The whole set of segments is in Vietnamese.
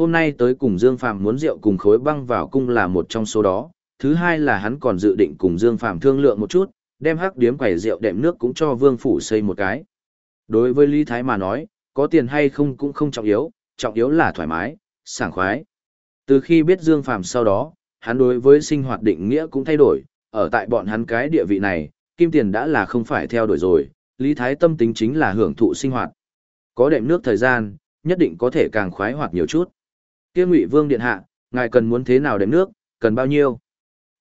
hôm nay tới cùng Dương Phàm muốn rượu cùng khối băng vào cung là một trong số đó, thứ hai là hắn còn dự định cùng Dương Phàm thương lượng một chút, đem hắc điếm quầy rượu đệm nước cũng cho Vương phủ xây một cái. Đối với Lý Thái mà nói, có tiền hay không cũng không trọng yếu, trọng yếu là thoải mái, sảng khoái. Từ khi biết Dương Phàm sau đó, hắn đối với sinh hoạt định nghĩa cũng thay đổi, ở tại bọn hắn cái địa vị này, kim tiền đã là không phải theo đuổi rồi, Lý Thái tâm tính chính là hưởng thụ sinh hoạt. Có đệm nước thời gian, nhất định có thể càng khoái hoạt nhiều chút. Kia Ngụy Vương điện hạ, ngài cần muốn thế nào đệm nước, cần bao nhiêu?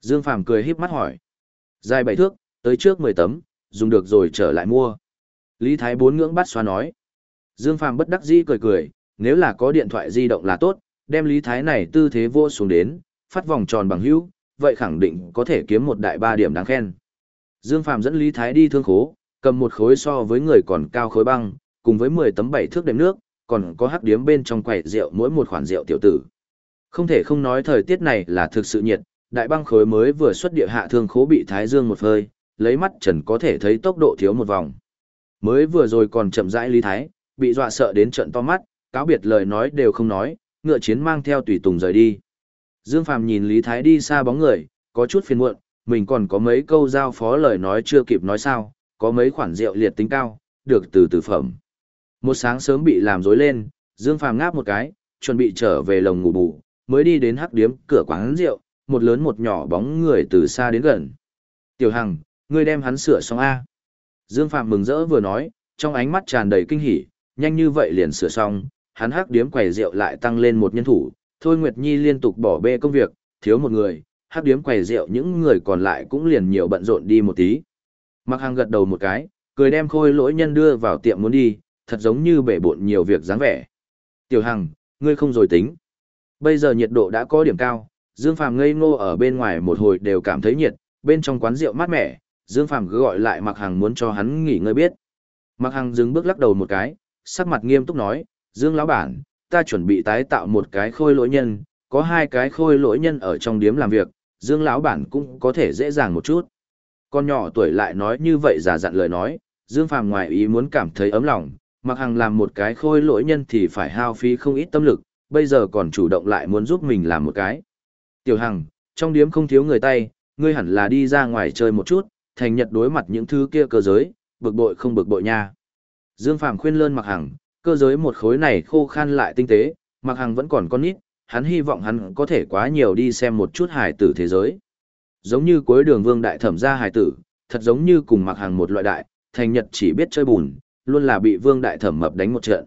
Dương Phàm cười híp mắt hỏi. Dài bảy thước, tới trước 10 tấm, dùng được rồi trở lại mua. Lý Thái bốn ngưỡng bắt xoa nói. Dương Phàm bất đắc dĩ cười cười, nếu là có điện thoại di động là tốt, đem Lý Thái này tư thế vô xuống đến, phát vòng tròn bằng hữu, vậy khẳng định có thể kiếm một đại ba điểm đáng khen. Dương Phàm dẫn Lý Thái đi thương khố, cầm một khối so với người còn cao khối băng, cùng với 10 tấm bảy thước đệm nước, còn có hắc điếm bên trong quầy rượu mỗi một khoản rượu tiểu tử. Không thể không nói thời tiết này là thực sự nhiệt, đại băng khối mới vừa xuất địa hạ thương khố bị thái dương một hơi, lấy mắt trần có thể thấy tốc độ thiếu một vòng. Mới vừa rồi còn chậm rãi Lý Thái, bị dọa sợ đến trận to mắt, cáo biệt lời nói đều không nói, ngựa chiến mang theo tùy tùng rời đi. Dương Phàm nhìn Lý Thái đi xa bóng người, có chút phiền muộn, mình còn có mấy câu giao phó lời nói chưa kịp nói sao, có mấy khoản rượu liệt tính cao, được từ từ phẩm. Một sáng sớm bị làm rối lên, Dương Phàm ngáp một cái, chuẩn bị trở về lồng ngủ bù, mới đi đến hắc điếm cửa quán rượu, một lớn một nhỏ bóng người từ xa đến gần. Tiểu Hằng, ngươi đem hắn sửa xong A. Dương Phạm mừng rỡ vừa nói, trong ánh mắt tràn đầy kinh hỉ, nhanh như vậy liền sửa xong, hắn hắc điếm quầy rượu lại tăng lên một nhân thủ, Thôi Nguyệt Nhi liên tục bỏ bê công việc, thiếu một người, hắc điếm quầy rượu những người còn lại cũng liền nhiều bận rộn đi một tí. Mặc Hằng gật đầu một cái, cười đem khôi lỗi nhân đưa vào tiệm muốn đi, thật giống như bể bộn nhiều việc dáng vẻ. Tiểu Hằng, ngươi không rồi tính. Bây giờ nhiệt độ đã có điểm cao, Dương Phàm ngây ngô ở bên ngoài một hồi đều cảm thấy nhiệt, bên trong quán rượu mát mẻ, Dương Phàm cứ gọi lại Mạc Hằng muốn cho hắn nghỉ ngơi biết. Mạc Hằng dừng bước lắc đầu một cái, sắc mặt nghiêm túc nói, Dương lão bản, ta chuẩn bị tái tạo một cái khôi lỗi nhân, có hai cái khôi lỗi nhân ở trong điếm làm việc, Dương lão bản cũng có thể dễ dàng một chút. Con nhỏ tuổi lại nói như vậy giả dặn lời nói, Dương Phàm ngoài ý muốn cảm thấy ấm lòng, Mặc Hằng làm một cái khôi lỗi nhân thì phải hao phí không ít tâm lực, bây giờ còn chủ động lại muốn giúp mình làm một cái. Tiểu Hằng, trong điếm không thiếu người tay, ngươi hẳn là đi ra ngoài chơi một chút, thành nhật đối mặt những thứ kia cơ giới, bực bội không bực bội nha. Dương Phàm khuyên lơn Mặc Hằng, cơ giới một khối này khô khan lại tinh tế, Mặc Hằng vẫn còn con nít, hắn hy vọng hắn có thể quá nhiều đi xem một chút hải tử thế giới. Giống như cuối đường vương đại thẩm gia Hải tử, thật giống như cùng Mặc Hằng một loại đại, thành nhật chỉ biết chơi bùn, luôn là bị vương đại thẩm mập đánh một trận.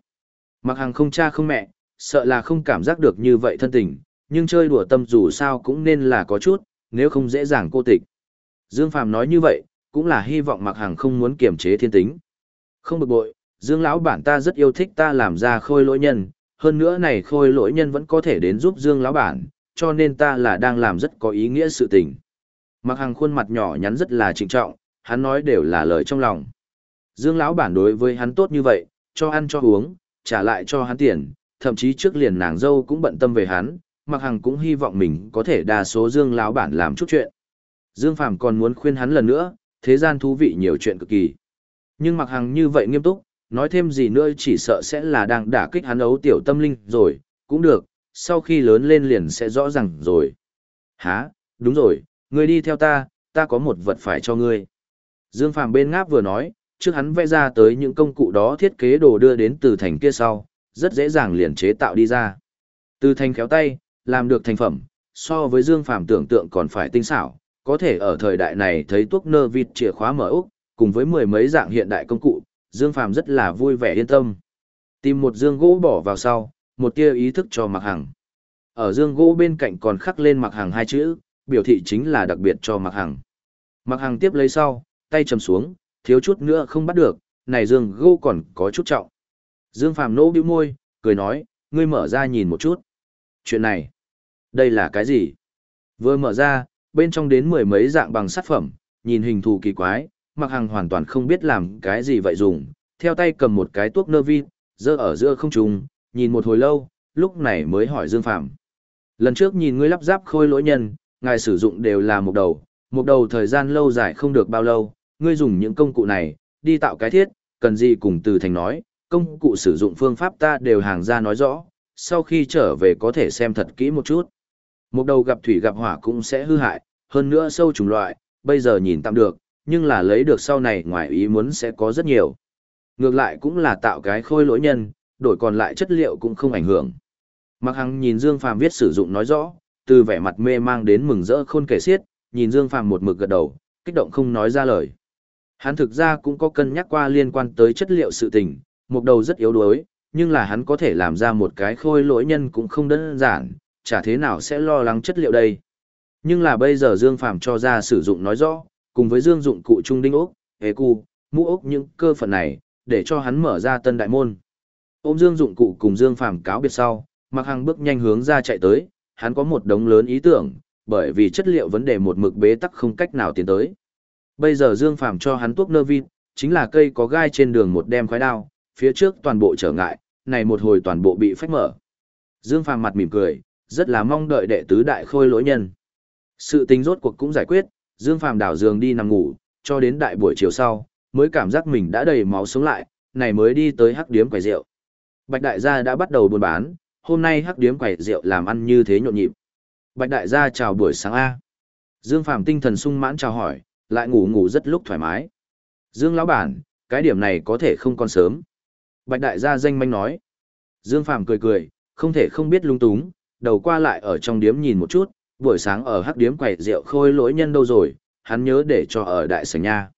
Mặc Hằng không cha không mẹ, sợ là không cảm giác được như vậy thân tình, nhưng chơi đùa tâm dù sao cũng nên là có chút, nếu không dễ dàng cô tịch. Dương Phàm nói như vậy, cũng là hy vọng Mặc Hằng không muốn kiềm chế thiên tính. Không bực bội, Dương lão bản ta rất yêu thích ta làm ra khôi lỗi nhân, hơn nữa này khôi lỗi nhân vẫn có thể đến giúp Dương lão bản, cho nên ta là đang làm rất có ý nghĩa sự tình. Mặc Hằng khuôn mặt nhỏ nhắn rất là trịnh trọng, hắn nói đều là lời trong lòng. Dương lão bản đối với hắn tốt như vậy, cho ăn cho uống, trả lại cho hắn tiền, thậm chí trước liền nàng dâu cũng bận tâm về hắn, Mạc Hằng cũng hy vọng mình có thể đa số Dương lão bản làm chút chuyện. Dương Phàm còn muốn khuyên hắn lần nữa, thế gian thú vị nhiều chuyện cực kỳ. Nhưng Mạc Hằng như vậy nghiêm túc, nói thêm gì nữa chỉ sợ sẽ là đang đả kích hắn ấu tiểu tâm linh rồi, cũng được, sau khi lớn lên liền sẽ rõ ràng rồi. Hả, đúng rồi, ngươi đi theo ta, ta có một vật phải cho ngươi. Dương Phàm bên ngáp vừa nói, trước hắn vẽ ra tới những công cụ đó thiết kế đồ đưa đến từ thành kia sau, rất dễ dàng liền chế tạo đi ra. Từ thành khéo tay, làm được thành phẩm, so với Dương Phàm tưởng tượng còn phải tinh xảo, có thể ở thời đại này thấy tuốc nơ vịt chìa khóa mở úc, cùng với mười mấy dạng hiện đại công cụ, Dương Phàm rất là vui vẻ yên tâm. Tìm một dương gỗ bỏ vào sau, một tia ý thức cho Mạc Hằng. Ở dương gỗ bên cạnh còn khắc lên Mạc Hằng hai chữ, biểu thị chính là đặc biệt cho Mạc Hằng. Mạc Hằng tiếp lấy sau, tay trầm xuống, thiếu chút nữa không bắt được, này dương Gô còn có chút trọng. Dương Phàm nỗ bĩu môi, cười nói, ngươi mở ra nhìn một chút. Chuyện này, đây là cái gì? Vừa mở ra, bên trong đến mười mấy dạng bằng sắt phẩm, nhìn hình thù kỳ quái, mặc hàng hoàn toàn không biết làm cái gì vậy dùng, theo tay cầm một cái tuốc nơ vi, dơ ở giữa không trùng, nhìn một hồi lâu, lúc này mới hỏi Dương Phạm. Lần trước nhìn ngươi lắp ráp khôi lỗi nhân, ngài sử dụng đều là một đầu, một đầu thời gian lâu dài không được bao lâu, ngươi dùng những công cụ này, đi tạo cái thiết, cần gì cùng từ thành nói, công cụ sử dụng phương pháp ta đều hàng ra nói rõ, sau khi trở về có thể xem thật kỹ một chút. Một đầu gặp thủy gặp hỏa cũng sẽ hư hại, hơn nữa sâu trùng loại, bây giờ nhìn tạm được, nhưng là lấy được sau này ngoài ý muốn sẽ có rất nhiều. Ngược lại cũng là tạo cái khôi lỗi nhân, đổi còn lại chất liệu cũng không ảnh hưởng. Mặc Hằng nhìn Dương Phàm viết sử dụng nói rõ, từ vẻ mặt mê mang đến mừng rỡ khôn kể xiết, nhìn Dương Phàm một mực gật đầu, kích động không nói ra lời. Hắn thực ra cũng có cân nhắc qua liên quan tới chất liệu sự tình, một đầu rất yếu đuối, nhưng là hắn có thể làm ra một cái khôi lỗi nhân cũng không đơn giản, chả thế nào sẽ lo lắng chất liệu đây. Nhưng là bây giờ Dương Phàm cho ra sử dụng nói rõ, cùng với Dương dụng cụ trung đinh ốc, hế cu, mũ ốc những cơ phận này, để cho hắn mở ra tân đại môn. Ôm Dương dụng cụ cùng Dương Phàm cáo biệt sau, Mạc Hằng bước nhanh hướng ra chạy tới, hắn có một đống lớn ý tưởng, bởi vì chất liệu vấn đề một mực bế tắc không cách nào tiến tới. Bây giờ Dương Phàm cho hắn thuốc nơ vịt, chính là cây có gai trên đường một đem khoái đao, phía trước toàn bộ trở ngại, này một hồi toàn bộ bị phách mở. Dương Phàm mặt mỉm cười, rất là mong đợi đệ tứ đại khôi lỗi nhân. Sự tình rốt cuộc cũng giải quyết, Dương Phàm đảo giường đi nằm ngủ, cho đến đại buổi chiều sau, mới cảm giác mình đã đầy máu sống lại, này mới đi tới hắc điếm quầy rượu. Bạch đại gia đã bắt đầu buôn bán, hôm nay hắc điếm quầy rượu làm ăn như thế nhộn nhịp. Bạch đại gia chào buổi sáng A. Dương Phàm tinh thần sung mãn chào hỏi, lại ngủ ngủ rất lúc thoải mái. Dương lão bản, cái điểm này có thể không còn sớm. Bạch đại gia danh manh nói. Dương Phàm cười cười, không thể không biết lung túng, đầu qua lại ở trong điếm nhìn một chút, buổi sáng ở hắc điếm quầy rượu khôi lỗi nhân đâu rồi, hắn nhớ để cho ở đại sảnh nha.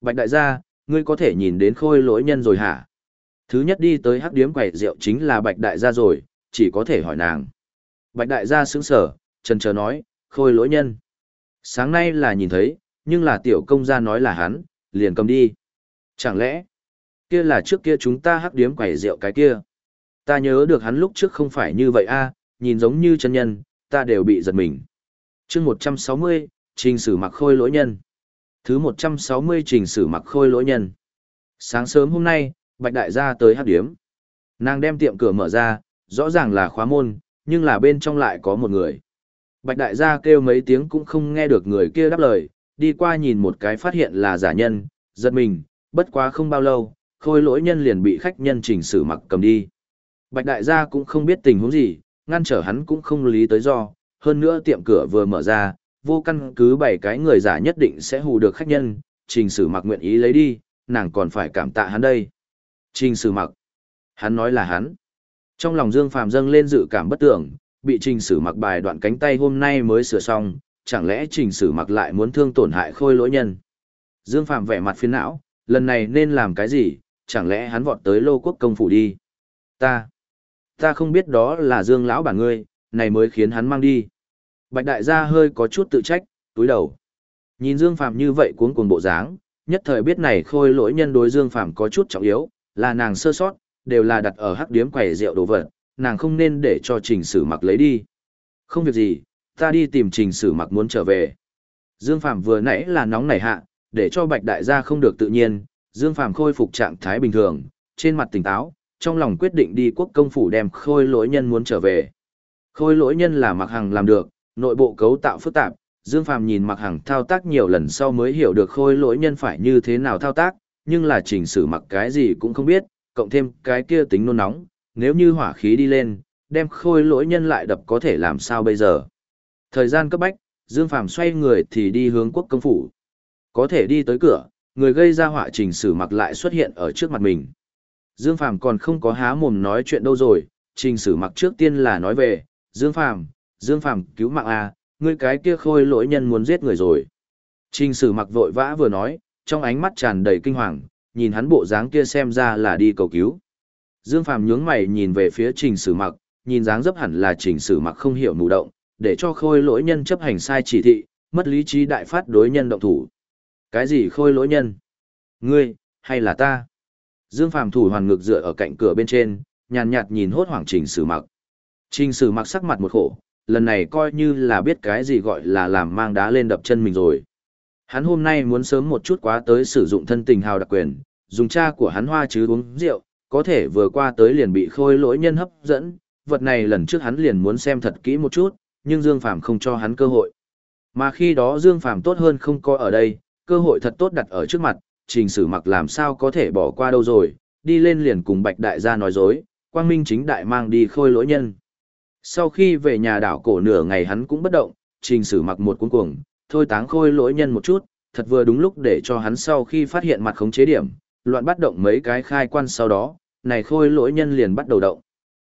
Bạch đại gia, ngươi có thể nhìn đến khôi lỗi nhân rồi hả? Thứ nhất đi tới hắc điếm quầy rượu chính là bạch đại gia rồi, chỉ có thể hỏi nàng. Bạch đại gia sững sở, trần chờ nói, khôi lỗi nhân. Sáng nay là nhìn thấy, nhưng là tiểu công gia nói là hắn, liền cầm đi. Chẳng lẽ, kia là trước kia chúng ta hắc điếm quẩy rượu cái kia. Ta nhớ được hắn lúc trước không phải như vậy a, nhìn giống như chân nhân, ta đều bị giật mình. chương 160, trình sử mặc khôi lỗi nhân. Thứ 160 trình sử mặc khôi lỗi nhân. Sáng sớm hôm nay, Bạch Đại gia tới hắc điếm. Nàng đem tiệm cửa mở ra, rõ ràng là khóa môn, nhưng là bên trong lại có một người. Bạch Đại gia kêu mấy tiếng cũng không nghe được người kia đáp lời, đi qua nhìn một cái phát hiện là giả nhân, giật mình, bất quá không bao lâu, khôi lỗi nhân liền bị khách nhân chỉnh sử mặc cầm đi. Bạch Đại gia cũng không biết tình huống gì, ngăn trở hắn cũng không lý tới do, hơn nữa tiệm cửa vừa mở ra, vô căn cứ bảy cái người giả nhất định sẽ hù được khách nhân, trình sử mặc nguyện ý lấy đi, nàng còn phải cảm tạ hắn đây. Trình sử mặc. Hắn nói là hắn. Trong lòng Dương Phàm dâng lên dự cảm bất tưởng, bị trình sử mặc bài đoạn cánh tay hôm nay mới sửa xong, chẳng lẽ trình sử mặc lại muốn thương tổn hại khôi lỗi nhân. Dương Phạm vẻ mặt phiền não, lần này nên làm cái gì, chẳng lẽ hắn vọt tới lô quốc công phủ đi. Ta, ta không biết đó là Dương lão bản ngươi, này mới khiến hắn mang đi. Bạch đại gia hơi có chút tự trách, túi đầu. Nhìn Dương Phạm như vậy cuống cuồng bộ dáng, nhất thời biết này khôi lỗi nhân đối Dương Phạm có chút trọng yếu, là nàng sơ sót, đều là đặt ở hắc điếm quầy rượu đồ vật, nàng không nên để cho trình sử mặc lấy đi. Không việc gì, ta đi tìm trình sử mặc muốn trở về. Dương Phạm vừa nãy là nóng nảy hạ, để cho bạch đại gia không được tự nhiên, Dương Phạm khôi phục trạng thái bình thường, trên mặt tỉnh táo, trong lòng quyết định đi quốc công phủ đem khôi lỗi nhân muốn trở về. Khôi lỗi nhân là mặc hằng làm được, nội bộ cấu tạo phức tạp, Dương Phàm nhìn mặc hằng thao tác nhiều lần sau mới hiểu được khôi lỗi nhân phải như thế nào thao tác, nhưng là chỉnh sử mặc cái gì cũng không biết, cộng thêm cái kia tính nôn nóng, nếu như hỏa khí đi lên, đem khôi lỗi nhân lại đập có thể làm sao bây giờ. Thời gian cấp bách, Dương Phàm xoay người thì đi hướng quốc công phủ. Có thể đi tới cửa, người gây ra họa trình sử mặc lại xuất hiện ở trước mặt mình. Dương Phàm còn không có há mồm nói chuyện đâu rồi, trình sử mặc trước tiên là nói về, Dương Phàm Dương Phàm cứu mạng à? ngươi cái kia khôi lỗi nhân muốn giết người rồi. Trình sử mặc vội vã vừa nói, trong ánh mắt tràn đầy kinh hoàng, nhìn hắn bộ dáng kia xem ra là đi cầu cứu. Dương Phàm nhướng mày nhìn về phía trình sử mặc, nhìn dáng dấp hẳn là trình sử mặc không hiểu nụ động, để cho khôi lỗi nhân chấp hành sai chỉ thị, mất lý trí đại phát đối nhân động thủ. Cái gì khôi lỗi nhân? Ngươi, hay là ta? Dương Phàm thủ hoàn ngực dựa ở cạnh cửa bên trên, nhàn nhạt nhìn hốt hoảng trình sử mặc. Trình sử mặc sắc mặt một khổ, lần này coi như là biết cái gì gọi là làm mang đá lên đập chân mình rồi. Hắn hôm nay muốn sớm một chút quá tới sử dụng thân tình hào đặc quyền, dùng cha của hắn hoa chứ uống rượu, có thể vừa qua tới liền bị khôi lỗi nhân hấp dẫn, vật này lần trước hắn liền muốn xem thật kỹ một chút, nhưng Dương Phàm không cho hắn cơ hội. Mà khi đó Dương Phàm tốt hơn không có ở đây, cơ hội thật tốt đặt ở trước mặt, trình sử mặc làm sao có thể bỏ qua đâu rồi, đi lên liền cùng Bạch Đại gia nói dối, quang minh chính đại mang đi khôi lỗi nhân. Sau khi về nhà đảo cổ nửa ngày hắn cũng bất động, trình sử mặc một cuốn cuồng, thôi táng khôi lỗi nhân một chút, thật vừa đúng lúc để cho hắn sau khi phát hiện mặt khống chế điểm, loạn bắt động mấy cái khai quan sau đó, này khôi lỗi nhân liền bắt đầu động.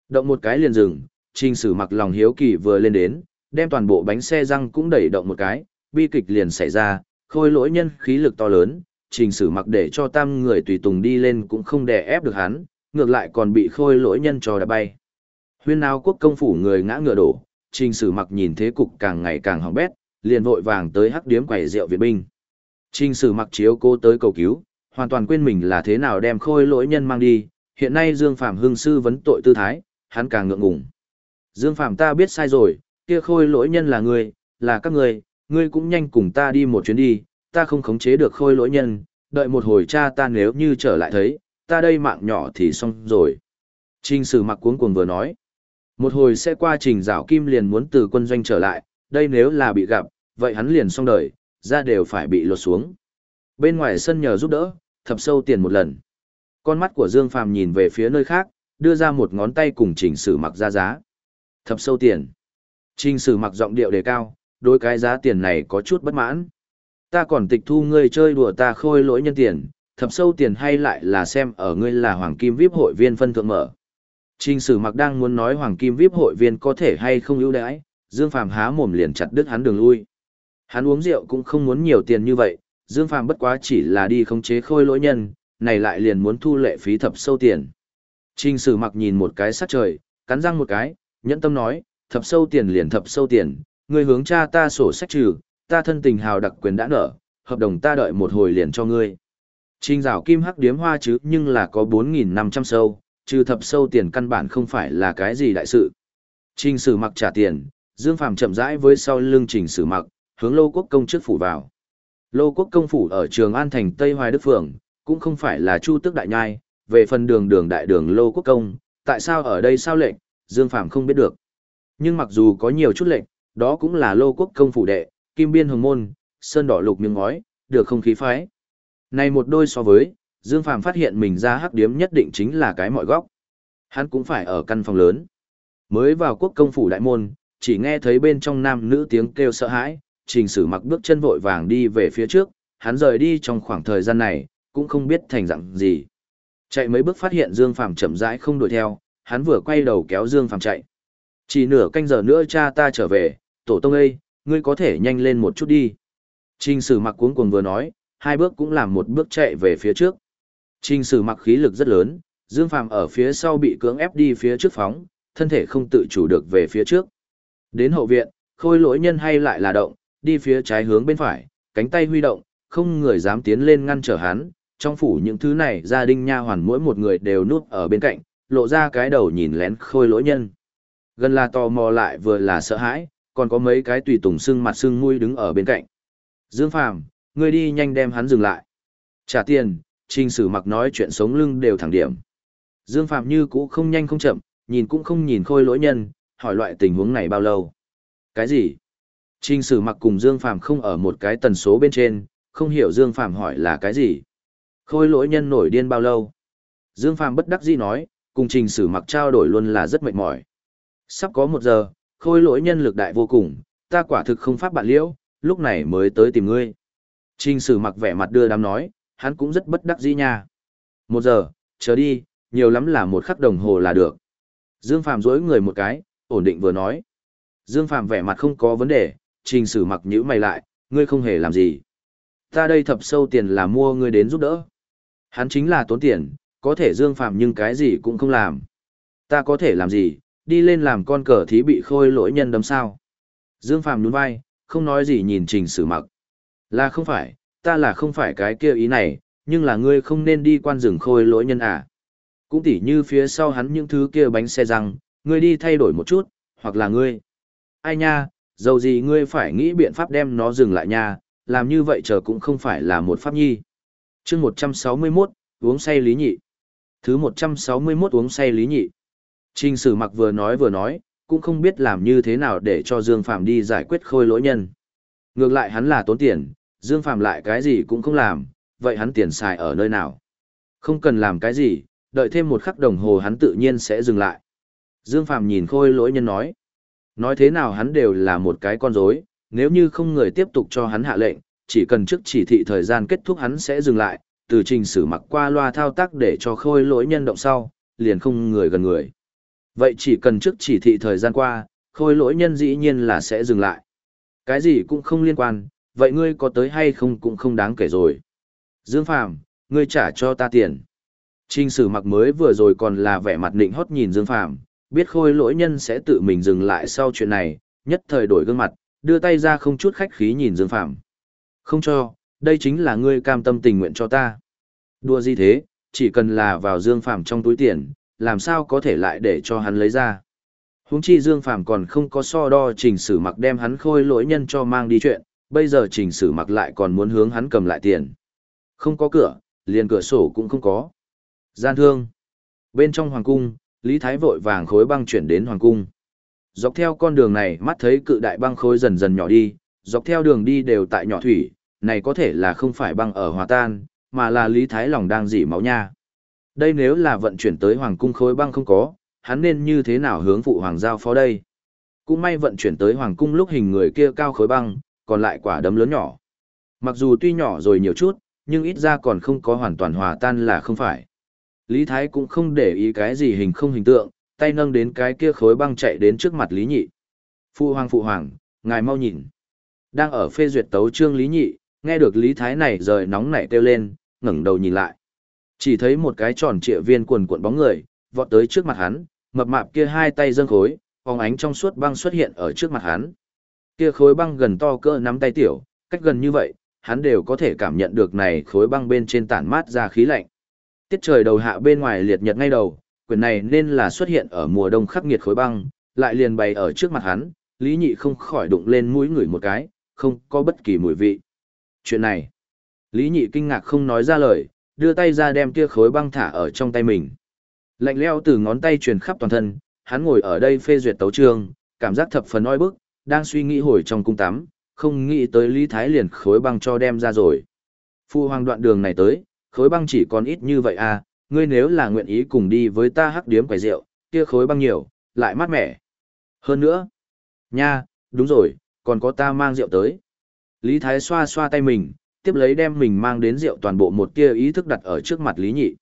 Động một cái liền dừng, trình sử mặc lòng hiếu kỳ vừa lên đến, đem toàn bộ bánh xe răng cũng đẩy động một cái, bi kịch liền xảy ra, khôi lỗi nhân khí lực to lớn, trình sử mặc để cho tam người tùy tùng đi lên cũng không đè ép được hắn, ngược lại còn bị khôi lỗi nhân cho đá bay. Huyên nào quốc công phủ người ngã ngựa đổ, trình sử mặc nhìn thế cục càng ngày càng hỏng bét, liền vội vàng tới hắc điếm quầy rượu Việt binh. Trình sử mặc chiếu cố tới cầu cứu, hoàn toàn quên mình là thế nào đem khôi lỗi nhân mang đi, hiện nay Dương Phạm hưng sư vấn tội tư thái, hắn càng ngượng ngùng. Dương Phạm ta biết sai rồi, kia khôi lỗi nhân là ngươi, là các ngươi, ngươi cũng nhanh cùng ta đi một chuyến đi, ta không khống chế được khôi lỗi nhân, đợi một hồi cha ta nếu như trở lại thấy, ta đây mạng nhỏ thì xong rồi. Trình sử mặc cuống cuồng vừa nói, một hồi sẽ qua trình rào kim liền muốn từ quân doanh trở lại, đây nếu là bị gặp, vậy hắn liền xong đời, ra đều phải bị lột xuống. Bên ngoài sân nhờ giúp đỡ, thập sâu tiền một lần. Con mắt của Dương Phàm nhìn về phía nơi khác, đưa ra một ngón tay cùng trình sử mặc ra giá. Thập sâu tiền. Trình sử mặc giọng điệu đề cao, đối cái giá tiền này có chút bất mãn. Ta còn tịch thu ngươi chơi đùa ta khôi lỗi nhân tiền, thập sâu tiền hay lại là xem ở ngươi là hoàng kim VIP hội viên phân thượng mở. Trình sử mặc đang muốn nói hoàng kim VIP hội viên có thể hay không ưu đãi, Dương Phàm há mồm liền chặt đứt hắn đường lui. Hắn uống rượu cũng không muốn nhiều tiền như vậy, Dương Phàm bất quá chỉ là đi khống chế khôi lỗi nhân, này lại liền muốn thu lệ phí thập sâu tiền. Trình sử mặc nhìn một cái sát trời, cắn răng một cái, nhẫn tâm nói, thập sâu tiền liền thập sâu tiền, ngươi hướng cha ta sổ sách trừ, ta thân tình hào đặc quyền đã nở, hợp đồng ta đợi một hồi liền cho ngươi. Trình rào kim hắc điếm hoa chứ nhưng là có 4.500 sâu, trừ thập sâu tiền căn bản không phải là cái gì đại sự. Trình sử mặc trả tiền, Dương Phàm chậm rãi với sau lưng trình sử mặc, hướng lô quốc công chức phủ vào. Lô quốc công phủ ở trường An Thành Tây Hoài Đức Phường, cũng không phải là chu tước đại nhai, về phần đường đường đại đường lô quốc công, tại sao ở đây sao lệnh, Dương Phàm không biết được. Nhưng mặc dù có nhiều chút lệnh, đó cũng là lô quốc công phủ đệ, kim biên hồng môn, sơn đỏ lục miếng ngói, được không khí phái. Này một đôi so với, Dương Phàm phát hiện mình ra hắc điếm nhất định chính là cái mọi góc. Hắn cũng phải ở căn phòng lớn. Mới vào quốc công phủ đại môn, chỉ nghe thấy bên trong nam nữ tiếng kêu sợ hãi, trình sử mặc bước chân vội vàng đi về phía trước, hắn rời đi trong khoảng thời gian này, cũng không biết thành dạng gì. Chạy mấy bước phát hiện Dương Phàm chậm rãi không đuổi theo, hắn vừa quay đầu kéo Dương Phàm chạy. Chỉ nửa canh giờ nữa cha ta trở về, tổ tông ơi, ngươi có thể nhanh lên một chút đi. Trình sử mặc cuống cuồng vừa nói, hai bước cũng làm một bước chạy về phía trước. Trình sử mặc khí lực rất lớn, Dương Phàm ở phía sau bị cưỡng ép đi phía trước phóng, thân thể không tự chủ được về phía trước. Đến hậu viện, khôi lỗi nhân hay lại là động, đi phía trái hướng bên phải, cánh tay huy động, không người dám tiến lên ngăn trở hắn. Trong phủ những thứ này gia đình nha hoàn mỗi một người đều núp ở bên cạnh, lộ ra cái đầu nhìn lén khôi lỗi nhân. Gần là tò mò lại vừa là sợ hãi, còn có mấy cái tùy tùng sưng mặt sưng mũi đứng ở bên cạnh. Dương Phàm, ngươi đi nhanh đem hắn dừng lại. Trả tiền, trình sử mặc nói chuyện sống lưng đều thẳng điểm. Dương Phạm như cũ không nhanh không chậm, nhìn cũng không nhìn khôi lỗi nhân, hỏi loại tình huống này bao lâu. Cái gì? Trình sử mặc cùng Dương Phạm không ở một cái tần số bên trên, không hiểu Dương Phạm hỏi là cái gì. Khôi lỗi nhân nổi điên bao lâu? Dương Phạm bất đắc dĩ nói, cùng trình sử mặc trao đổi luôn là rất mệt mỏi. Sắp có một giờ, khôi lỗi nhân lực đại vô cùng, ta quả thực không pháp bạn liễu, lúc này mới tới tìm ngươi. Trình sử mặc vẻ mặt đưa đám nói, hắn cũng rất bất đắc dĩ nha. Một giờ, chờ đi, nhiều lắm là một khắc đồng hồ là được. Dương Phạm dối người một cái, ổn định vừa nói. Dương Phạm vẻ mặt không có vấn đề, trình sử mặc nhữ mày lại, ngươi không hề làm gì. Ta đây thập sâu tiền là mua ngươi đến giúp đỡ. Hắn chính là tốn tiền, có thể Dương Phạm nhưng cái gì cũng không làm. Ta có thể làm gì, đi lên làm con cờ thí bị khôi lỗi nhân đấm sao. Dương Phạm nhún vai, không nói gì nhìn trình sử mặc. Là không phải, ta là không phải cái kia ý này, nhưng là ngươi không nên đi quan rừng khôi lỗi nhân à. Cũng tỉ như phía sau hắn những thứ kia bánh xe răng, ngươi đi thay đổi một chút, hoặc là ngươi. Ai nha, dầu gì ngươi phải nghĩ biện pháp đem nó dừng lại nha, làm như vậy chờ cũng không phải là một pháp nhi. chương 161, uống say lý nhị. Thứ 161 uống say lý nhị. Trình sử mặc vừa nói vừa nói, cũng không biết làm như thế nào để cho Dương Phạm đi giải quyết khôi lỗi nhân. Ngược lại hắn là tốn tiền, Dương Phạm lại cái gì cũng không làm, vậy hắn tiền xài ở nơi nào? Không cần làm cái gì, đợi thêm một khắc đồng hồ hắn tự nhiên sẽ dừng lại. Dương Phạm nhìn khôi lỗi nhân nói. Nói thế nào hắn đều là một cái con rối, nếu như không người tiếp tục cho hắn hạ lệnh, chỉ cần trước chỉ thị thời gian kết thúc hắn sẽ dừng lại, từ trình sử mặc qua loa thao tác để cho khôi lỗi nhân động sau, liền không người gần người. Vậy chỉ cần trước chỉ thị thời gian qua, khôi lỗi nhân dĩ nhiên là sẽ dừng lại. Cái gì cũng không liên quan, vậy ngươi có tới hay không cũng không đáng kể rồi. Dương Phàm ngươi trả cho ta tiền. Trình sử mặc mới vừa rồi còn là vẻ mặt nịnh hót nhìn Dương Phàm biết khôi lỗi nhân sẽ tự mình dừng lại sau chuyện này, nhất thời đổi gương mặt, đưa tay ra không chút khách khí nhìn Dương Phàm Không cho, đây chính là ngươi cam tâm tình nguyện cho ta. Đùa gì thế, chỉ cần là vào Dương Phàm trong túi tiền, làm sao có thể lại để cho hắn lấy ra. Huống chi Dương Phàm còn không có so đo trình sử mặc đem hắn khôi lỗi nhân cho mang đi chuyện, bây giờ trình sử mặc lại còn muốn hướng hắn cầm lại tiền. Không có cửa, liền cửa sổ cũng không có. Gian thương. Bên trong hoàng cung, Lý Thái vội vàng khối băng chuyển đến hoàng cung. Dọc theo con đường này mắt thấy cự đại băng khối dần dần nhỏ đi, dọc theo đường đi đều tại nhỏ thủy, này có thể là không phải băng ở hòa tan, mà là Lý Thái lòng đang dỉ máu nha. Đây nếu là vận chuyển tới hoàng cung khối băng không có, hắn nên như thế nào hướng phụ hoàng giao phó đây? Cũng may vận chuyển tới hoàng cung lúc hình người kia cao khối băng, còn lại quả đấm lớn nhỏ. Mặc dù tuy nhỏ rồi nhiều chút, nhưng ít ra còn không có hoàn toàn hòa tan là không phải. Lý Thái cũng không để ý cái gì hình không hình tượng, tay nâng đến cái kia khối băng chạy đến trước mặt Lý Nhị. Phụ hoàng phụ hoàng, ngài mau nhìn. Đang ở phê duyệt tấu trương Lý Nhị, nghe được Lý Thái này rời nóng nảy kêu lên, ngẩng đầu nhìn lại. Chỉ thấy một cái tròn trịa viên quần cuộn bóng người, vọt tới trước mặt hắn, mập mạp kia hai tay dâng khối, phóng ánh trong suốt băng xuất hiện ở trước mặt hắn. Kia khối băng gần to cỡ nắm tay tiểu, cách gần như vậy, hắn đều có thể cảm nhận được này khối băng bên trên tản mát ra khí lạnh. Tiết trời đầu hạ bên ngoài liệt nhật ngay đầu, quyển này nên là xuất hiện ở mùa đông khắc nghiệt khối băng, lại liền bày ở trước mặt hắn, Lý Nhị không khỏi đụng lên mũi người một cái, không có bất kỳ mùi vị. Chuyện này, Lý Nhị kinh ngạc không nói ra lời, đưa tay ra đem kia khối băng thả ở trong tay mình. Lạnh leo từ ngón tay truyền khắp toàn thân, hắn ngồi ở đây phê duyệt tấu trương, cảm giác thập phần oi bức, đang suy nghĩ hồi trong cung tắm, không nghĩ tới Lý Thái liền khối băng cho đem ra rồi. Phu hoàng đoạn đường này tới, khối băng chỉ còn ít như vậy à, ngươi nếu là nguyện ý cùng đi với ta hắc điếm quầy rượu, kia khối băng nhiều, lại mát mẻ. Hơn nữa, nha, đúng rồi, còn có ta mang rượu tới. Lý Thái xoa xoa tay mình, tiếp lấy đem mình mang đến rượu toàn bộ một tia ý thức đặt ở trước mặt Lý Nhị.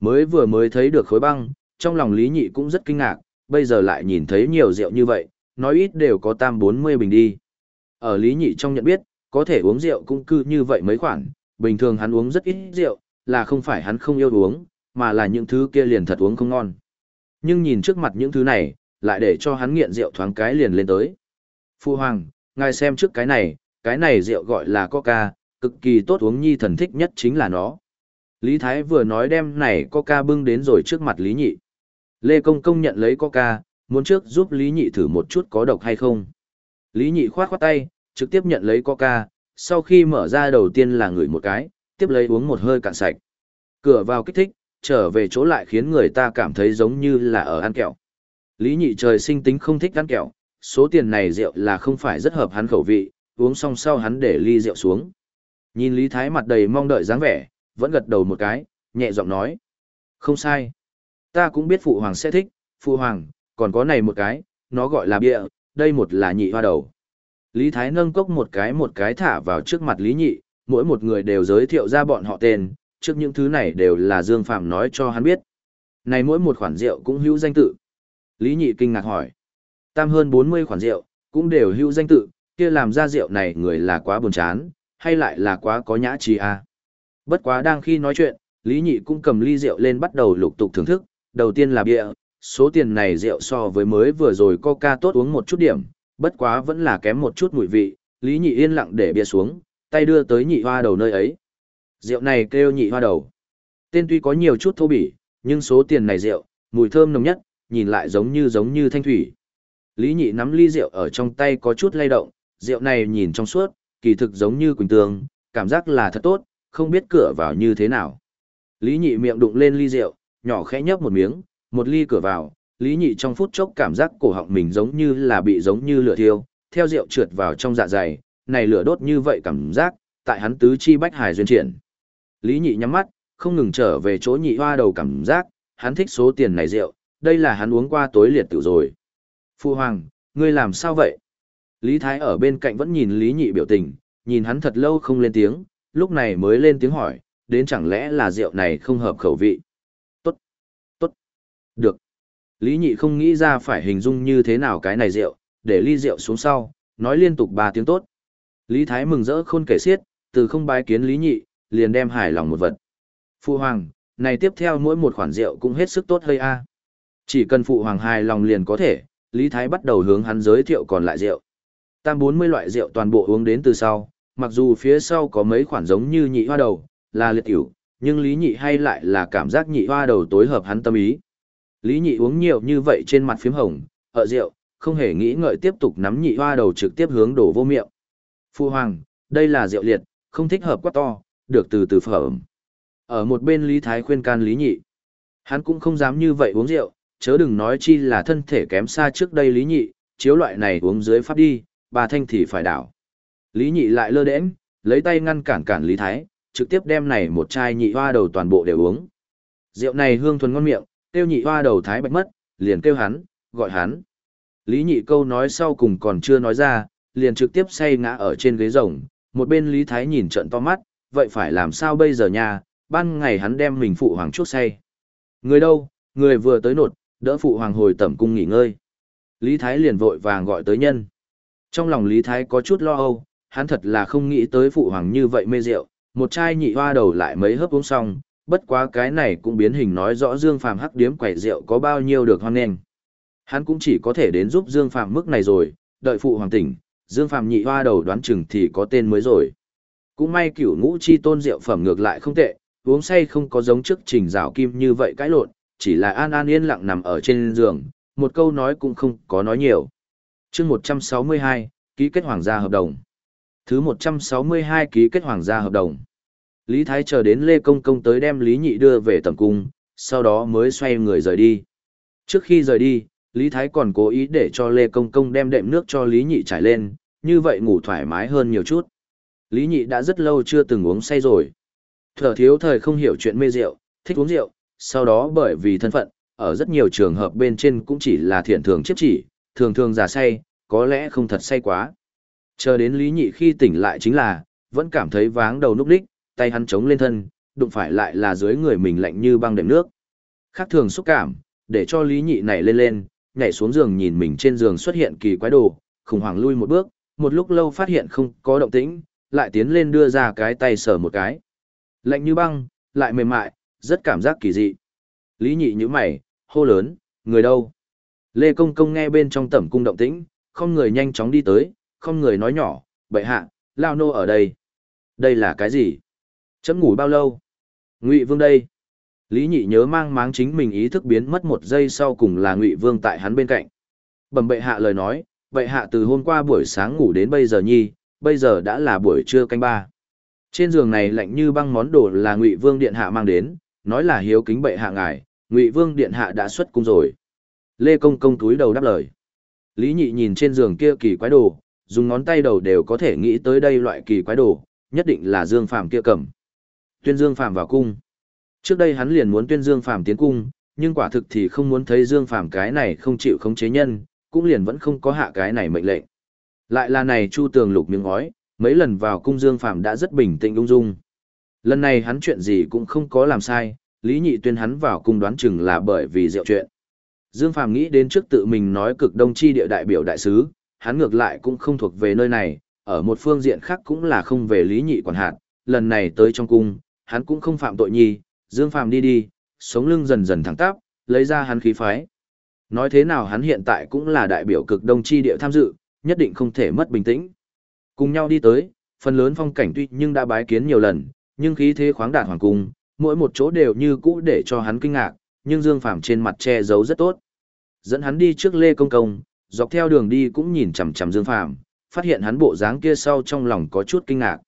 Mới vừa mới thấy được khối băng, trong lòng Lý Nhị cũng rất kinh ngạc, bây giờ lại nhìn thấy nhiều rượu như vậy, nói ít đều có tam bốn mươi bình đi. Ở Lý Nhị trong nhận biết, có thể uống rượu cũng cư như vậy mấy khoản, bình thường hắn uống rất ít rượu, là không phải hắn không yêu uống, mà là những thứ kia liền thật uống không ngon. Nhưng nhìn trước mặt những thứ này, lại để cho hắn nghiện rượu thoáng cái liền lên tới. Phu Hoàng, ngài xem trước cái này, cái này rượu gọi là coca, cực kỳ tốt uống nhi thần thích nhất chính là nó. Lý Thái vừa nói đem này coca bưng đến rồi trước mặt Lý Nhị. Lê Công Công nhận lấy coca, muốn trước giúp Lý Nhị thử một chút có độc hay không. Lý Nhị khoát khoát tay, trực tiếp nhận lấy coca, sau khi mở ra đầu tiên là ngửi một cái, tiếp lấy uống một hơi cạn sạch. Cửa vào kích thích, trở về chỗ lại khiến người ta cảm thấy giống như là ở ăn kẹo. Lý Nhị trời sinh tính không thích ăn kẹo, số tiền này rượu là không phải rất hợp hắn khẩu vị, uống xong sau hắn để ly rượu xuống. Nhìn Lý Thái mặt đầy mong đợi dáng vẻ, vẫn gật đầu một cái, nhẹ giọng nói. Không sai. Ta cũng biết Phụ Hoàng sẽ thích, Phụ Hoàng, còn có này một cái, nó gọi là bia, đây một là nhị hoa đầu. Lý Thái nâng cốc một cái một cái thả vào trước mặt Lý Nhị, mỗi một người đều giới thiệu ra bọn họ tên, trước những thứ này đều là Dương Phạm nói cho hắn biết. Này mỗi một khoản rượu cũng hữu danh tự. Lý Nhị kinh ngạc hỏi. Tam hơn 40 khoản rượu, cũng đều hữu danh tự, kia làm ra rượu này người là quá buồn chán, hay lại là quá có nhã trí à. Bất quá đang khi nói chuyện, Lý Nhị cũng cầm ly rượu lên bắt đầu lục tục thưởng thức, đầu tiên là bia, số tiền này rượu so với mới vừa rồi coca tốt uống một chút điểm, bất quá vẫn là kém một chút mùi vị, Lý Nhị yên lặng để bia xuống, tay đưa tới nhị hoa đầu nơi ấy. Rượu này kêu nhị hoa đầu. Tên tuy có nhiều chút thô bỉ, nhưng số tiền này rượu, mùi thơm nồng nhất, nhìn lại giống như giống như thanh thủy. Lý Nhị nắm ly rượu ở trong tay có chút lay động, rượu này nhìn trong suốt, kỳ thực giống như quỳnh tường, cảm giác là thật tốt, không biết cửa vào như thế nào. Lý Nhị miệng đụng lên ly rượu, nhỏ khẽ nhấp một miếng, một ly cửa vào, Lý Nhị trong phút chốc cảm giác cổ họng mình giống như là bị giống như lửa thiêu, theo rượu trượt vào trong dạ dày, này lửa đốt như vậy cảm giác, tại hắn tứ chi bách hải duyên triển. Lý Nhị nhắm mắt, không ngừng trở về chỗ nhị hoa đầu cảm giác, hắn thích số tiền này rượu, đây là hắn uống qua tối liệt tử rồi. Phu Hoàng, ngươi làm sao vậy? Lý Thái ở bên cạnh vẫn nhìn Lý Nhị biểu tình, nhìn hắn thật lâu không lên tiếng, lúc này mới lên tiếng hỏi, đến chẳng lẽ là rượu này không hợp khẩu vị? Tốt, tốt, được. Lý Nhị không nghĩ ra phải hình dung như thế nào cái này rượu, để ly rượu xuống sau, nói liên tục ba tiếng tốt. Lý Thái mừng rỡ khôn kể xiết, từ không bái kiến Lý Nhị, liền đem hài lòng một vật. Phu Hoàng, này tiếp theo mỗi một khoản rượu cũng hết sức tốt hơi a. Chỉ cần Phụ Hoàng hài lòng liền có thể, Lý Thái bắt đầu hướng hắn giới thiệu còn lại rượu. Tam bốn mươi loại rượu toàn bộ uống đến từ sau, mặc dù phía sau có mấy khoản giống như nhị hoa đầu, là liệt tiểu, nhưng Lý Nhị hay lại là cảm giác nhị hoa đầu tối hợp hắn tâm ý. Lý Nhị uống nhiều như vậy trên mặt phím hồng, ở rượu, không hề nghĩ ngợi tiếp tục nắm nhị hoa đầu trực tiếp hướng đổ vô miệng. Phu Hoàng, đây là rượu liệt, không thích hợp quá to, được từ từ phẩm. Ở một bên Lý Thái khuyên can Lý Nhị. Hắn cũng không dám như vậy uống rượu, chớ đừng nói chi là thân thể kém xa trước đây Lý Nhị, chiếu loại này uống dưới pháp đi, bà thanh thì phải đảo. Lý Nhị lại lơ đễnh, lấy tay ngăn cản cản Lý Thái, trực tiếp đem này một chai nhị hoa đầu toàn bộ đều uống. Rượu này hương thuần ngon miệng, kêu nhị hoa đầu Thái bạch mất, liền kêu hắn, gọi hắn. Lý Nhị câu nói sau cùng còn chưa nói ra, liền trực tiếp say ngã ở trên ghế rồng, một bên Lý Thái nhìn trận to mắt, vậy phải làm sao bây giờ nha, ban ngày hắn đem mình phụ hoàng chuốc say. Người đâu, người vừa tới nột, đỡ phụ hoàng hồi tẩm cung nghỉ ngơi. Lý Thái liền vội vàng gọi tới nhân. Trong lòng Lý Thái có chút lo âu, hắn thật là không nghĩ tới phụ hoàng như vậy mê rượu, một chai nhị hoa đầu lại mấy hớp uống xong, bất quá cái này cũng biến hình nói rõ Dương Phàm hắc điếm quẩy rượu có bao nhiêu được hoan nghênh. Hắn cũng chỉ có thể đến giúp Dương Phàm mức này rồi, đợi phụ hoàng tỉnh, Dương Phàm nhị hoa đầu đoán chừng thì có tên mới rồi. Cũng may cửu ngũ chi tôn rượu phẩm ngược lại không tệ, uống say không có giống trước trình rào kim như vậy cãi lộn, chỉ là an an yên lặng nằm ở trên giường, một câu nói cũng không có nói nhiều chương 162, ký kết hoàng gia hợp đồng. Thứ 162 ký kết hoàng gia hợp đồng. Lý Thái chờ đến Lê Công Công tới đem Lý Nhị đưa về tầm cung, sau đó mới xoay người rời đi. Trước khi rời đi, Lý Thái còn cố ý để cho Lê Công Công đem đệm nước cho Lý Nhị trải lên, như vậy ngủ thoải mái hơn nhiều chút. Lý Nhị đã rất lâu chưa từng uống say rồi. Thở thiếu thời không hiểu chuyện mê rượu, thích uống rượu, sau đó bởi vì thân phận, ở rất nhiều trường hợp bên trên cũng chỉ là thiện thường chiếc chỉ, thường thường giả say, có lẽ không thật say quá. Chờ đến Lý Nhị khi tỉnh lại chính là, vẫn cảm thấy váng đầu núp đích, tay hắn chống lên thân, đụng phải lại là dưới người mình lạnh như băng đệm nước. Khác thường xúc cảm, để cho Lý Nhị nảy lên lên, nhảy xuống giường nhìn mình trên giường xuất hiện kỳ quái đồ, khủng hoảng lui một bước, một lúc lâu phát hiện không có động tĩnh, lại tiến lên đưa ra cái tay sờ một cái. Lạnh như băng, lại mềm mại, rất cảm giác kỳ dị. Lý nhị như mày, hô lớn, người đâu? Lê Công Công nghe bên trong tẩm cung động tĩnh, không người nhanh chóng đi tới, không người nói nhỏ, bậy hạ, lao nô ở đây. Đây là cái gì? Chấm ngủ bao lâu? Ngụy Vương đây. Lý Nhị nhớ mang máng chính mình ý thức biến mất một giây sau cùng là Ngụy Vương tại hắn bên cạnh. Bẩm bệ hạ lời nói, bệ hạ từ hôm qua buổi sáng ngủ đến bây giờ nhi, bây giờ đã là buổi trưa canh ba. Trên giường này lạnh như băng món đồ là Ngụy Vương điện hạ mang đến, nói là hiếu kính bệ hạ ngài, Ngụy Vương điện hạ đã xuất cung rồi. Lê Công công túi đầu đáp lời. Lý Nhị nhìn trên giường kia kỳ quái đồ, dùng ngón tay đầu đều có thể nghĩ tới đây loại kỳ quái đồ, nhất định là Dương Phàm kia cầm. Tuyên Dương Phàm vào cung. Trước đây hắn liền muốn tuyên Dương Phàm tiến cung, nhưng quả thực thì không muốn thấy Dương Phàm cái này không chịu khống chế nhân, cũng liền vẫn không có hạ cái này mệnh lệnh. Lại là này Chu Tường lục miếng ngói, mấy lần vào cung Dương Phàm đã rất bình tĩnh ung dung. Lần này hắn chuyện gì cũng không có làm sai, Lý Nhị tuyên hắn vào cung đoán chừng là bởi vì rượu chuyện. Dương Phàm nghĩ đến trước tự mình nói cực đông chi địa đại biểu đại sứ, hắn ngược lại cũng không thuộc về nơi này, ở một phương diện khác cũng là không về Lý Nhị quản hạt, lần này tới trong cung, hắn cũng không phạm tội nhi, Dương Phàm đi đi, sống lưng dần dần thẳng tắp, lấy ra hắn khí phái. Nói thế nào hắn hiện tại cũng là đại biểu cực đông chi địa tham dự, nhất định không thể mất bình tĩnh. Cùng nhau đi tới, phần lớn phong cảnh tuy nhưng đã bái kiến nhiều lần, nhưng khí thế khoáng đạt hoàng cung, mỗi một chỗ đều như cũ để cho hắn kinh ngạc, nhưng Dương Phàm trên mặt che giấu rất tốt. Dẫn hắn đi trước Lê Công Công, dọc theo đường đi cũng nhìn chằm chằm Dương Phàm, phát hiện hắn bộ dáng kia sau trong lòng có chút kinh ngạc.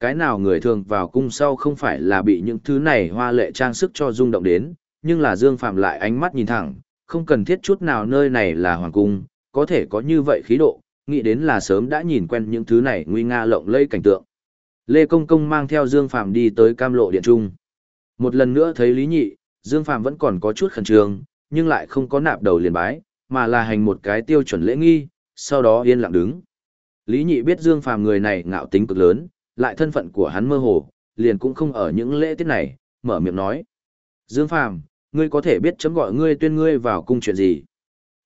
Cái nào người thường vào cung sau không phải là bị những thứ này hoa lệ trang sức cho rung động đến, nhưng là Dương Phàm lại ánh mắt nhìn thẳng, không cần thiết chút nào nơi này là hoàng cung, có thể có như vậy khí độ, nghĩ đến là sớm đã nhìn quen những thứ này nguy nga lộng lẫy cảnh tượng. Lê Công Công mang theo Dương Phàm đi tới cam lộ điện trung. Một lần nữa thấy Lý Nhị, Dương Phàm vẫn còn có chút khẩn trương, nhưng lại không có nạp đầu liền bái, mà là hành một cái tiêu chuẩn lễ nghi, sau đó yên lặng đứng. Lý Nhị biết Dương Phàm người này ngạo tính cực lớn, lại thân phận của hắn mơ hồ, liền cũng không ở những lễ tiết này, mở miệng nói. Dương Phàm, ngươi có thể biết chấm gọi ngươi tuyên ngươi vào cung chuyện gì?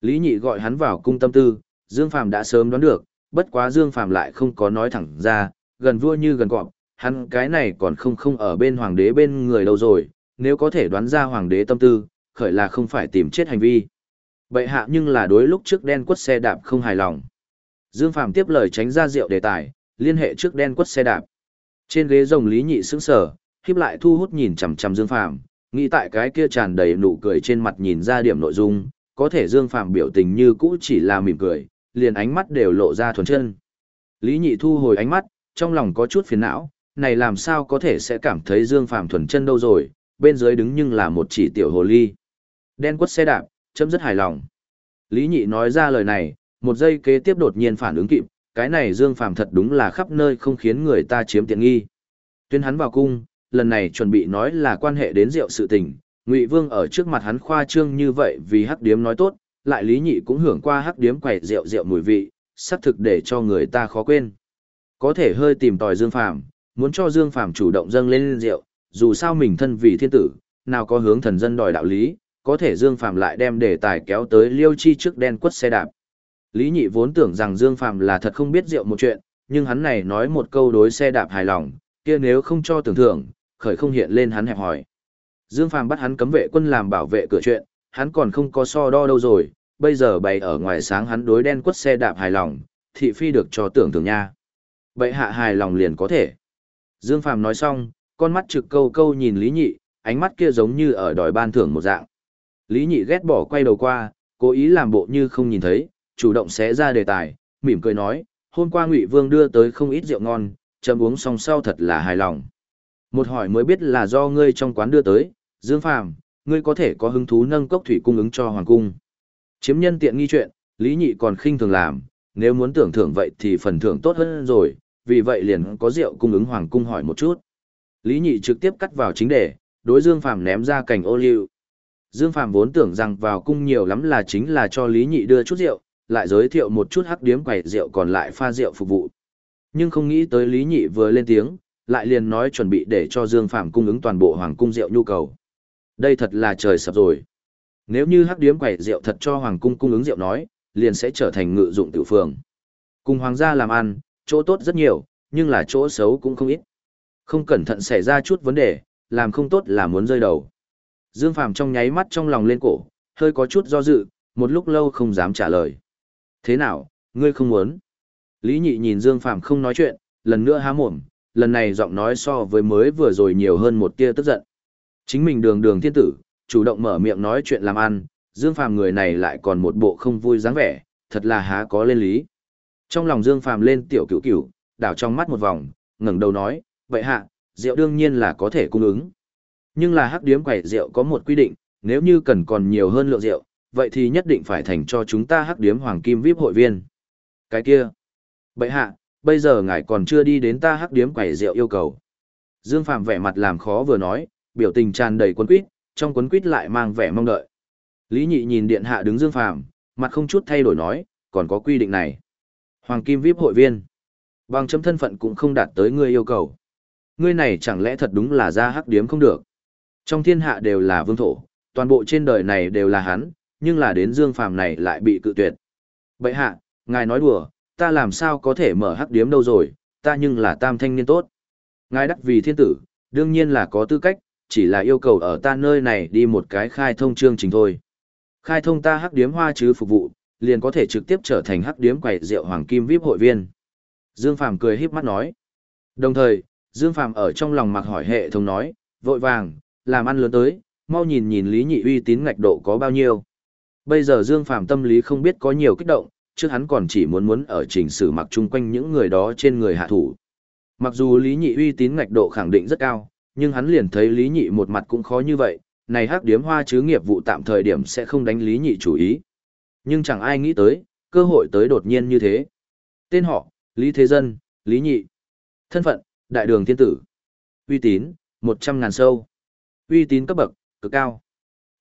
Lý Nhị gọi hắn vào cung tâm tư, Dương Phàm đã sớm đoán được, bất quá Dương Phàm lại không có nói thẳng ra, gần vua như gần cọp, hắn cái này còn không không ở bên hoàng đế bên người đâu rồi, nếu có thể đoán ra hoàng đế tâm tư, khởi là không phải tìm chết hành vi. Bệ hạ nhưng là đối lúc trước đen quất xe đạp không hài lòng. Dương Phàm tiếp lời tránh ra rượu đề tài, liên hệ trước đen quất xe đạp. Trên ghế rồng Lý Nhị sững sờ, khiếp lại thu hút nhìn chằm chằm Dương Phàm, nghĩ tại cái kia tràn đầy nụ cười trên mặt nhìn ra điểm nội dung, có thể Dương Phàm biểu tình như cũ chỉ là mỉm cười, liền ánh mắt đều lộ ra thuần chân. Lý Nhị thu hồi ánh mắt, trong lòng có chút phiền não, này làm sao có thể sẽ cảm thấy Dương Phàm thuần chân đâu rồi, bên dưới đứng nhưng là một chỉ tiểu hồ ly. Đen quất xe đạp, chấm rất hài lòng. Lý Nhị nói ra lời này, một giây kế tiếp đột nhiên phản ứng kịp, cái này Dương Phàm thật đúng là khắp nơi không khiến người ta chiếm tiện nghi. Tuyên hắn vào cung, lần này chuẩn bị nói là quan hệ đến rượu sự tình, Ngụy Vương ở trước mặt hắn khoa trương như vậy vì hắc điếm nói tốt, lại Lý Nhị cũng hưởng qua hắc điếm quẩy rượu rượu mùi vị, sắp thực để cho người ta khó quên. Có thể hơi tìm tòi Dương Phàm, muốn cho Dương Phàm chủ động dâng lên rượu, dù sao mình thân vì thiên tử, nào có hướng thần dân đòi đạo lý, có thể Dương Phàm lại đem đề tài kéo tới Liêu Chi trước đen quất xe đạp. Lý Nhị vốn tưởng rằng Dương Phàm là thật không biết rượu một chuyện, nhưng hắn này nói một câu đối xe đạp hài lòng, kia nếu không cho tưởng thưởng, khởi không hiện lên hắn hẹp hỏi. Dương Phàm bắt hắn cấm vệ quân làm bảo vệ cửa chuyện, hắn còn không có so đo đâu rồi, bây giờ bày ở ngoài sáng hắn đối đen quất xe đạp hài lòng, thị phi được cho tưởng thưởng nha. Vậy hạ hài lòng liền có thể. Dương Phàm nói xong, con mắt trực câu câu nhìn Lý Nhị, ánh mắt kia giống như ở đòi ban thưởng một dạng. Lý Nhị ghét bỏ quay đầu qua, cố ý làm bộ như không nhìn thấy, chủ động xé ra đề tài, mỉm cười nói, hôm qua Ngụy Vương đưa tới không ít rượu ngon, chấm uống xong sau thật là hài lòng. Một hỏi mới biết là do ngươi trong quán đưa tới, Dương Phàm, ngươi có thể có hứng thú nâng cốc thủy cung ứng cho hoàng cung. Chiếm nhân tiện nghi chuyện, Lý Nhị còn khinh thường làm, nếu muốn tưởng thưởng vậy thì phần thưởng tốt hơn rồi, vì vậy liền có rượu cung ứng hoàng cung hỏi một chút. Lý Nhị trực tiếp cắt vào chính đề, đối Dương Phàm ném ra cành ô liu. Dương Phàm vốn tưởng rằng vào cung nhiều lắm là chính là cho Lý Nhị đưa chút rượu, lại giới thiệu một chút hắc điếm quầy rượu còn lại pha rượu phục vụ. Nhưng không nghĩ tới Lý Nhị vừa lên tiếng, lại liền nói chuẩn bị để cho Dương Phàm cung ứng toàn bộ hoàng cung rượu nhu cầu. Đây thật là trời sập rồi. Nếu như hắc điếm quầy rượu thật cho hoàng cung cung ứng rượu nói, liền sẽ trở thành ngự dụng tiểu phường. Cùng hoàng gia làm ăn, chỗ tốt rất nhiều, nhưng là chỗ xấu cũng không ít. Không cẩn thận xảy ra chút vấn đề, làm không tốt là muốn rơi đầu. Dương Phàm trong nháy mắt trong lòng lên cổ, hơi có chút do dự, một lúc lâu không dám trả lời. Thế nào, ngươi không muốn? Lý Nhị nhìn Dương Phàm không nói chuyện, lần nữa há mồm, lần này giọng nói so với mới vừa rồi nhiều hơn một tia tức giận. Chính mình đường đường thiên tử, chủ động mở miệng nói chuyện làm ăn, Dương Phàm người này lại còn một bộ không vui dáng vẻ, thật là há có lên lý. Trong lòng Dương Phàm lên tiểu cửu cửu, đảo trong mắt một vòng, ngẩng đầu nói, vậy hạ, rượu đương nhiên là có thể cung ứng. Nhưng là hắc điếm quẩy rượu có một quy định, nếu như cần còn nhiều hơn lượng rượu, vậy thì nhất định phải thành cho chúng ta hắc điếm hoàng kim VIP hội viên. Cái kia. Bậy hạ, bây giờ ngài còn chưa đi đến ta hắc điếm quẩy rượu yêu cầu. Dương Phạm vẻ mặt làm khó vừa nói, biểu tình tràn đầy quấn quýt, trong quấn quýt lại mang vẻ mong đợi. Lý Nhị nhìn điện hạ đứng Dương Phạm, mặt không chút thay đổi nói, còn có quy định này. Hoàng kim VIP hội viên. Bằng chấm thân phận cũng không đạt tới ngươi yêu cầu. Ngươi này chẳng lẽ thật đúng là ra hắc điếm không được. Trong thiên hạ đều là vương thổ, toàn bộ trên đời này đều là hắn, nhưng là đến Dương Phàm này lại bị cự tuyệt. Bệ hạ, ngài nói đùa, ta làm sao có thể mở hắc điếm đâu rồi, ta nhưng là tam thanh niên tốt. Ngài đắc vì thiên tử, đương nhiên là có tư cách, chỉ là yêu cầu ở ta nơi này đi một cái khai thông chương trình thôi. Khai thông ta hắc điếm hoa chứ phục vụ, liền có thể trực tiếp trở thành hắc điếm quầy rượu hoàng kim VIP hội viên. Dương Phàm cười híp mắt nói. Đồng thời, Dương Phàm ở trong lòng mặc hỏi hệ thống nói, vội vàng, làm ăn lớn tới, mau nhìn nhìn Lý Nhị uy tín ngạch độ có bao nhiêu. Bây giờ Dương Phàm tâm lý không biết có nhiều kích động, trước hắn còn chỉ muốn muốn ở trình sử mặc chung quanh những người đó trên người hạ thủ. Mặc dù Lý Nhị uy tín ngạch độ khẳng định rất cao, nhưng hắn liền thấy Lý Nhị một mặt cũng khó như vậy, này hắc điếm hoa chứ nghiệp vụ tạm thời điểm sẽ không đánh Lý Nhị chủ ý. Nhưng chẳng ai nghĩ tới, cơ hội tới đột nhiên như thế. Tên họ, Lý Thế Dân, Lý Nhị. Thân phận, Đại đường Thiên Tử. Uy tín, một trăm ngàn sâu. Uy tín cấp bậc, cực cao.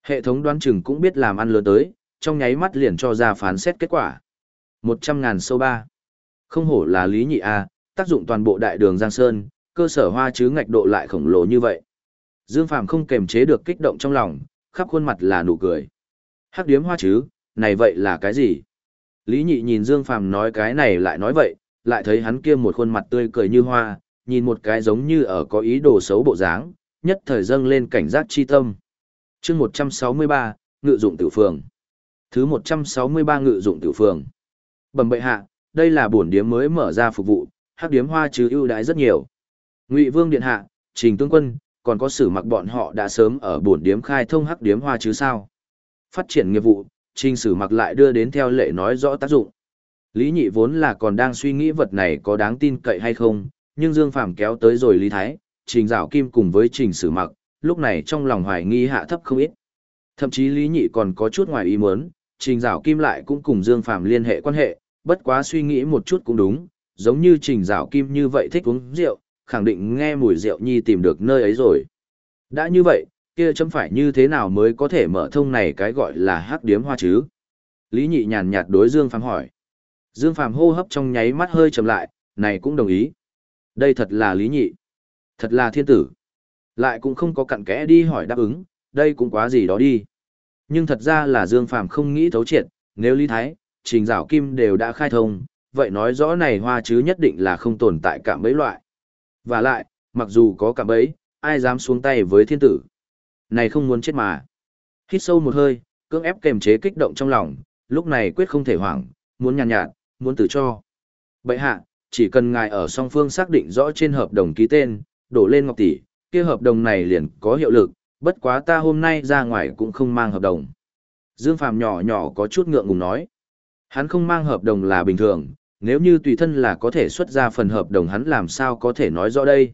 Hệ thống đoán chừng cũng biết làm ăn lớn tới, trong nháy mắt liền cho ra phán xét kết quả. một trăm ngàn sâu ba. Không hổ là lý nhị A, tác dụng toàn bộ đại đường Giang Sơn, cơ sở hoa chứ ngạch độ lại khổng lồ như vậy. Dương Phàm không kềm chế được kích động trong lòng, khắp khuôn mặt là nụ cười. Hắc điếm hoa chứ, này vậy là cái gì? Lý nhị nhìn Dương Phàm nói cái này lại nói vậy, lại thấy hắn kia một khuôn mặt tươi cười như hoa, nhìn một cái giống như ở có ý đồ xấu bộ dáng, nhất thời dâng lên cảnh giác chi tâm. chương 163, Ngự dụng tiểu phường. Thứ 163 Ngự dụng tiểu phường. Bẩm bệ hạ, đây là bổn điếm mới mở ra phục vụ, hắc điếm hoa chứ ưu đãi rất nhiều. Ngụy Vương điện hạ, Trình tướng quân, còn có sử mặc bọn họ đã sớm ở bổn điếm khai thông hắc điếm hoa chứ sao? Phát triển nghiệp vụ, Trình sử mặc lại đưa đến theo lệ nói rõ tác dụng. Lý Nhị vốn là còn đang suy nghĩ vật này có đáng tin cậy hay không, nhưng Dương Phàm kéo tới rồi Lý Thái, Trình Dạo Kim cùng với Trình Sử Mặc, lúc này trong lòng hoài nghi hạ thấp không ít. Thậm chí Lý Nhị còn có chút ngoài ý muốn, Trình Dạo Kim lại cũng cùng Dương Phàm liên hệ quan hệ, bất quá suy nghĩ một chút cũng đúng, giống như Trình Dạo Kim như vậy thích uống rượu, khẳng định nghe mùi rượu nhi tìm được nơi ấy rồi. Đã như vậy, kia chấm phải như thế nào mới có thể mở thông này cái gọi là hắc điếm hoa chứ? Lý Nhị nhàn nhạt đối Dương Phàm hỏi. Dương Phàm hô hấp trong nháy mắt hơi chậm lại, này cũng đồng ý. Đây thật là Lý Nhị. Thật là thiên tử. Lại cũng không có cặn kẽ đi hỏi đáp ứng, đây cũng quá gì đó đi. Nhưng thật ra là Dương Phàm không nghĩ thấu triệt, nếu Lý Thái, Trình Giảo Kim đều đã khai thông, vậy nói rõ này hoa chứ nhất định là không tồn tại cạm bẫy loại. Và lại, mặc dù có cạm bẫy, ai dám xuống tay với thiên tử. Này không muốn chết mà. Hít sâu một hơi, cưỡng ép kềm chế kích động trong lòng, lúc này quyết không thể hoảng, muốn nhàn nhạt, nhạt, muốn từ cho. Bậy hạ, chỉ cần ngài ở song phương xác định rõ trên hợp đồng ký tên, đổ lên ngọc tỷ, kia hợp đồng này liền có hiệu lực, bất quá ta hôm nay ra ngoài cũng không mang hợp đồng. Dương Phàm nhỏ nhỏ có chút ngượng ngùng nói. Hắn không mang hợp đồng là bình thường, nếu như tùy thân là có thể xuất ra phần hợp đồng hắn làm sao có thể nói rõ đây.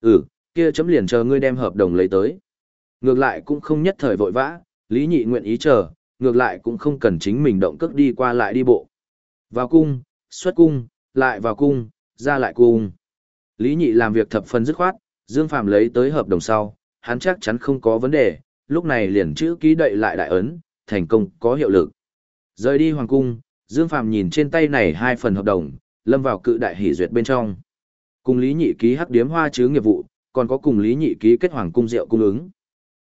Ừ, kia chấm liền chờ ngươi đem hợp đồng lấy tới. Ngược lại cũng không nhất thời vội vã, Lý Nhị nguyện ý chờ, ngược lại cũng không cần chính mình động cước đi qua lại đi bộ. Vào cung, xuất cung, lại vào cung, ra lại cung. Lý Nhị làm việc thập phần dứt khoát, Dương Phạm lấy tới hợp đồng sau, hắn chắc chắn không có vấn đề, lúc này liền chữ ký đậy lại đại ấn, thành công có hiệu lực. Rời đi hoàng cung, Dương Phạm nhìn trên tay này hai phần hợp đồng, lâm vào cự đại hỷ duyệt bên trong. Cùng Lý Nhị ký hắc điếm hoa chứ nghiệp vụ, còn có cùng Lý Nhị ký kết hoàng cung rượu cung ứng.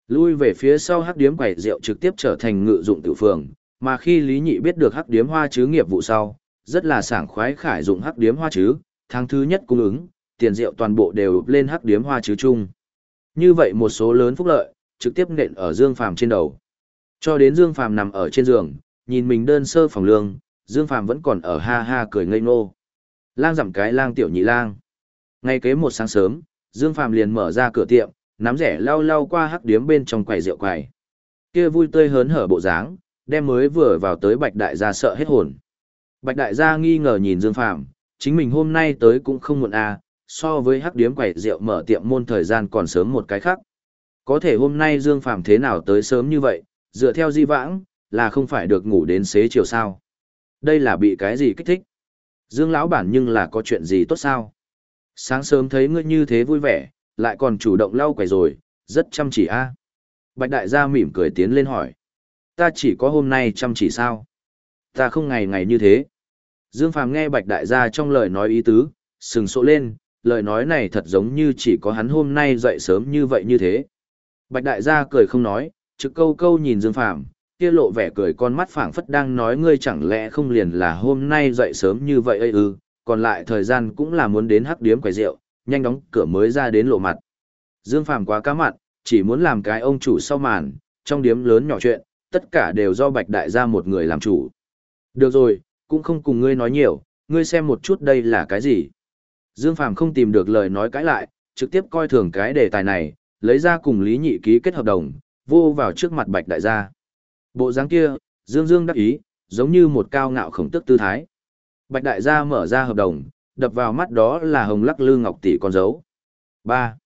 Lui về phía sau hắc điếm quẩy rượu trực tiếp trở thành ngự dụng tự phường, mà khi Lý Nhị biết được hắc điếm hoa chứ nghiệp vụ sau, rất là sảng khoái khải dụng hắc điếm hoa chứ, tháng thứ nhất cung ứng, tiền rượu toàn bộ đều lên hắc điếm hoa chứ chung. Như vậy một số lớn phúc lợi, trực tiếp nện ở Dương Phàm trên đầu. Cho đến Dương Phàm nằm ở trên giường, nhìn mình đơn sơ phòng lương, Dương Phàm vẫn còn ở ha ha cười ngây ngô. Lang giảm cái lang tiểu nhị lang. Ngay kế một sáng sớm, Dương Phàm liền mở ra cửa tiệm, nắm rẻ lau lau qua hắc điếm bên trong quầy rượu quầy. Kia vui tươi hớn hở bộ dáng, đem mới vừa vào tới Bạch Đại gia sợ hết hồn. Bạch Đại gia nghi ngờ nhìn Dương Phàm, chính mình hôm nay tới cũng không muộn à, so với hắc điếm quẩy rượu mở tiệm môn thời gian còn sớm một cái khác. Có thể hôm nay Dương Phàm thế nào tới sớm như vậy, dựa theo di vãng, là không phải được ngủ đến xế chiều sao. Đây là bị cái gì kích thích? Dương lão bản nhưng là có chuyện gì tốt sao? Sáng sớm thấy ngươi như thế vui vẻ, lại còn chủ động lau quẩy rồi, rất chăm chỉ a. Bạch đại gia mỉm cười tiến lên hỏi. Ta chỉ có hôm nay chăm chỉ sao? Ta không ngày ngày như thế. Dương Phàm nghe Bạch đại gia trong lời nói ý tứ, sừng sộ lên, lời nói này thật giống như chỉ có hắn hôm nay dậy sớm như vậy như thế. Bạch đại gia cười không nói, trực câu câu nhìn Dương Phàm, kia lộ vẻ cười con mắt phảng phất đang nói ngươi chẳng lẽ không liền là hôm nay dậy sớm như vậy ư, ừ, còn lại thời gian cũng là muốn đến hắc điếm quầy rượu, nhanh đóng cửa mới ra đến lộ mặt. Dương Phàm quá cá mặn, chỉ muốn làm cái ông chủ sau màn, trong điếm lớn nhỏ chuyện, tất cả đều do Bạch Đại gia một người làm chủ. Được rồi, cũng không cùng ngươi nói nhiều, ngươi xem một chút đây là cái gì. Dương Phàm không tìm được lời nói cãi lại, trực tiếp coi thường cái đề tài này, lấy ra cùng Lý Nhị ký kết hợp đồng, vô vào trước mặt Bạch Đại gia. Bộ dáng kia, Dương Dương đắc ý, giống như một cao ngạo khổng tức tư thái. Bạch Đại gia mở ra hợp đồng, đập vào mắt đó là hồng lắc lư ngọc tỷ con dấu. 3.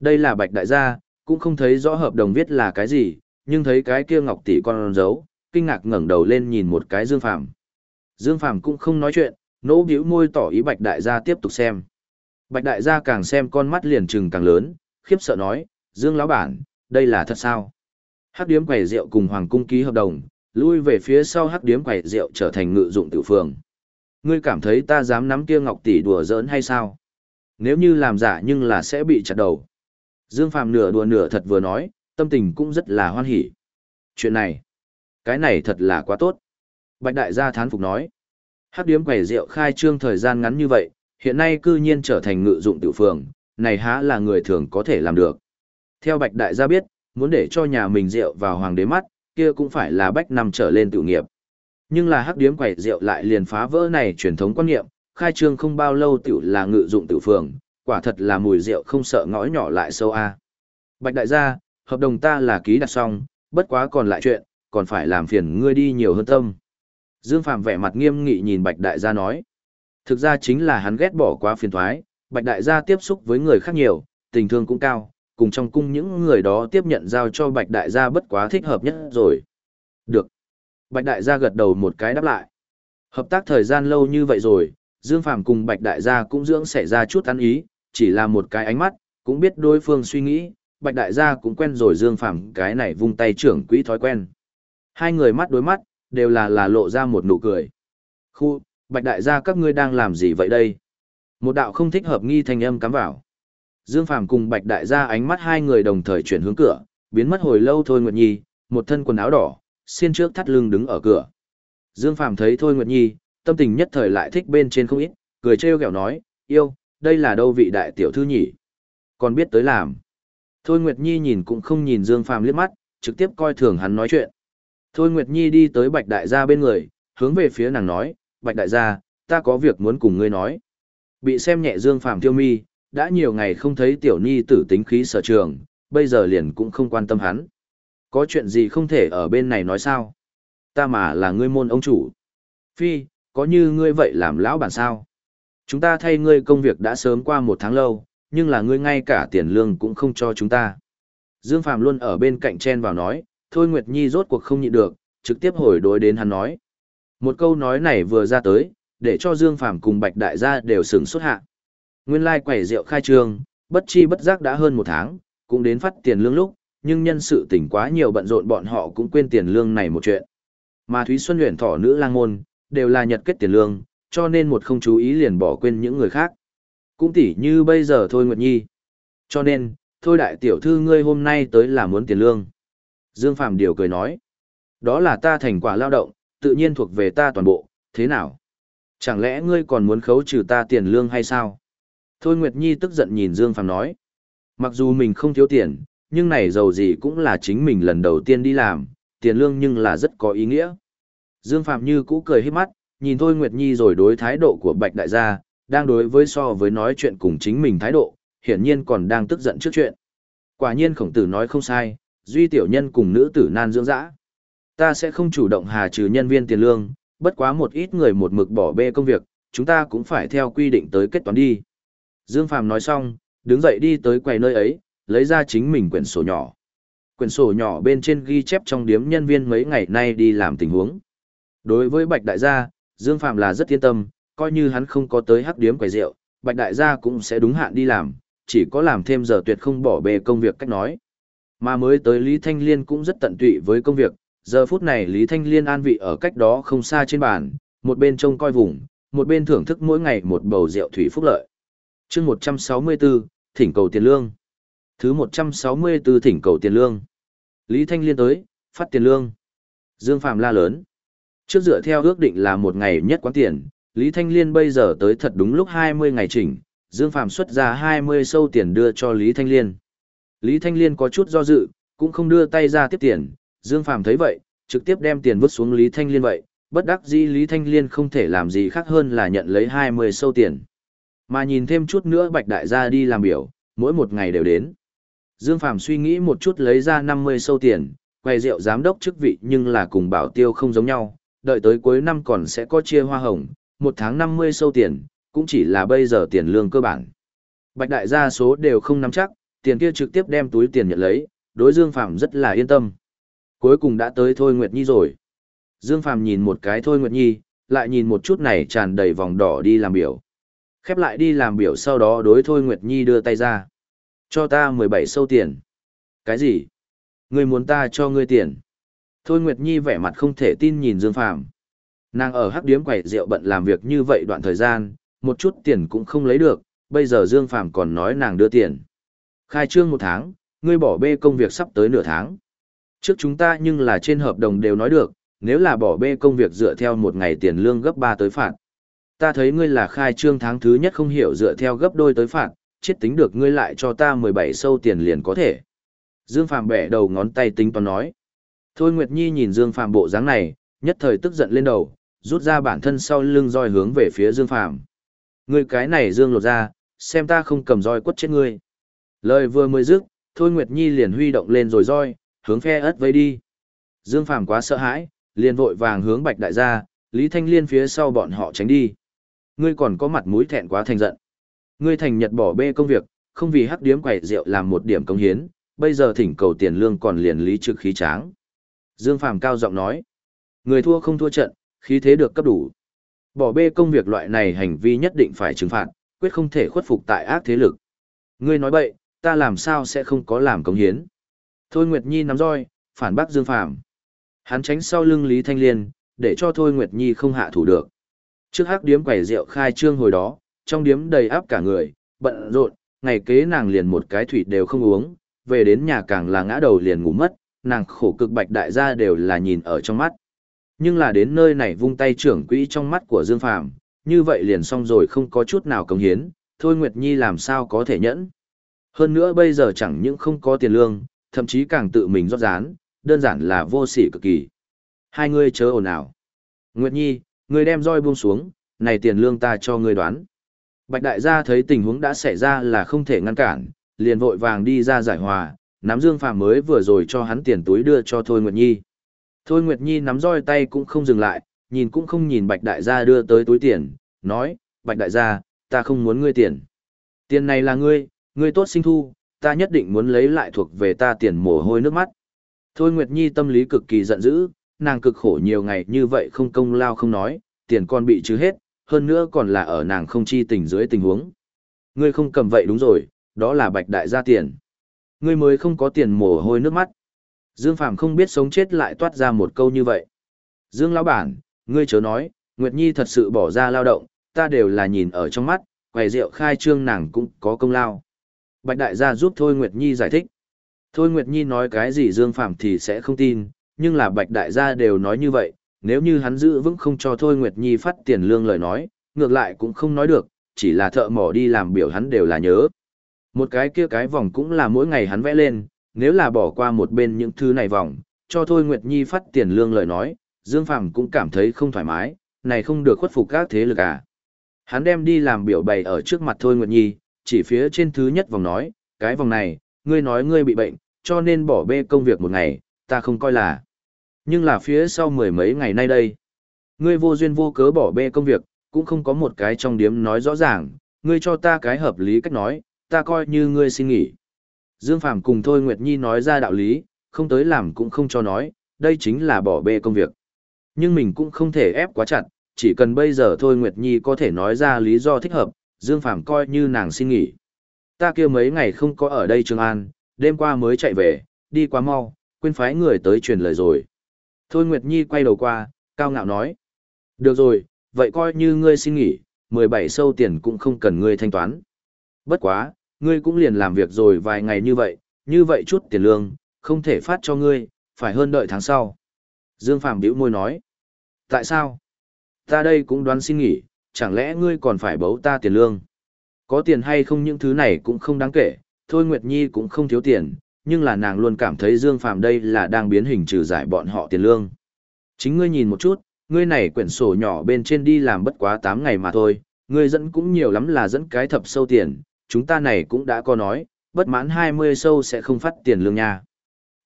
Đây là Bạch Đại gia, cũng không thấy rõ hợp đồng viết là cái gì, nhưng thấy cái kia ngọc tỷ con dấu, kinh ngạc ngẩng đầu lên nhìn một cái Dương Phàm. Dương Phàm cũng không nói chuyện, nỗ bĩu môi tỏ ý Bạch Đại gia tiếp tục xem. Bạch Đại gia càng xem con mắt liền trừng càng lớn, khiếp sợ nói, Dương lão bản, đây là thật sao? Hắc điếm quầy rượu cùng hoàng cung ký hợp đồng, lui về phía sau hắc điếm quầy rượu trở thành ngự dụng tiểu phường. Ngươi cảm thấy ta dám nắm kia ngọc tỷ đùa giỡn hay sao? Nếu như làm giả nhưng là sẽ bị chặt đầu. Dương Phàm nửa đùa nửa thật vừa nói, tâm tình cũng rất là hoan hỉ. Chuyện này, cái này thật là quá tốt. Bạch đại gia thán phục nói. Hắc điếm quầy rượu khai trương thời gian ngắn như vậy, hiện nay cư nhiên trở thành ngự dụng tiểu phường, này há là người thường có thể làm được. Theo Bạch đại gia biết, muốn để cho nhà mình rượu vào hoàng đế mắt, kia cũng phải là bách năm trở lên tự nghiệp. Nhưng là hắc điếm quầy rượu lại liền phá vỡ này truyền thống quan niệm, khai trương không bao lâu tiểu là ngự dụng tiểu phường, quả thật là mùi rượu không sợ ngõ nhỏ lại sâu a. Bạch đại gia, hợp đồng ta là ký đặt xong, bất quá còn lại chuyện, còn phải làm phiền ngươi đi nhiều hơn tâm. Dương Phạm vẻ mặt nghiêm nghị nhìn Bạch đại gia nói. Thực ra chính là hắn ghét bỏ quá phiền thoái, Bạch đại gia tiếp xúc với người khác nhiều, tình thương cũng cao, cùng trong cung những người đó tiếp nhận giao cho Bạch đại gia bất quá thích hợp nhất rồi. Được. Bạch đại gia gật đầu một cái đáp lại. Hợp tác thời gian lâu như vậy rồi, Dương Phàm cùng Bạch đại gia cũng dưỡng xảy ra chút ăn ý, chỉ là một cái ánh mắt, cũng biết đối phương suy nghĩ, Bạch đại gia cũng quen rồi Dương Phàm cái này vung tay trưởng quỹ thói quen. Hai người mắt đối mắt, đều là là lộ ra một nụ cười. Khu, Bạch đại gia các ngươi đang làm gì vậy đây? Một đạo không thích hợp nghi thanh âm cắm vào. Dương Phàm cùng Bạch đại gia ánh mắt hai người đồng thời chuyển hướng cửa, biến mất hồi lâu thôi Nguyệt Nhi, một thân quần áo đỏ, xiên trước thắt lưng đứng ở cửa. Dương Phàm thấy thôi Nguyệt Nhi, tâm tình nhất thời lại thích bên trên không ít, cười trêu ghẹo nói, yêu, đây là đâu vị đại tiểu thư nhỉ? Còn biết tới làm. Thôi Nguyệt Nhi nhìn cũng không nhìn Dương Phàm liếc mắt, trực tiếp coi thường hắn nói chuyện. Thôi Nguyệt Nhi đi tới Bạch Đại gia bên người, hướng về phía nàng nói, Bạch Đại gia, ta có việc muốn cùng ngươi nói. Bị xem nhẹ Dương Phàm tiêu mi, đã nhiều ngày không thấy tiểu nhi tử tính khí sở trường, bây giờ liền cũng không quan tâm hắn. Có chuyện gì không thể ở bên này nói sao? Ta mà là ngươi môn ông chủ. Phi, có như ngươi vậy làm lão bản sao? Chúng ta thay ngươi công việc đã sớm qua một tháng lâu, nhưng là ngươi ngay cả tiền lương cũng không cho chúng ta. Dương Phạm luôn ở bên cạnh chen vào nói, thôi Nguyệt Nhi rốt cuộc không nhịn được, trực tiếp hồi đối đến hắn nói. Một câu nói này vừa ra tới, để cho Dương Phạm cùng Bạch Đại gia đều sửng xuất hạ. Nguyên lai like quẩy rượu khai trương, bất chi bất giác đã hơn một tháng, cũng đến phát tiền lương lúc, nhưng nhân sự tỉnh quá nhiều bận rộn bọn họ cũng quên tiền lương này một chuyện. Mà Thúy Xuân luyện thỏ nữ lang môn, đều là nhật kết tiền lương, cho nên một không chú ý liền bỏ quên những người khác. Cũng tỉ như bây giờ thôi Nguyệt Nhi. Cho nên, thôi đại tiểu thư ngươi hôm nay tới là muốn tiền lương. Dương Phạm điều cười nói. Đó là ta thành quả lao động, tự nhiên thuộc về ta toàn bộ, thế nào? Chẳng lẽ ngươi còn muốn khấu trừ ta tiền lương hay sao? Thôi Nguyệt Nhi tức giận nhìn Dương Phạm nói. Mặc dù mình không thiếu tiền, nhưng này giàu gì cũng là chính mình lần đầu tiên đi làm, tiền lương nhưng là rất có ý nghĩa. Dương Phạm như cũ cười hết mắt, nhìn Thôi Nguyệt Nhi rồi đối thái độ của Bạch Đại gia, đang đối với so với nói chuyện cùng chính mình thái độ, hiển nhiên còn đang tức giận trước chuyện. Quả nhiên khổng tử nói không sai, duy tiểu nhân cùng nữ tử nan dưỡng dã. Ta sẽ không chủ động hà trừ nhân viên tiền lương, bất quá một ít người một mực bỏ bê công việc, chúng ta cũng phải theo quy định tới kết toán đi. Dương Phàm nói xong, đứng dậy đi tới quầy nơi ấy, lấy ra chính mình quyển sổ nhỏ. Quyển sổ nhỏ bên trên ghi chép trong điếm nhân viên mấy ngày nay đi làm tình huống. Đối với Bạch Đại gia, Dương Phạm là rất yên tâm, coi như hắn không có tới hắc điếm quầy rượu, Bạch Đại gia cũng sẽ đúng hạn đi làm, chỉ có làm thêm giờ tuyệt không bỏ bê công việc cách nói. Mà mới tới Lý Thanh Liên cũng rất tận tụy với công việc, giờ phút này Lý Thanh Liên an vị ở cách đó không xa trên bàn, một bên trông coi vùng, một bên thưởng thức mỗi ngày một bầu rượu thủy phúc lợi. chương 164, thỉnh cầu tiền lương. Thứ 164 thỉnh cầu tiền lương. Lý Thanh Liên tới, phát tiền lương. Dương Phạm la lớn. Trước dựa theo ước định là một ngày nhất quán tiền, Lý Thanh Liên bây giờ tới thật đúng lúc 20 ngày chỉnh, Dương Phạm xuất ra 20 sâu tiền đưa cho Lý Thanh Liên. Lý Thanh Liên có chút do dự, cũng không đưa tay ra tiếp tiền, Dương Phàm thấy vậy, trực tiếp đem tiền vứt xuống Lý Thanh Liên vậy, bất đắc dĩ Lý Thanh Liên không thể làm gì khác hơn là nhận lấy 20 sâu tiền. Mà nhìn thêm chút nữa Bạch Đại gia đi làm biểu, mỗi một ngày đều đến. Dương Phàm suy nghĩ một chút lấy ra 50 sâu tiền, quay rượu giám đốc chức vị nhưng là cùng bảo tiêu không giống nhau, đợi tới cuối năm còn sẽ có chia hoa hồng, một tháng 50 sâu tiền, cũng chỉ là bây giờ tiền lương cơ bản. Bạch đại gia số đều không nắm chắc, tiền kia trực tiếp đem túi tiền nhận lấy, đối Dương Phạm rất là yên tâm. Cuối cùng đã tới Thôi Nguyệt Nhi rồi. Dương Phạm nhìn một cái Thôi Nguyệt Nhi, lại nhìn một chút này tràn đầy vòng đỏ đi làm biểu. Khép lại đi làm biểu sau đó đối Thôi Nguyệt Nhi đưa tay ra. Cho ta 17 sâu tiền. Cái gì? Ngươi muốn ta cho ngươi tiền. Thôi Nguyệt Nhi vẻ mặt không thể tin nhìn Dương Phàm. Nàng ở hắc điếm quẩy rượu bận làm việc như vậy đoạn thời gian, một chút tiền cũng không lấy được, bây giờ Dương Phàm còn nói nàng đưa tiền. Khai trương một tháng, ngươi bỏ bê công việc sắp tới nửa tháng. Trước chúng ta nhưng là trên hợp đồng đều nói được, nếu là bỏ bê công việc dựa theo một ngày tiền lương gấp 3 tới phạt. Ta thấy ngươi là khai trương tháng thứ nhất không hiểu dựa theo gấp đôi tới phạt, chết tính được ngươi lại cho ta 17 sâu tiền liền có thể. Dương Phạm bẻ đầu ngón tay tính toán nói. Thôi Nguyệt Nhi nhìn Dương Phạm bộ dáng này, nhất thời tức giận lên đầu, rút ra bản thân sau lưng roi hướng về phía Dương Phạm Ngươi cái này Dương lột ra, xem ta không cầm roi quất chết ngươi. Lời vừa mới dứt, Thôi Nguyệt Nhi liền huy động lên rồi roi, hướng phe ớt vây đi. Dương Phàm quá sợ hãi, liền vội vàng hướng Bạch Đại gia, Lý Thanh Liên phía sau bọn họ tránh đi. Ngươi còn có mặt mũi thẹn quá thành giận. Ngươi thành nhật bỏ bê công việc, không vì hắc điếm quẩy rượu làm một điểm công hiến, bây giờ thỉnh cầu tiền lương còn liền lý trực khí tráng. Dương Phàm cao giọng nói, người thua không thua trận, khí thế được cấp đủ. Bỏ bê công việc loại này hành vi nhất định phải trừng phạt, quyết không thể khuất phục tại ác thế lực. Ngươi nói bậy, ta làm sao sẽ không có làm công hiến. Thôi Nguyệt Nhi nắm roi, phản bác Dương Phàm. Hắn tránh sau lưng Lý Thanh Liên, để cho Thôi Nguyệt Nhi không hạ thủ được. Trước hắc điếm quẩy rượu khai trương hồi đó, trong điếm đầy áp cả người, bận rộn, ngày kế nàng liền một cái thủy đều không uống, về đến nhà càng là ngã đầu liền ngủ mất, nàng khổ cực bạch đại gia đều là nhìn ở trong mắt. Nhưng là đến nơi này vung tay trưởng quỹ trong mắt của Dương Phàm, như vậy liền xong rồi không có chút nào công hiến, thôi Nguyệt Nhi làm sao có thể nhẫn. Hơn nữa bây giờ chẳng những không có tiền lương, thậm chí càng tự mình rót rán, đơn giản là vô sỉ cực kỳ. Hai người chớ ồn ào. Nguyệt Nhi, ngươi đem roi buông xuống, này tiền lương ta cho ngươi đoán. Bạch đại gia thấy tình huống đã xảy ra là không thể ngăn cản, liền vội vàng đi ra giải hòa, nắm Dương Phàm mới vừa rồi cho hắn tiền túi đưa cho Thôi Nguyệt Nhi. Thôi Nguyệt Nhi nắm roi tay cũng không dừng lại, nhìn cũng không nhìn Bạch đại gia đưa tới túi tiền, nói, Bạch đại gia, ta không muốn ngươi tiền. Tiền này là ngươi, ngươi tốt sinh thu, ta nhất định muốn lấy lại thuộc về ta tiền mồ hôi nước mắt. Thôi Nguyệt Nhi tâm lý cực kỳ giận dữ, nàng cực khổ nhiều ngày như vậy không công lao không nói, tiền con bị trừ hết, hơn nữa còn là ở nàng không chi tình dưới tình huống. Ngươi không cầm vậy đúng rồi, đó là bạch đại gia tiền. Ngươi mới không có tiền mồ hôi nước mắt. Dương Phàm không biết sống chết lại toát ra một câu như vậy. Dương lão bản, ngươi chớ nói, Nguyệt Nhi thật sự bỏ ra lao động, ta đều là nhìn ở trong mắt, quầy rượu khai trương nàng cũng có công lao. Bạch đại gia giúp Thôi Nguyệt Nhi giải thích. Thôi Nguyệt Nhi nói cái gì Dương Phạm thì sẽ không tin, nhưng là Bạch đại gia đều nói như vậy, nếu như hắn giữ vững không cho Thôi Nguyệt Nhi phát tiền lương lời nói, ngược lại cũng không nói được, chỉ là thợ mỏ đi làm biểu hắn đều là nhớ. Một cái kia cái vòng cũng là mỗi ngày hắn vẽ lên, nếu là bỏ qua một bên những thứ này vòng, cho Thôi Nguyệt Nhi phát tiền lương lời nói, Dương Phạm cũng cảm thấy không thoải mái, này không được khuất phục các thế lực à. Hắn đem đi làm biểu bày ở trước mặt Thôi Nguyệt Nhi, chỉ phía trên thứ nhất vòng nói, cái vòng này, ngươi nói ngươi bị bệnh, cho nên bỏ bê công việc một ngày, ta không coi là. Nhưng là phía sau mười mấy ngày nay đây, ngươi vô duyên vô cớ bỏ bê công việc, cũng không có một cái trong điếm nói rõ ràng, ngươi cho ta cái hợp lý cách nói, ta coi như ngươi xin nghỉ. Dương Phàm cùng Thôi Nguyệt Nhi nói ra đạo lý, không tới làm cũng không cho nói, đây chính là bỏ bê công việc. Nhưng mình cũng không thể ép quá chặt, chỉ cần bây giờ Thôi Nguyệt Nhi có thể nói ra lý do thích hợp, Dương Phàm coi như nàng xin nghỉ. Ta kia mấy ngày không có ở đây Trường An, đêm qua mới chạy về, đi quá mau, quên phái người tới truyền lời rồi. Thôi Nguyệt Nhi quay đầu qua, cao ngạo nói. Được rồi, vậy coi như ngươi xin nghỉ, 17 sâu tiền cũng không cần ngươi thanh toán. Bất quá, ngươi cũng liền làm việc rồi vài ngày như vậy, như vậy chút tiền lương, không thể phát cho ngươi, phải hơn đợi tháng sau. Dương Phàm bĩu môi nói. Tại sao? Ta đây cũng đoán xin nghỉ, chẳng lẽ ngươi còn phải bấu ta tiền lương? Có tiền hay không những thứ này cũng không đáng kể, thôi Nguyệt Nhi cũng không thiếu tiền, nhưng là nàng luôn cảm thấy Dương Phạm đây là đang biến hình trừ giải bọn họ tiền lương. Chính ngươi nhìn một chút, ngươi này quyển sổ nhỏ bên trên đi làm bất quá 8 ngày mà thôi, ngươi dẫn cũng nhiều lắm là dẫn cái thập sâu tiền, chúng ta này cũng đã có nói, bất mãn 20 sâu sẽ không phát tiền lương nha.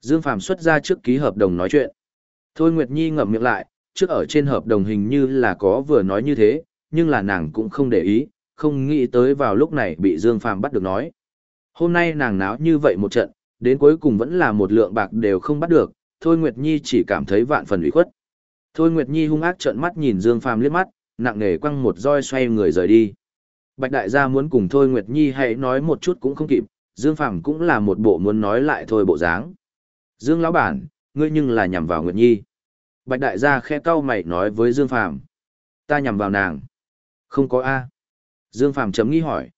Dương Phạm xuất ra trước ký hợp đồng nói chuyện. Thôi Nguyệt Nhi ngậm miệng lại, trước ở trên hợp đồng hình như là có vừa nói như thế, nhưng là nàng cũng không để ý, không nghĩ tới vào lúc này bị Dương Phàm bắt được nói. Hôm nay nàng náo như vậy một trận, đến cuối cùng vẫn là một lượng bạc đều không bắt được, Thôi Nguyệt Nhi chỉ cảm thấy vạn phần ủy khuất. Thôi Nguyệt Nhi hung ác trợn mắt nhìn Dương Phàm liếc mắt, nặng nề quăng một roi xoay người rời đi. Bạch đại gia muốn cùng Thôi Nguyệt Nhi hãy nói một chút cũng không kịp, Dương Phàm cũng là một bộ muốn nói lại thôi bộ dáng. Dương lão bản, ngươi nhưng là nhằm vào Nguyệt Nhi. Bạch đại gia khẽ cau mày nói với Dương Phàm Ta nhằm vào nàng. Không có A. Dương Phàm chấm nghi hỏi.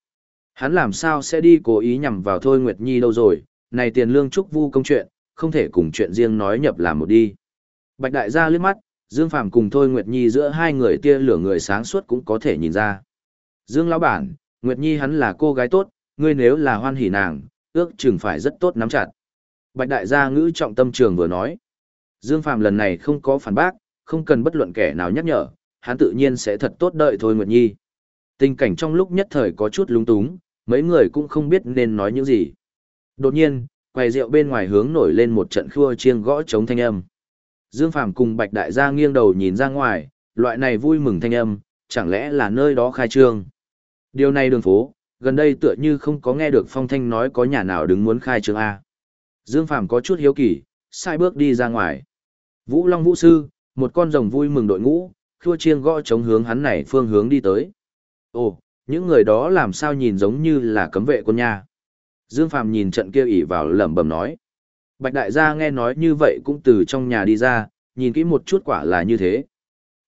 Hắn làm sao sẽ đi cố ý nhằm vào Thôi Nguyệt Nhi đâu rồi, này tiền lương trúc vu công chuyện, không thể cùng chuyện riêng nói nhập làm một đi. Bạch đại gia liếc mắt, Dương Phàm cùng Thôi Nguyệt Nhi giữa hai người tia lửa người sáng suốt cũng có thể nhìn ra. Dương lão bản, Nguyệt Nhi hắn là cô gái tốt, ngươi nếu là hoan hỉ nàng, ước chừng phải rất tốt nắm chặt. Bạch đại gia ngữ trọng tâm trường vừa nói. Dương Phàm lần này không có phản bác, không cần bất luận kẻ nào nhắc nhở, hắn tự nhiên sẽ thật tốt đợi thôi Nguyệt Nhi. Tình cảnh trong lúc nhất thời có chút lúng túng, mấy người cũng không biết nên nói những gì. Đột nhiên, quầy rượu bên ngoài hướng nổi lên một trận khua chiêng gõ chống thanh âm. Dương Phàm cùng Bạch Đại gia nghiêng đầu nhìn ra ngoài, loại này vui mừng thanh âm, chẳng lẽ là nơi đó khai trương. Điều này đường phố, gần đây tựa như không có nghe được phong thanh nói có nhà nào đứng muốn khai trương A. Dương Phàm có chút hiếu kỳ, sai bước đi ra ngoài. Vũ Long Vũ Sư, một con rồng vui mừng đội ngũ, khua chiêng gõ chống hướng hắn này phương hướng đi tới. Ồ, những người đó làm sao nhìn giống như là cấm vệ quân nha. Dương Phàm nhìn trận kia ỉ vào lẩm bẩm nói. Bạch đại gia nghe nói như vậy cũng từ trong nhà đi ra, nhìn kỹ một chút quả là như thế.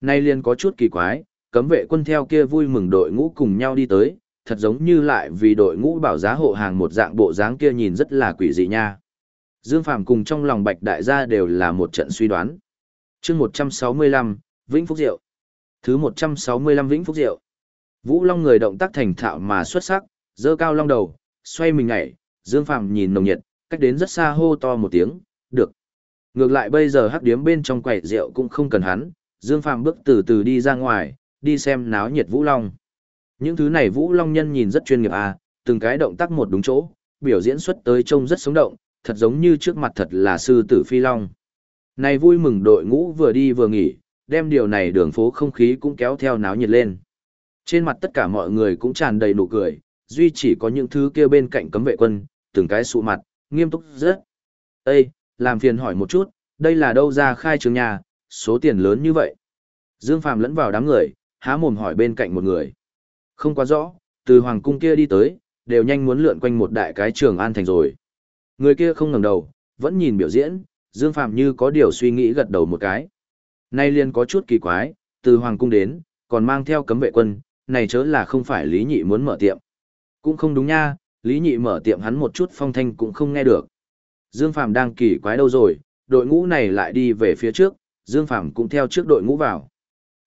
Nay liền có chút kỳ quái, cấm vệ quân theo kia vui mừng đội ngũ cùng nhau đi tới, thật giống như lại vì đội ngũ bảo giá hộ hàng một dạng bộ dáng kia nhìn rất là quỷ dị nha. Dương Phàm cùng trong lòng Bạch đại gia đều là một trận suy đoán. Chương 165, Vĩnh Phúc Diệu. Thứ 165 Vĩnh Phúc Diệu. Vũ Long người động tác thành thạo mà xuất sắc, dơ cao long đầu, xoay mình nhảy, Dương Phàm nhìn nồng nhiệt, cách đến rất xa hô to một tiếng, được. Ngược lại bây giờ hắc điếm bên trong quầy rượu cũng không cần hắn, Dương Phàm bước từ từ đi ra ngoài, đi xem náo nhiệt Vũ Long. Những thứ này Vũ Long nhân nhìn rất chuyên nghiệp à, từng cái động tác một đúng chỗ, biểu diễn xuất tới trông rất sống động, thật giống như trước mặt thật là sư tử phi long. Này vui mừng đội ngũ vừa đi vừa nghỉ, đem điều này đường phố không khí cũng kéo theo náo nhiệt lên. Trên mặt tất cả mọi người cũng tràn đầy nụ cười, duy chỉ có những thứ kia bên cạnh cấm vệ quân, từng cái sụ mặt, nghiêm túc rất. Ê, làm phiền hỏi một chút, đây là đâu ra khai trường nhà, số tiền lớn như vậy? Dương Phàm lẫn vào đám người, há mồm hỏi bên cạnh một người. Không quá rõ, từ hoàng cung kia đi tới, đều nhanh muốn lượn quanh một đại cái trường an thành rồi. Người kia không ngẩng đầu, vẫn nhìn biểu diễn, Dương Phàm như có điều suy nghĩ gật đầu một cái. Nay liền có chút kỳ quái, từ hoàng cung đến, còn mang theo cấm vệ quân, này chớ là không phải Lý Nhị muốn mở tiệm. Cũng không đúng nha, Lý Nhị mở tiệm hắn một chút phong thanh cũng không nghe được. Dương Phàm đang kỳ quái đâu rồi, đội ngũ này lại đi về phía trước, Dương Phàm cũng theo trước đội ngũ vào.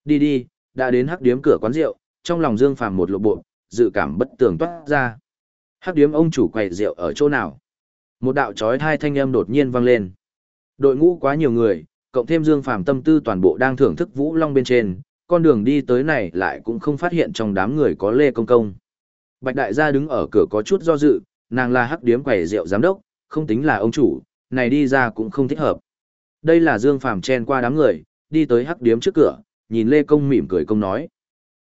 Đi đi, đã đến hắc điếm cửa quán rượu, trong lòng Dương Phàm một lộ bộ, dự cảm bất tường toát ra. Hắc điếm ông chủ quầy rượu ở chỗ nào? Một đạo chói hai thanh âm đột nhiên vang lên. Đội ngũ quá nhiều người, cộng thêm Dương Phàm tâm tư toàn bộ đang thưởng thức Vũ Long bên trên, con đường đi tới này lại cũng không phát hiện trong đám người có Lê Công Công. Bạch Đại gia đứng ở cửa có chút do dự, nàng là hắc điếm quầy rượu giám đốc, không tính là ông chủ, này đi ra cũng không thích hợp. Đây là Dương Phàm chen qua đám người, đi tới hắc điếm trước cửa, nhìn Lê Công mỉm cười công nói.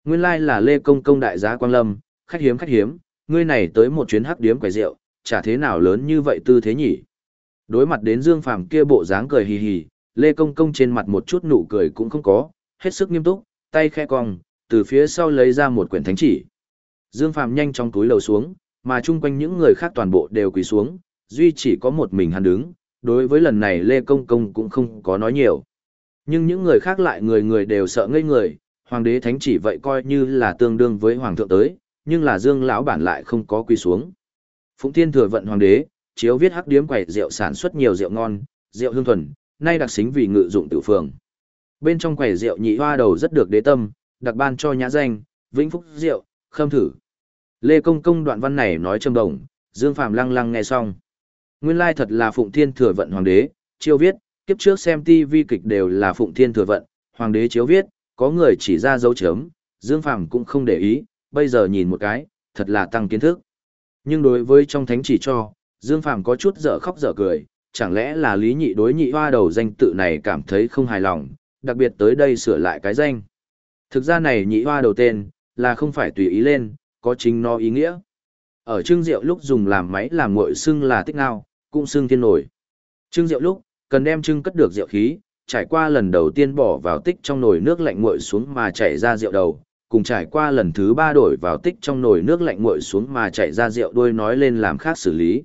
Nguyên lai là Lê Công công đại gia Quang Lâm, khách hiếm khách hiếm, ngươi này tới một chuyến hắc điếm quầy rượu, chả thế nào lớn như vậy tư thế nhỉ. Đối mặt đến Dương Phàm kia bộ dáng cười hì hì, Lê Công công trên mặt một chút nụ cười cũng không có, hết sức nghiêm túc, tay khẽ cong, từ phía sau lấy ra một quyển thánh chỉ. Dương Phàm nhanh trong túi lầu xuống, mà chung quanh những người khác toàn bộ đều quỳ xuống, duy chỉ có một mình hắn đứng, đối với lần này Lê Công Công cũng không có nói nhiều. Nhưng những người khác lại người người đều sợ ngây người, hoàng đế thánh chỉ vậy coi như là tương đương với hoàng thượng tới, nhưng là Dương lão bản lại không có quỳ xuống. Phụng Thiên thừa vận hoàng đế, chiếu viết hắc điếm quẩy rượu sản xuất nhiều rượu ngon, rượu hương thuần, nay đặc xính vì ngự dụng tự phường. Bên trong quầy rượu nhị hoa đầu rất được đế tâm, đặc ban cho nhã danh, vĩnh phúc rượu, khâm thử. Lê Công Công đoạn văn này nói trầm đồng, Dương Phạm lăng lăng nghe xong. Nguyên lai thật là Phụng Thiên Thừa Vận Hoàng đế, chiêu viết, kiếp trước xem TV kịch đều là Phụng Thiên Thừa Vận, Hoàng đế chiếu viết, có người chỉ ra dấu chấm, Dương Phạm cũng không để ý, bây giờ nhìn một cái, thật là tăng kiến thức. Nhưng đối với trong thánh chỉ cho, Dương Phạm có chút dở khóc dở cười, chẳng lẽ là lý nhị đối nhị hoa đầu danh tự này cảm thấy không hài lòng, đặc biệt tới đây sửa lại cái danh. Thực ra này nhị hoa đầu tên, là không phải tùy ý lên, có chính nó ý nghĩa. Ở trương diệu lúc dùng làm máy làm nguội xưng là tích ngao, cũng xưng thiên nổi. trương diệu lúc, cần đem trưng cất được rượu khí, trải qua lần đầu tiên bỏ vào tích trong nồi nước lạnh nguội xuống mà chảy ra rượu đầu, cùng trải qua lần thứ ba đổi vào tích trong nồi nước lạnh nguội xuống mà chảy ra rượu đuôi nói lên làm khác xử lý.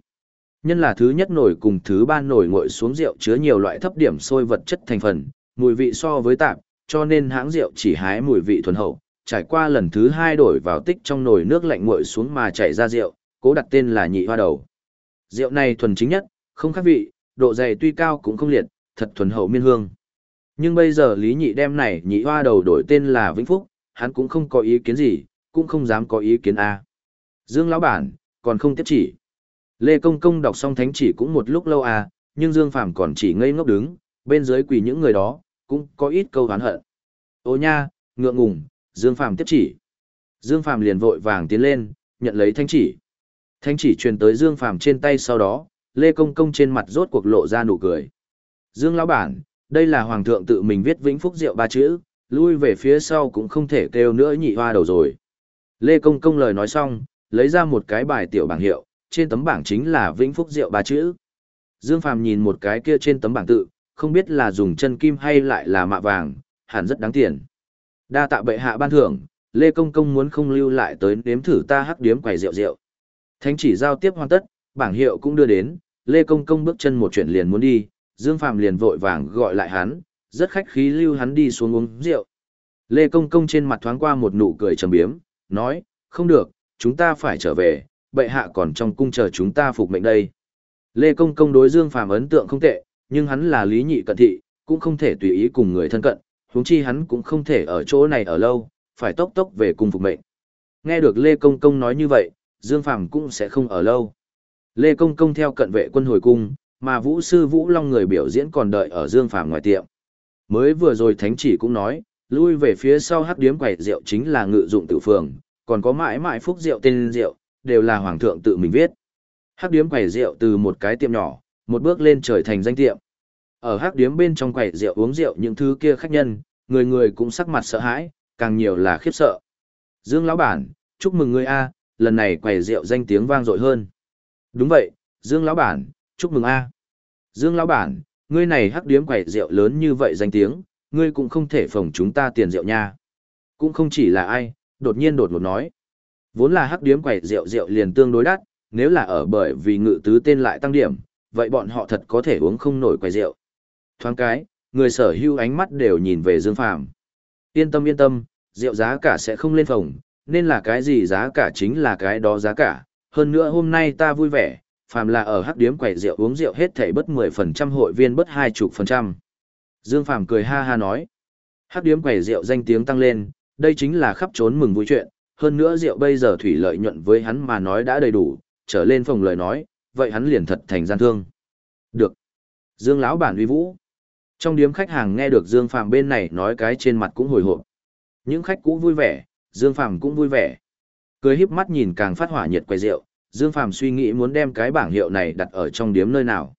Nhân là thứ nhất nổi cùng thứ ba nổi nguội xuống rượu chứa nhiều loại thấp điểm sôi vật chất thành phần, mùi vị so với tạp, cho nên hãng rượu chỉ hái mùi vị thuần hậu. Trải qua lần thứ hai đổi vào tích trong nồi nước lạnh nguội xuống mà chảy ra rượu, cố đặt tên là nhị hoa đầu. Rượu này thuần chính nhất, không khác vị, độ dày tuy cao cũng không liệt, thật thuần hậu miên hương. Nhưng bây giờ Lý Nhị đem này nhị hoa đầu đổi tên là Vĩnh Phúc, hắn cũng không có ý kiến gì, cũng không dám có ý kiến A. Dương lão bản, còn không tiếp chỉ. Lê Công Công đọc xong thánh chỉ cũng một lúc lâu à, nhưng Dương Phàm còn chỉ ngây ngốc đứng, bên dưới quỳ những người đó, cũng có ít câu hán hận. Ô nha, ngượng ngùng, Dương Phàm tiếp chỉ. Dương Phàm liền vội vàng tiến lên, nhận lấy thánh chỉ. Thánh chỉ truyền tới Dương Phàm trên tay sau đó, Lê Công Công trên mặt rốt cuộc lộ ra nụ cười. Dương lão bản, đây là hoàng thượng tự mình viết vĩnh phúc rượu ba chữ, lui về phía sau cũng không thể kêu nữa nhị hoa đầu rồi. Lê Công Công lời nói xong, lấy ra một cái bài tiểu bảng hiệu, trên tấm bảng chính là Vĩnh Phúc Rượu ba chữ. Dương Phàm nhìn một cái kia trên tấm bảng tự, không biết là dùng chân kim hay lại là mạ vàng, hẳn rất đáng tiền. Đa tạ bệ hạ ban thưởng, Lê Công Công muốn không lưu lại tới nếm thử ta hắc điếm quầy rượu rượu. Thánh chỉ giao tiếp hoàn tất, bảng hiệu cũng đưa đến, Lê Công Công bước chân một chuyện liền muốn đi, Dương Phàm liền vội vàng gọi lại hắn, rất khách khí lưu hắn đi xuống uống rượu. Lê Công Công trên mặt thoáng qua một nụ cười trầm biếm, nói, không được, chúng ta phải trở về, bệ hạ còn trong cung chờ chúng ta phục mệnh đây. Lê Công Công đối Dương Phàm ấn tượng không tệ, nhưng hắn là lý nhị cận thị, cũng không thể tùy ý cùng người thân cận, huống chi hắn cũng không thể ở chỗ này ở lâu, phải tốc tốc về cung phục mệnh. Nghe được Lê Công Công nói như vậy, Dương Phàm cũng sẽ không ở lâu. Lê Công Công theo cận vệ quân hồi cung, mà Vũ sư Vũ Long người biểu diễn còn đợi ở Dương Phàm ngoài tiệm. Mới vừa rồi thánh chỉ cũng nói, lui về phía sau hắc điếm quầy rượu chính là ngự dụng tử phường, còn có mãi mãi phúc rượu tên rượu, đều là hoàng thượng tự mình viết. Hắc điếm quầy rượu từ một cái tiệm nhỏ, một bước lên trời thành danh tiệm. Ở hắc điếm bên trong quầy rượu uống rượu những thứ kia khách nhân, người người cũng sắc mặt sợ hãi, càng nhiều là khiếp sợ. Dương lão bản, chúc mừng ngươi a, lần này quầy rượu danh tiếng vang dội hơn. Đúng vậy, Dương lão bản, chúc mừng a. Dương lão bản, ngươi này hắc điếm quầy rượu lớn như vậy danh tiếng, ngươi cũng không thể phồng chúng ta tiền rượu nha. Cũng không chỉ là ai, đột nhiên đột ngột nói. Vốn là hắc điếm quẩy rượu rượu liền tương đối đắt, nếu là ở bởi vì ngự tứ tên lại tăng điểm, vậy bọn họ thật có thể uống không nổi quầy rượu. Thoáng cái, người sở hữu ánh mắt đều nhìn về Dương Phàm. Yên tâm yên tâm, rượu giá cả sẽ không lên phòng, nên là cái gì giá cả chính là cái đó giá cả. Hơn nữa hôm nay ta vui vẻ, phàm là ở hắc điếm quầy rượu uống rượu hết thảy bất 10% hội viên bất 20%. Dương Phàm cười ha ha nói. Hắc điếm quầy rượu danh tiếng tăng lên, đây chính là khắp trốn mừng vui chuyện, hơn nữa rượu bây giờ thủy lợi nhuận với hắn mà nói đã đầy đủ, trở lên phòng lời nói, vậy hắn liền thật thành gian thương. Được. Dương lão bản uy vũ. Trong điếm khách hàng nghe được Dương Phàm bên này nói cái trên mặt cũng hồi hộp. Những khách cũ vui vẻ, Dương Phàm cũng vui vẻ. Cười híp mắt nhìn càng phát hỏa nhiệt quay rượu, Dương Phàm suy nghĩ muốn đem cái bảng hiệu này đặt ở trong điếm nơi nào.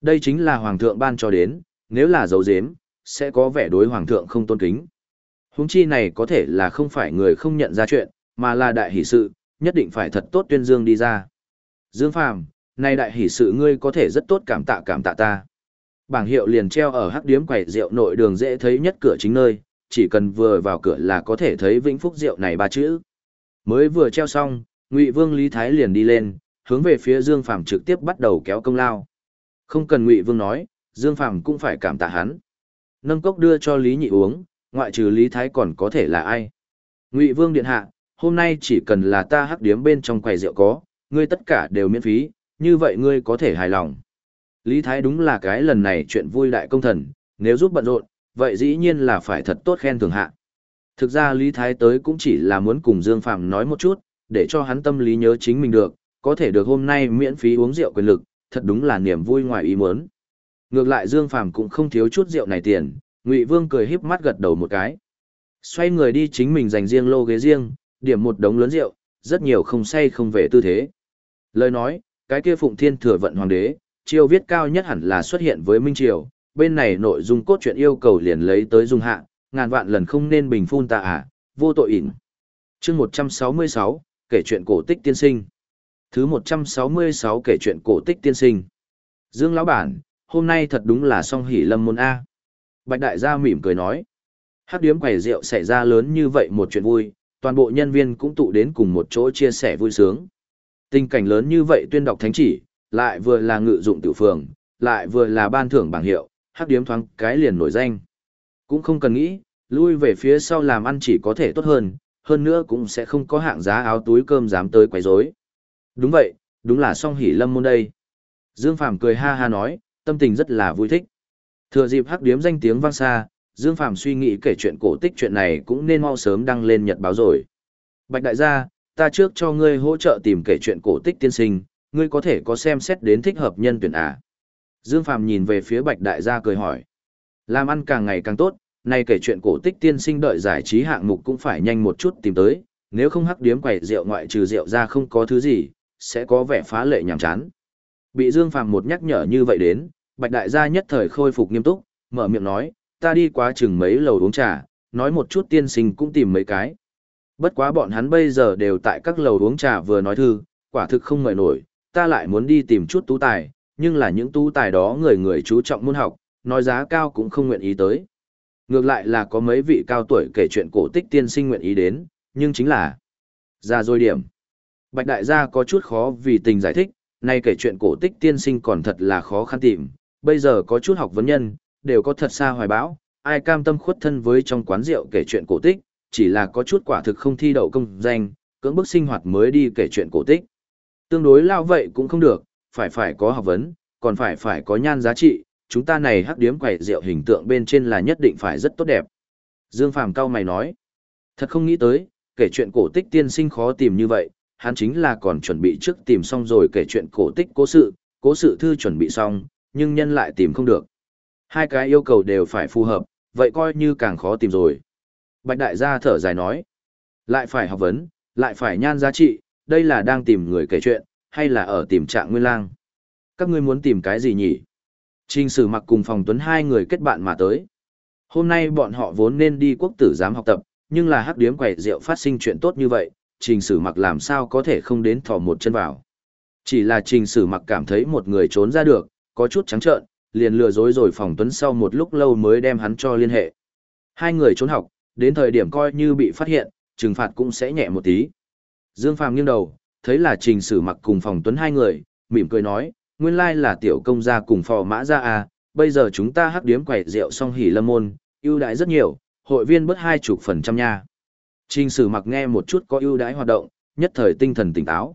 Đây chính là hoàng thượng ban cho đến, nếu là dấu dếm, sẽ có vẻ đối hoàng thượng không tôn kính. Huống chi này có thể là không phải người không nhận ra chuyện, mà là đại hỷ sự, nhất định phải thật tốt tuyên dương đi ra. Dương Phàm, nay đại hỷ sự ngươi có thể rất tốt cảm tạ cảm tạ ta. Bảng hiệu liền treo ở hắc điếm quầy rượu nội đường dễ thấy nhất cửa chính nơi, chỉ cần vừa vào cửa là có thể thấy vĩnh phúc rượu này ba chữ. Mới vừa treo xong, Ngụy Vương Lý Thái liền đi lên, hướng về phía Dương Phàm trực tiếp bắt đầu kéo công lao. Không cần Ngụy Vương nói, Dương Phàm cũng phải cảm tạ hắn. Nâng cốc đưa cho Lý Nhị uống, ngoại trừ Lý Thái còn có thể là ai? Ngụy Vương điện hạ, hôm nay chỉ cần là ta hắc điếm bên trong quầy rượu có, ngươi tất cả đều miễn phí, như vậy ngươi có thể hài lòng. Lý Thái đúng là cái lần này chuyện vui đại công thần, nếu giúp bận rộn, vậy dĩ nhiên là phải thật tốt khen thưởng hạ. Thực ra Lý Thái tới cũng chỉ là muốn cùng Dương Phạm nói một chút, để cho hắn tâm lý nhớ chính mình được, có thể được hôm nay miễn phí uống rượu quyền lực, thật đúng là niềm vui ngoài ý muốn. Ngược lại Dương Phàm cũng không thiếu chút rượu này tiền, Ngụy Vương cười híp mắt gật đầu một cái. Xoay người đi chính mình dành riêng lô ghế riêng, điểm một đống lớn rượu, rất nhiều không say không về tư thế. Lời nói, cái kia Phụng Thiên thừa vận hoàng đế, chiêu viết cao nhất hẳn là xuất hiện với Minh Triều, bên này nội dung cốt truyện yêu cầu liền lấy tới dung hạ, ngàn vạn lần không nên bình phun ta à, vô tội ỉn. Chương 166, kể chuyện cổ tích tiên sinh. Thứ 166 kể chuyện cổ tích tiên sinh. Dương lão bản, hôm nay thật đúng là song hỷ lâm môn A. Bạch đại gia mỉm cười nói. Hát điếm quầy rượu xảy ra lớn như vậy một chuyện vui, toàn bộ nhân viên cũng tụ đến cùng một chỗ chia sẻ vui sướng. Tình cảnh lớn như vậy tuyên đọc thánh chỉ, lại vừa là ngự dụng tiểu phường, lại vừa là ban thưởng bảng hiệu, Hát điếm thoáng cái liền nổi danh. Cũng không cần nghĩ, lui về phía sau làm ăn chỉ có thể tốt hơn, hơn nữa cũng sẽ không có hạng giá áo túi cơm dám tới quấy rối. Đúng vậy, đúng là song hỷ lâm môn đây. Dương Phàm cười ha ha nói, tâm tình rất là vui thích. Thừa dịp hắc điếm danh tiếng vang xa, Dương Phàm suy nghĩ kể chuyện cổ tích chuyện này cũng nên mau sớm đăng lên nhật báo rồi. Bạch đại gia, ta trước cho ngươi hỗ trợ tìm kể chuyện cổ tích tiên sinh, ngươi có thể có xem xét đến thích hợp nhân tuyển à. Dương Phàm nhìn về phía Bạch đại gia cười hỏi. Làm ăn càng ngày càng tốt, nay kể chuyện cổ tích tiên sinh đợi giải trí hạng mục cũng phải nhanh một chút tìm tới, nếu không hắc điếm quẩy rượu ngoại trừ rượu ra không có thứ gì, sẽ có vẻ phá lệ nhàm chán. Bị Dương Phàm một nhắc nhở như vậy đến, Bạch đại gia nhất thời khôi phục nghiêm túc, mở miệng nói, ta đi quá chừng mấy lầu uống trà, nói một chút tiên sinh cũng tìm mấy cái. Bất quá bọn hắn bây giờ đều tại các lầu uống trà vừa nói thư, quả thực không mời nổi, ta lại muốn đi tìm chút tú tài, nhưng là những tú tài đó người người chú trọng môn học, nói giá cao cũng không nguyện ý tới. Ngược lại là có mấy vị cao tuổi kể chuyện cổ tích tiên sinh nguyện ý đến, nhưng chính là ra rồi điểm. Bạch đại gia có chút khó vì tình giải thích, nay kể chuyện cổ tích tiên sinh còn thật là khó khăn tìm, bây giờ có chút học vấn nhân, đều có thật xa hoài bão, ai cam tâm khuất thân với trong quán rượu kể chuyện cổ tích, chỉ là có chút quả thực không thi đậu công danh, cưỡng bức sinh hoạt mới đi kể chuyện cổ tích. Tương đối lao vậy cũng không được, phải phải có học vấn, còn phải phải có nhan giá trị, chúng ta này hắc điếm quẩy rượu hình tượng bên trên là nhất định phải rất tốt đẹp. Dương Phàm cao mày nói, thật không nghĩ tới, kể chuyện cổ tích tiên sinh khó tìm như vậy, hắn chính là còn chuẩn bị trước tìm xong rồi kể chuyện cổ tích cố sự, cố sự thư chuẩn bị xong, nhưng nhân lại tìm không được. Hai cái yêu cầu đều phải phù hợp, vậy coi như càng khó tìm rồi. Bạch đại gia thở dài nói, lại phải học vấn, lại phải nhan giá trị, đây là đang tìm người kể chuyện, hay là ở tìm trạng nguyên lang. Các ngươi muốn tìm cái gì nhỉ? Trình sử mặc cùng phòng tuấn hai người kết bạn mà tới. Hôm nay bọn họ vốn nên đi quốc tử giám học tập, nhưng là hắc điếm quẩy rượu phát sinh chuyện tốt như vậy, trình sử mặc làm sao có thể không đến thò một chân vào. Chỉ là trình sử mặc cảm thấy một người trốn ra được, có chút trắng trợn, liền lừa dối rồi phòng tuấn sau một lúc lâu mới đem hắn cho liên hệ. Hai người trốn học, đến thời điểm coi như bị phát hiện, trừng phạt cũng sẽ nhẹ một tí. Dương Phàm nghiêng đầu, thấy là trình sử mặc cùng phòng tuấn hai người, mỉm cười nói, nguyên lai là tiểu công gia cùng phò mã gia à, bây giờ chúng ta hắc điếm quẩy rượu xong hỉ lâm môn, ưu đãi rất nhiều, hội viên bớt hai chục phần trăm nha. Trình sử mặc nghe một chút có ưu đãi hoạt động, nhất thời tinh thần tỉnh táo.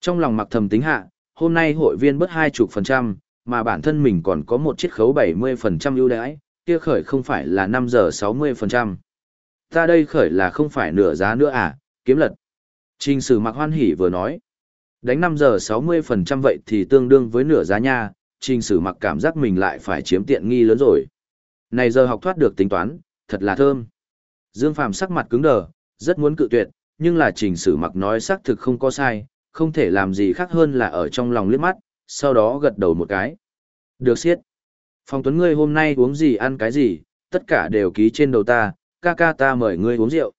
Trong lòng mặc thầm tính hạ, hôm nay hội viên bớt hai chục phần trăm, mà bản thân mình còn có một chiết khấu 70% ưu đãi, kia khởi không phải là 5 giờ 60%. Ta đây khởi là không phải nửa giá nữa à, kiếm lật. Trình sử mặc hoan hỉ vừa nói. Đánh 5 giờ 60% vậy thì tương đương với nửa giá nha, trình sử mặc cảm giác mình lại phải chiếm tiện nghi lớn rồi. Này giờ học thoát được tính toán, thật là thơm. Dương Phàm sắc mặt cứng đờ, rất muốn cự tuyệt, nhưng là trình sử mặc nói xác thực không có sai, không thể làm gì khác hơn là ở trong lòng liếc mắt, sau đó gật đầu một cái. Được siết. Phong Tuấn ngươi hôm nay uống gì ăn cái gì, tất cả đều ký trên đầu ta, ca ca ta mời ngươi uống rượu.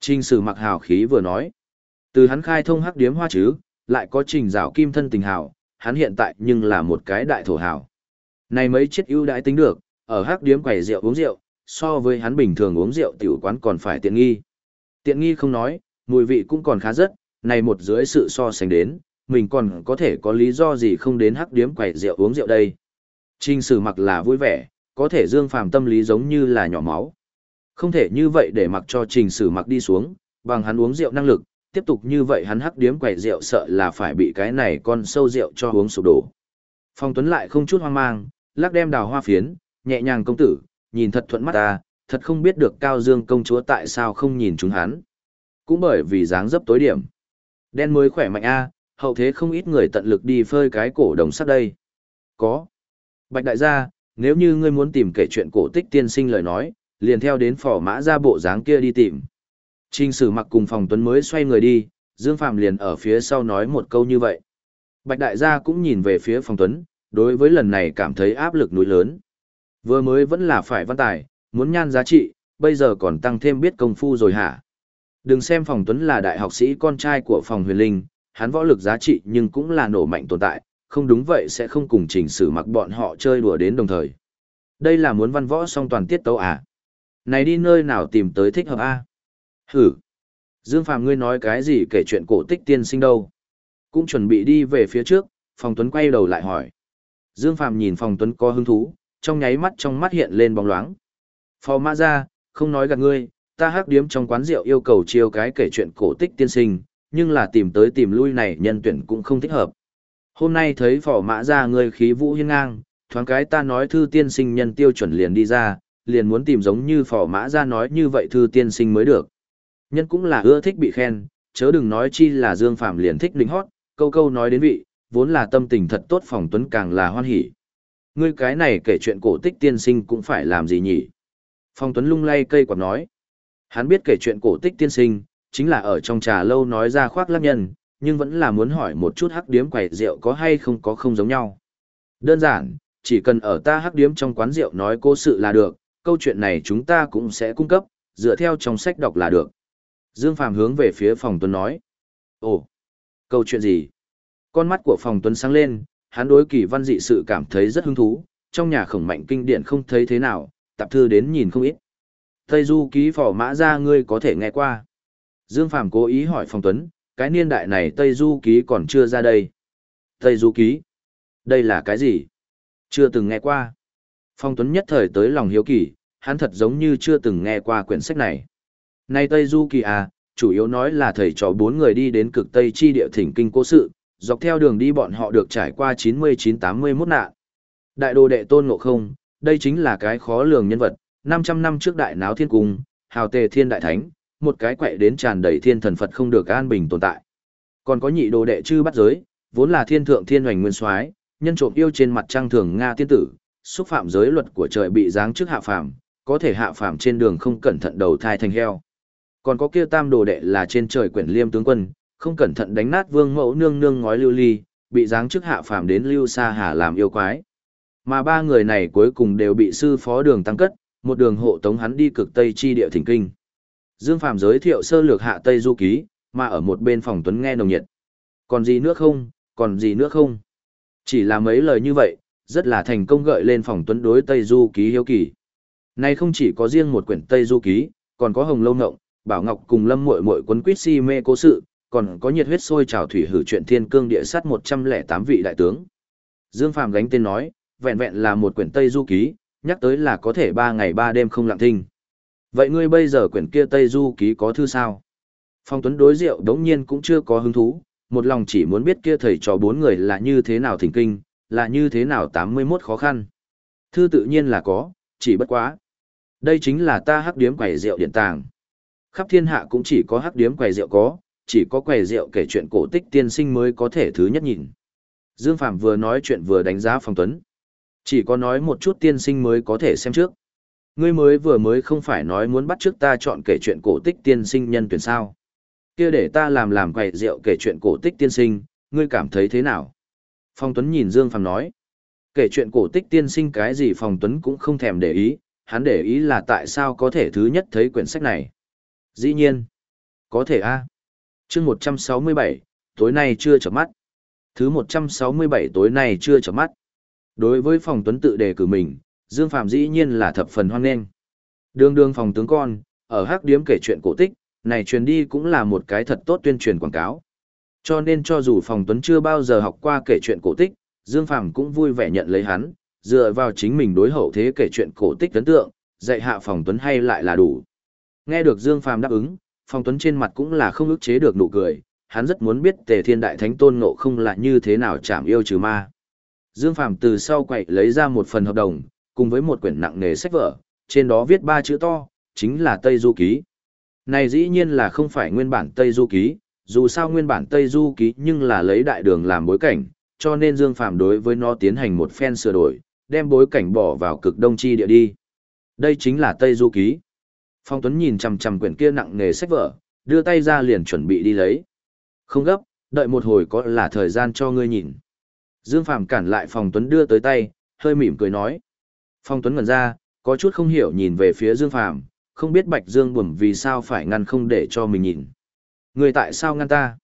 Trình sử mặc hào khí vừa nói. Từ hắn khai thông hắc điếm hoa chứ, lại có trình rào kim thân tình hào, hắn hiện tại nhưng là một cái đại thổ hào. Này mấy chiếc ưu đãi tính được, ở hắc điếm quầy rượu uống rượu, so với hắn bình thường uống rượu tiểu quán còn phải tiện nghi. Tiện nghi không nói, mùi vị cũng còn khá rất, này một dưới sự so sánh đến, mình còn có thể có lý do gì không đến hắc điếm quầy rượu uống rượu đây. Trình sử mặc là vui vẻ, có thể dương phàm tâm lý giống như là nhỏ máu. Không thể như vậy để mặc cho trình sử mặc đi xuống, bằng hắn uống rượu năng lực, tiếp tục như vậy hắn hắc điếm quầy rượu sợ là phải bị cái này con sâu rượu cho uống sụp đổ. Phong Tuấn lại không chút hoang mang, lắc đem đào hoa phiến, nhẹ nhàng công tử, nhìn thật thuận mắt ta, thật không biết được Cao Dương công chúa tại sao không nhìn chúng hắn. Cũng bởi vì dáng dấp tối điểm. Đen mới khỏe mạnh a, hậu thế không ít người tận lực đi phơi cái cổ đồng sắt đây. Có. Bạch đại gia, nếu như ngươi muốn tìm kể chuyện cổ tích tiên sinh lời nói, liền theo đến phỏ mã ra bộ dáng kia đi tìm. Trình sử mặc cùng phòng tuấn mới xoay người đi, Dương Phạm liền ở phía sau nói một câu như vậy. Bạch đại gia cũng nhìn về phía phòng tuấn, đối với lần này cảm thấy áp lực núi lớn. Vừa mới vẫn là phải văn tài, muốn nhan giá trị, bây giờ còn tăng thêm biết công phu rồi hả? Đừng xem phòng tuấn là đại học sĩ con trai của phòng huyền linh, hắn võ lực giá trị nhưng cũng là nổ mạnh tồn tại, không đúng vậy sẽ không cùng trình sử mặc bọn họ chơi đùa đến đồng thời. Đây là muốn văn võ song toàn tiết tấu à? Này đi nơi nào tìm tới thích hợp a? À? Hử! Dương Phàm ngươi nói cái gì kể chuyện cổ tích tiên sinh đâu? Cũng chuẩn bị đi về phía trước, Phong Tuấn quay đầu lại hỏi. Dương Phạm nhìn Phong Tuấn có hứng thú, trong nháy mắt trong mắt hiện lên bóng loáng. Phò mã ra, không nói gạt ngươi, ta hắc điếm trong quán rượu yêu cầu chiêu cái kể chuyện cổ tích tiên sinh, nhưng là tìm tới tìm lui này nhân tuyển cũng không thích hợp. Hôm nay thấy phò mã ra người khí vũ hiên ngang, thoáng cái ta nói thư tiên sinh nhân tiêu chuẩn liền đi ra, liền muốn tìm giống như phò mã ra nói như vậy thư tiên sinh mới được. Nhân cũng là ưa thích bị khen, chớ đừng nói chi là Dương Phạm liền thích lính hót, câu câu nói đến vị, vốn là tâm tình thật tốt phòng tuấn càng là hoan hỉ. Ngươi cái này kể chuyện cổ tích tiên sinh cũng phải làm gì nhỉ? Phong Tuấn lung lay cây quạt nói. Hắn biết kể chuyện cổ tích tiên sinh, chính là ở trong trà lâu nói ra khoác lắc nhân, nhưng vẫn là muốn hỏi một chút hắc điếm quầy rượu có hay không có không giống nhau. Đơn giản, chỉ cần ở ta hắc điếm trong quán rượu nói cố sự là được, câu chuyện này chúng ta cũng sẽ cung cấp, dựa theo trong sách đọc là được. Dương Phàm hướng về phía phòng Tuấn nói. Ồ, câu chuyện gì? Con mắt của phòng Tuấn sáng lên, hắn đối kỳ văn dị sự cảm thấy rất hứng thú, trong nhà khổng mạnh kinh điển không thấy thế nào, tạp thư đến nhìn không ít. Tây Du ký phỏ mã ra ngươi có thể nghe qua. Dương Phàm cố ý hỏi Phong Tuấn, cái niên đại này Tây Du ký còn chưa ra đây. Tây Du ký? Đây là cái gì? Chưa từng nghe qua. Phong Tuấn nhất thời tới lòng hiếu kỳ, hắn thật giống như chưa từng nghe qua quyển sách này. Này Tây Du kỳ à, chủ yếu nói là thầy trò bốn người đi đến cực Tây chi địa thỉnh kinh cố sự, dọc theo đường đi bọn họ được trải qua 99-81 nạn. Đại đồ đệ tôn ngộ không, đây chính là cái khó lường nhân vật, 500 năm trước đại náo thiên cung, hào tề thiên đại thánh, một cái quậy đến tràn đầy thiên thần Phật không được an bình tồn tại. Còn có nhị đồ đệ chư bắt giới, vốn là thiên thượng thiên hoành nguyên soái, nhân trộm yêu trên mặt trăng thường Nga tiên tử, xúc phạm giới luật của trời bị giáng trước hạ phàm, có thể hạ phàm trên đường không cẩn thận đầu thai thành heo. Còn có kia tam đồ đệ là trên trời quyển liêm tướng quân, không cẩn thận đánh nát vương mẫu nương nương ngói lưu ly, bị giáng trước hạ phàm đến lưu sa hà làm yêu quái. Mà ba người này cuối cùng đều bị sư phó đường tăng cất, một đường hộ tống hắn đi cực Tây chi địa thỉnh kinh. Dương Phàm giới thiệu sơ lược hạ Tây du ký, mà ở một bên phòng tuấn nghe nồng nhiệt. Còn gì nữa không, còn gì nữa không? Chỉ là mấy lời như vậy, rất là thành công gợi lên phòng tuấn đối Tây du ký hiếu kỳ. Nay không chỉ có riêng một quyển Tây du ký, còn có Hồng Lâu Ngộng, Bảo Ngọc cùng Lâm Muội Muội quấn quýt si mê cố sự, còn có nhiệt huyết sôi trào thủy hử chuyện thiên cương địa sát 108 vị đại tướng. Dương Phàm gánh tên nói, vẹn vẹn là một quyển Tây Du Ký, nhắc tới là có thể ba ngày ba đêm không lặng thinh. Vậy ngươi bây giờ quyển kia Tây Du Ký có thư sao? Phong Tuấn đối rượu đống nhiên cũng chưa có hứng thú, một lòng chỉ muốn biết kia thầy trò bốn người là như thế nào thỉnh kinh, là như thế nào 81 khó khăn. Thư tự nhiên là có, chỉ bất quá. Đây chính là ta hắc điếm quầy rượu điện tàng. Khắp thiên hạ cũng chỉ có hắc điếm quầy rượu có, chỉ có quầy rượu kể chuyện cổ tích tiên sinh mới có thể thứ nhất nhìn. Dương Phạm vừa nói chuyện vừa đánh giá Phong Tuấn. Chỉ có nói một chút tiên sinh mới có thể xem trước. Ngươi mới vừa mới không phải nói muốn bắt trước ta chọn kể chuyện cổ tích tiên sinh nhân tuyển sao. kia để ta làm làm quậy rượu kể chuyện cổ tích tiên sinh, ngươi cảm thấy thế nào? Phong Tuấn nhìn Dương Phàm nói. Kể chuyện cổ tích tiên sinh cái gì Phong Tuấn cũng không thèm để ý, hắn để ý là tại sao có thể thứ nhất thấy quyển sách này. Dĩ nhiên, có thể a chương 167, tối nay chưa chợp mắt. Thứ 167 tối nay chưa chợp mắt. Đối với Phong tuấn tự đề cử mình, Dương Phạm dĩ nhiên là thập phần hoan nghênh. Đường đường phòng tướng con, ở hắc điếm kể chuyện cổ tích, này truyền đi cũng là một cái thật tốt tuyên truyền quảng cáo. Cho nên cho dù phòng tuấn chưa bao giờ học qua kể chuyện cổ tích, Dương Phạm cũng vui vẻ nhận lấy hắn, dựa vào chính mình đối hậu thế kể chuyện cổ tích ấn tượng, dạy hạ phòng tuấn hay lại là đủ. Nghe được Dương Phạm đáp ứng, phòng Tuấn trên mặt cũng là không ức chế được nụ cười, hắn rất muốn biết Tề Thiên Đại Thánh Tôn Ngộ không là như thế nào chạm yêu trừ ma. Dương Phàm từ sau quậy lấy ra một phần hợp đồng, cùng với một quyển nặng nề sách vở, trên đó viết ba chữ to, chính là Tây Du Ký. Này dĩ nhiên là không phải nguyên bản Tây Du Ký, dù sao nguyên bản Tây Du Ký nhưng là lấy đại đường làm bối cảnh, cho nên Dương Phạm đối với nó tiến hành một phen sửa đổi, đem bối cảnh bỏ vào cực đông chi địa đi. Đây chính là Tây Du Ký. Phong Tuấn nhìn chằm chằm quyển kia nặng nghề sách vở, đưa tay ra liền chuẩn bị đi lấy. Không gấp, đợi một hồi có là thời gian cho ngươi nhìn. Dương Phạm cản lại Phong Tuấn đưa tới tay, hơi mỉm cười nói. Phong Tuấn ngẩn ra, có chút không hiểu nhìn về phía Dương Phàm, không biết Bạch Dương buồn vì sao phải ngăn không để cho mình nhìn. Ngươi tại sao ngăn ta?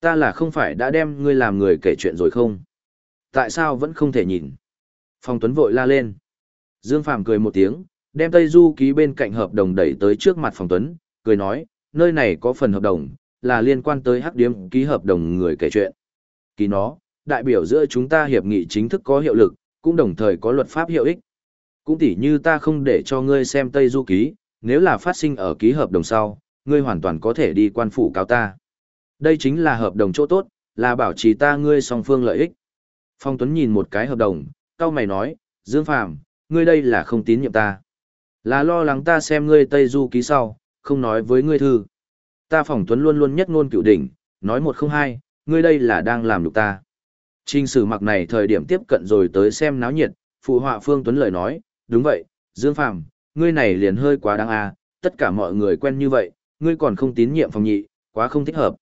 Ta là không phải đã đem ngươi làm người kể chuyện rồi không? Tại sao vẫn không thể nhìn? Phong Tuấn vội la lên. Dương Phàm cười một tiếng, đem Tây Du ký bên cạnh hợp đồng đẩy tới trước mặt Phong Tuấn, cười nói, nơi này có phần hợp đồng, là liên quan tới hắc điếm ký hợp đồng người kể chuyện. Ký nó, đại biểu giữa chúng ta hiệp nghị chính thức có hiệu lực, cũng đồng thời có luật pháp hiệu ích. Cũng tỉ như ta không để cho ngươi xem Tây Du Ký, nếu là phát sinh ở ký hợp đồng sau, ngươi hoàn toàn có thể đi quan phủ cáo ta. Đây chính là hợp đồng chỗ tốt, là bảo trì ta ngươi song phương lợi ích. Phong Tuấn nhìn một cái hợp đồng, cao mày nói, Dương Phàm ngươi đây là không tín nhiệm ta. Là lo lắng ta xem ngươi Tây Du ký sau, không nói với ngươi thư. Ta Phong Tuấn luôn luôn nhất ngôn cựu đỉnh, nói một không hai, ngươi đây là đang làm nhục ta. Trình sử mặc này thời điểm tiếp cận rồi tới xem náo nhiệt, phụ họa Phương Tuấn lời nói, đúng vậy, Dương Phàm ngươi này liền hơi quá đáng à, tất cả mọi người quen như vậy, ngươi còn không tín nhiệm phòng nhị, quá không thích hợp.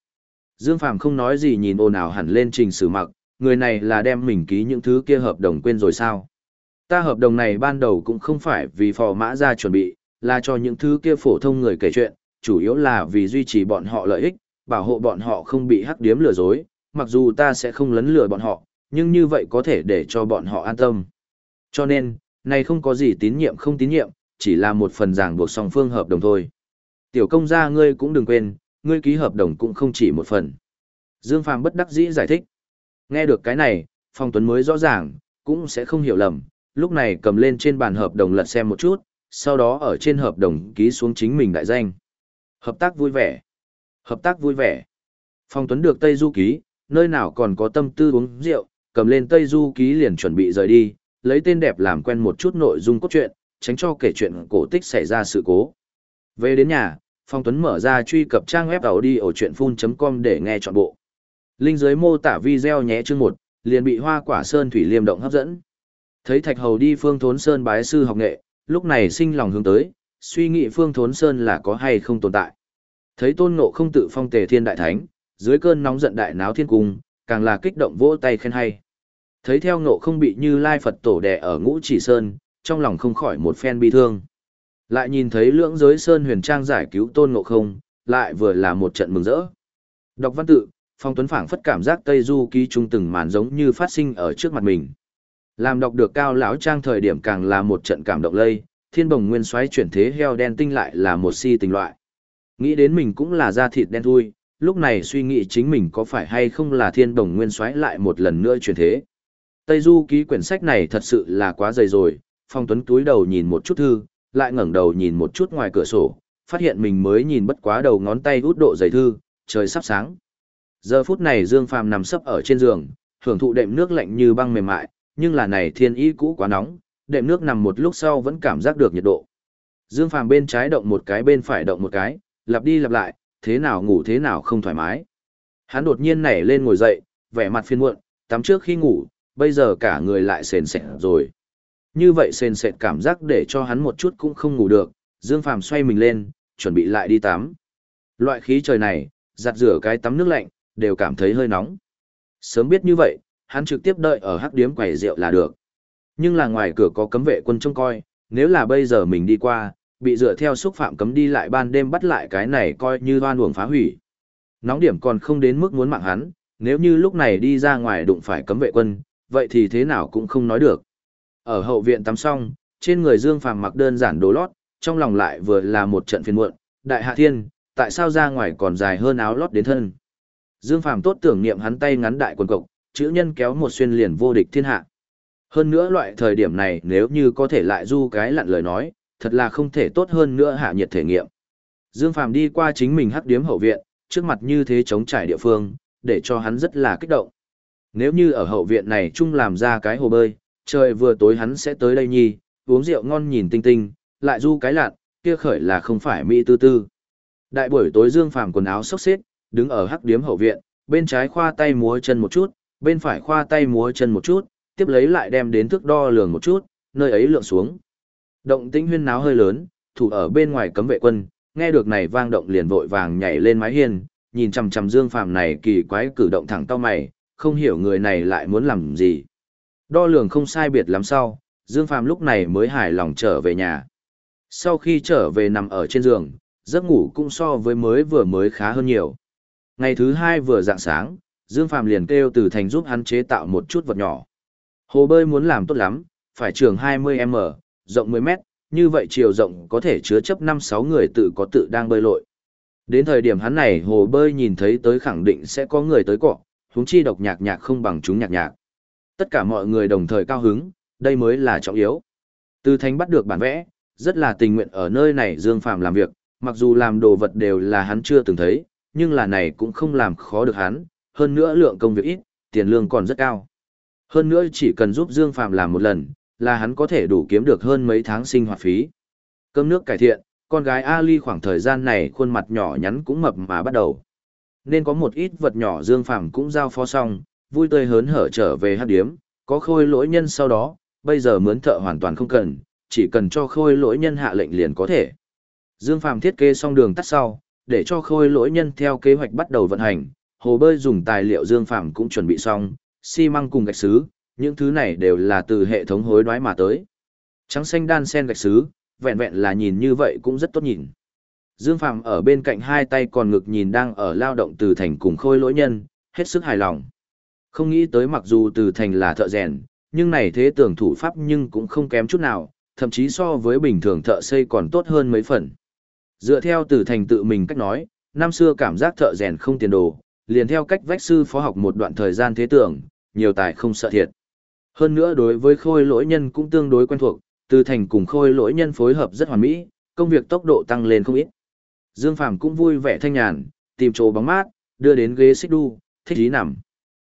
Dương Phàm không nói gì nhìn ồn ào hẳn lên trình sử mặc, người này là đem mình ký những thứ kia hợp đồng quên rồi sao. Ta hợp đồng này ban đầu cũng không phải vì phò mã ra chuẩn bị, là cho những thứ kia phổ thông người kể chuyện, chủ yếu là vì duy trì bọn họ lợi ích, bảo hộ bọn họ không bị hắc điếm lừa dối, mặc dù ta sẽ không lấn lừa bọn họ, nhưng như vậy có thể để cho bọn họ an tâm. Cho nên, này không có gì tín nhiệm không tín nhiệm, chỉ là một phần ràng buộc song phương hợp đồng thôi. Tiểu công gia ngươi cũng đừng quên, ngươi ký hợp đồng cũng không chỉ một phần. Dương Phàm bất đắc dĩ giải thích. Nghe được cái này, Phong Tuấn mới rõ ràng, cũng sẽ không hiểu lầm, lúc này cầm lên trên bàn hợp đồng lật xem một chút, sau đó ở trên hợp đồng ký xuống chính mình đại danh. Hợp tác vui vẻ. Hợp tác vui vẻ. Phong Tuấn được Tây Du ký, nơi nào còn có tâm tư uống rượu, cầm lên Tây Du ký liền chuẩn bị rời đi, lấy tên đẹp làm quen một chút nội dung cốt truyện, tránh cho kể chuyện cổ tích xảy ra sự cố. Về đến nhà, Phong Tuấn mở ra truy cập trang web đầu đi ở chuyện full.com để nghe trọn bộ. Linh dưới mô tả video nhé chương một, liền bị hoa quả sơn thủy liêm động hấp dẫn. Thấy Thạch Hầu đi Phương Thốn Sơn bái sư học nghệ, lúc này sinh lòng hướng tới, suy nghĩ Phương Thốn Sơn là có hay không tồn tại. Thấy Tôn Ngộ không tự phong tề thiên đại thánh, dưới cơn nóng giận đại náo thiên cung, càng là kích động vỗ tay khen hay. Thấy theo Ngộ không bị như Lai Phật tổ đè ở ngũ chỉ sơn, trong lòng không khỏi một phen bi thương. Lại nhìn thấy lưỡng giới sơn huyền trang giải cứu Tôn Ngộ không, lại vừa là một trận mừng rỡ. Đọc văn tự, Phong Tuấn phảng phất cảm giác Tây Du ký trung từng màn giống như phát sinh ở trước mặt mình. Làm đọc được cao lão trang thời điểm càng là một trận cảm động lây, thiên bồng nguyên xoáy chuyển thế heo đen tinh lại là một si tình loại. Nghĩ đến mình cũng là da thịt đen thui, lúc này suy nghĩ chính mình có phải hay không là thiên bồng nguyên xoáy lại một lần nữa chuyển thế. Tây Du ký quyển sách này thật sự là quá dày rồi, Phong Tuấn túi đầu nhìn một chút thư, lại ngẩng đầu nhìn một chút ngoài cửa sổ, phát hiện mình mới nhìn bất quá đầu ngón tay út độ dày thư, trời sắp sáng. Giờ phút này Dương Phàm nằm sấp ở trên giường, hưởng thụ đệm nước lạnh như băng mềm mại, nhưng là này thiên y cũ quá nóng, đệm nước nằm một lúc sau vẫn cảm giác được nhiệt độ. Dương Phàm bên trái động một cái bên phải động một cái, lặp đi lặp lại, thế nào ngủ thế nào không thoải mái. Hắn đột nhiên nảy lên ngồi dậy, vẻ mặt phiền muộn, tắm trước khi ngủ, bây giờ cả người lại sền sệt rồi. Như vậy sền sệt cảm giác để cho hắn một chút cũng không ngủ được, Dương Phàm xoay mình lên, chuẩn bị lại đi tắm. Loại khí trời này, giặt rửa cái tắm nước lạnh, đều cảm thấy hơi nóng. Sớm biết như vậy, hắn trực tiếp đợi ở hắc điếm quầy rượu là được. Nhưng là ngoài cửa có cấm vệ quân trông coi, nếu là bây giờ mình đi qua, bị dựa theo xúc phạm cấm đi lại ban đêm bắt lại cái này coi như đoan uổng phá hủy. Nóng điểm còn không đến mức muốn mạng hắn, nếu như lúc này đi ra ngoài đụng phải cấm vệ quân, vậy thì thế nào cũng không nói được. Ở hậu viện tắm xong, trên người Dương Phàm mặc đơn giản đồ lót, trong lòng lại vừa là một trận phiền muộn, đại hạ thiên, tại sao ra ngoài còn dài hơn áo lót đến thân. Dương Phàm tốt tưởng niệm hắn tay ngắn đại quần cộc, chữ nhân kéo một xuyên liền vô địch thiên hạ. Hơn nữa loại thời điểm này nếu như có thể lại du cái lặn lời nói, thật là không thể tốt hơn nữa hạ nhiệt thể nghiệm. Dương Phàm đi qua chính mình hắc điếm hậu viện, trước mặt như thế chống trải địa phương, để cho hắn rất là kích động. Nếu như ở hậu viện này chung làm ra cái hồ bơi, trời vừa tối hắn sẽ tới đây nhi, uống rượu ngon nhìn tinh tinh, lại du cái lạn, kia khởi là không phải mỹ tư tư. Đại buổi tối Dương Phàm quần áo xốc xếp, đứng ở hắc điếm hậu viện, bên trái khoa tay múa chân một chút, bên phải khoa tay múa chân một chút, tiếp lấy lại đem đến thước đo lường một chút, nơi ấy lượng xuống. Động tĩnh huyên náo hơi lớn, thủ ở bên ngoài cấm vệ quân, nghe được này vang động liền vội vàng nhảy lên mái hiên, nhìn chằm chằm Dương Phàm này kỳ quái cử động thẳng tao mày, không hiểu người này lại muốn làm gì. Đo lường không sai biệt lắm sau, Dương Phàm lúc này mới hài lòng trở về nhà. Sau khi trở về nằm ở trên giường, giấc ngủ cũng so với mới vừa mới khá hơn nhiều. Ngày thứ hai vừa dạng sáng, Dương Phàm liền kêu từ thành giúp hắn chế tạo một chút vật nhỏ. Hồ bơi muốn làm tốt lắm, phải trường 20m, rộng 10m, như vậy chiều rộng có thể chứa chấp 5-6 người tự có tự đang bơi lội. Đến thời điểm hắn này hồ bơi nhìn thấy tới khẳng định sẽ có người tới cọ, huống chi độc nhạc nhạc không bằng chúng nhạc nhạc. Tất cả mọi người đồng thời cao hứng, đây mới là trọng yếu. Từ Thánh bắt được bản vẽ, rất là tình nguyện ở nơi này Dương Phàm làm việc, mặc dù làm đồ vật đều là hắn chưa từng thấy, nhưng là này cũng không làm khó được hắn, hơn nữa lượng công việc ít, tiền lương còn rất cao. Hơn nữa chỉ cần giúp Dương Phàm làm một lần, là hắn có thể đủ kiếm được hơn mấy tháng sinh hoạt phí. Cơm nước cải thiện, con gái Ali khoảng thời gian này khuôn mặt nhỏ nhắn cũng mập mà bắt đầu. Nên có một ít vật nhỏ Dương Phàm cũng giao phó xong, vui tươi hớn hở trở về hát điếm, có khôi lỗi nhân sau đó, bây giờ mướn thợ hoàn toàn không cần, chỉ cần cho khôi lỗi nhân hạ lệnh liền có thể. Dương Phàm thiết kế xong đường tắt sau, để cho khôi lỗi nhân theo kế hoạch bắt đầu vận hành, hồ bơi dùng tài liệu Dương Phàm cũng chuẩn bị xong, xi măng cùng gạch sứ, những thứ này đều là từ hệ thống hối đoái mà tới. Trắng xanh đan sen gạch sứ, vẹn vẹn là nhìn như vậy cũng rất tốt nhìn. Dương Phạm ở bên cạnh hai tay còn ngực nhìn đang ở lao động từ thành cùng khôi lỗi nhân, hết sức hài lòng. Không nghĩ tới mặc dù từ thành là thợ rèn, nhưng này thế tưởng thủ pháp nhưng cũng không kém chút nào, thậm chí so với bình thường thợ xây còn tốt hơn mấy phần. Dựa theo từ thành tự mình cách nói, năm xưa cảm giác thợ rèn không tiền đồ, liền theo cách vách sư phó học một đoạn thời gian thế tưởng, nhiều tài không sợ thiệt. Hơn nữa đối với khôi lỗi nhân cũng tương đối quen thuộc, từ thành cùng khôi lỗi nhân phối hợp rất hoàn mỹ, công việc tốc độ tăng lên không ít. Dương Phàm cũng vui vẻ thanh nhàn, tìm chỗ bóng mát, đưa đến ghế xích đu, thích ý nằm.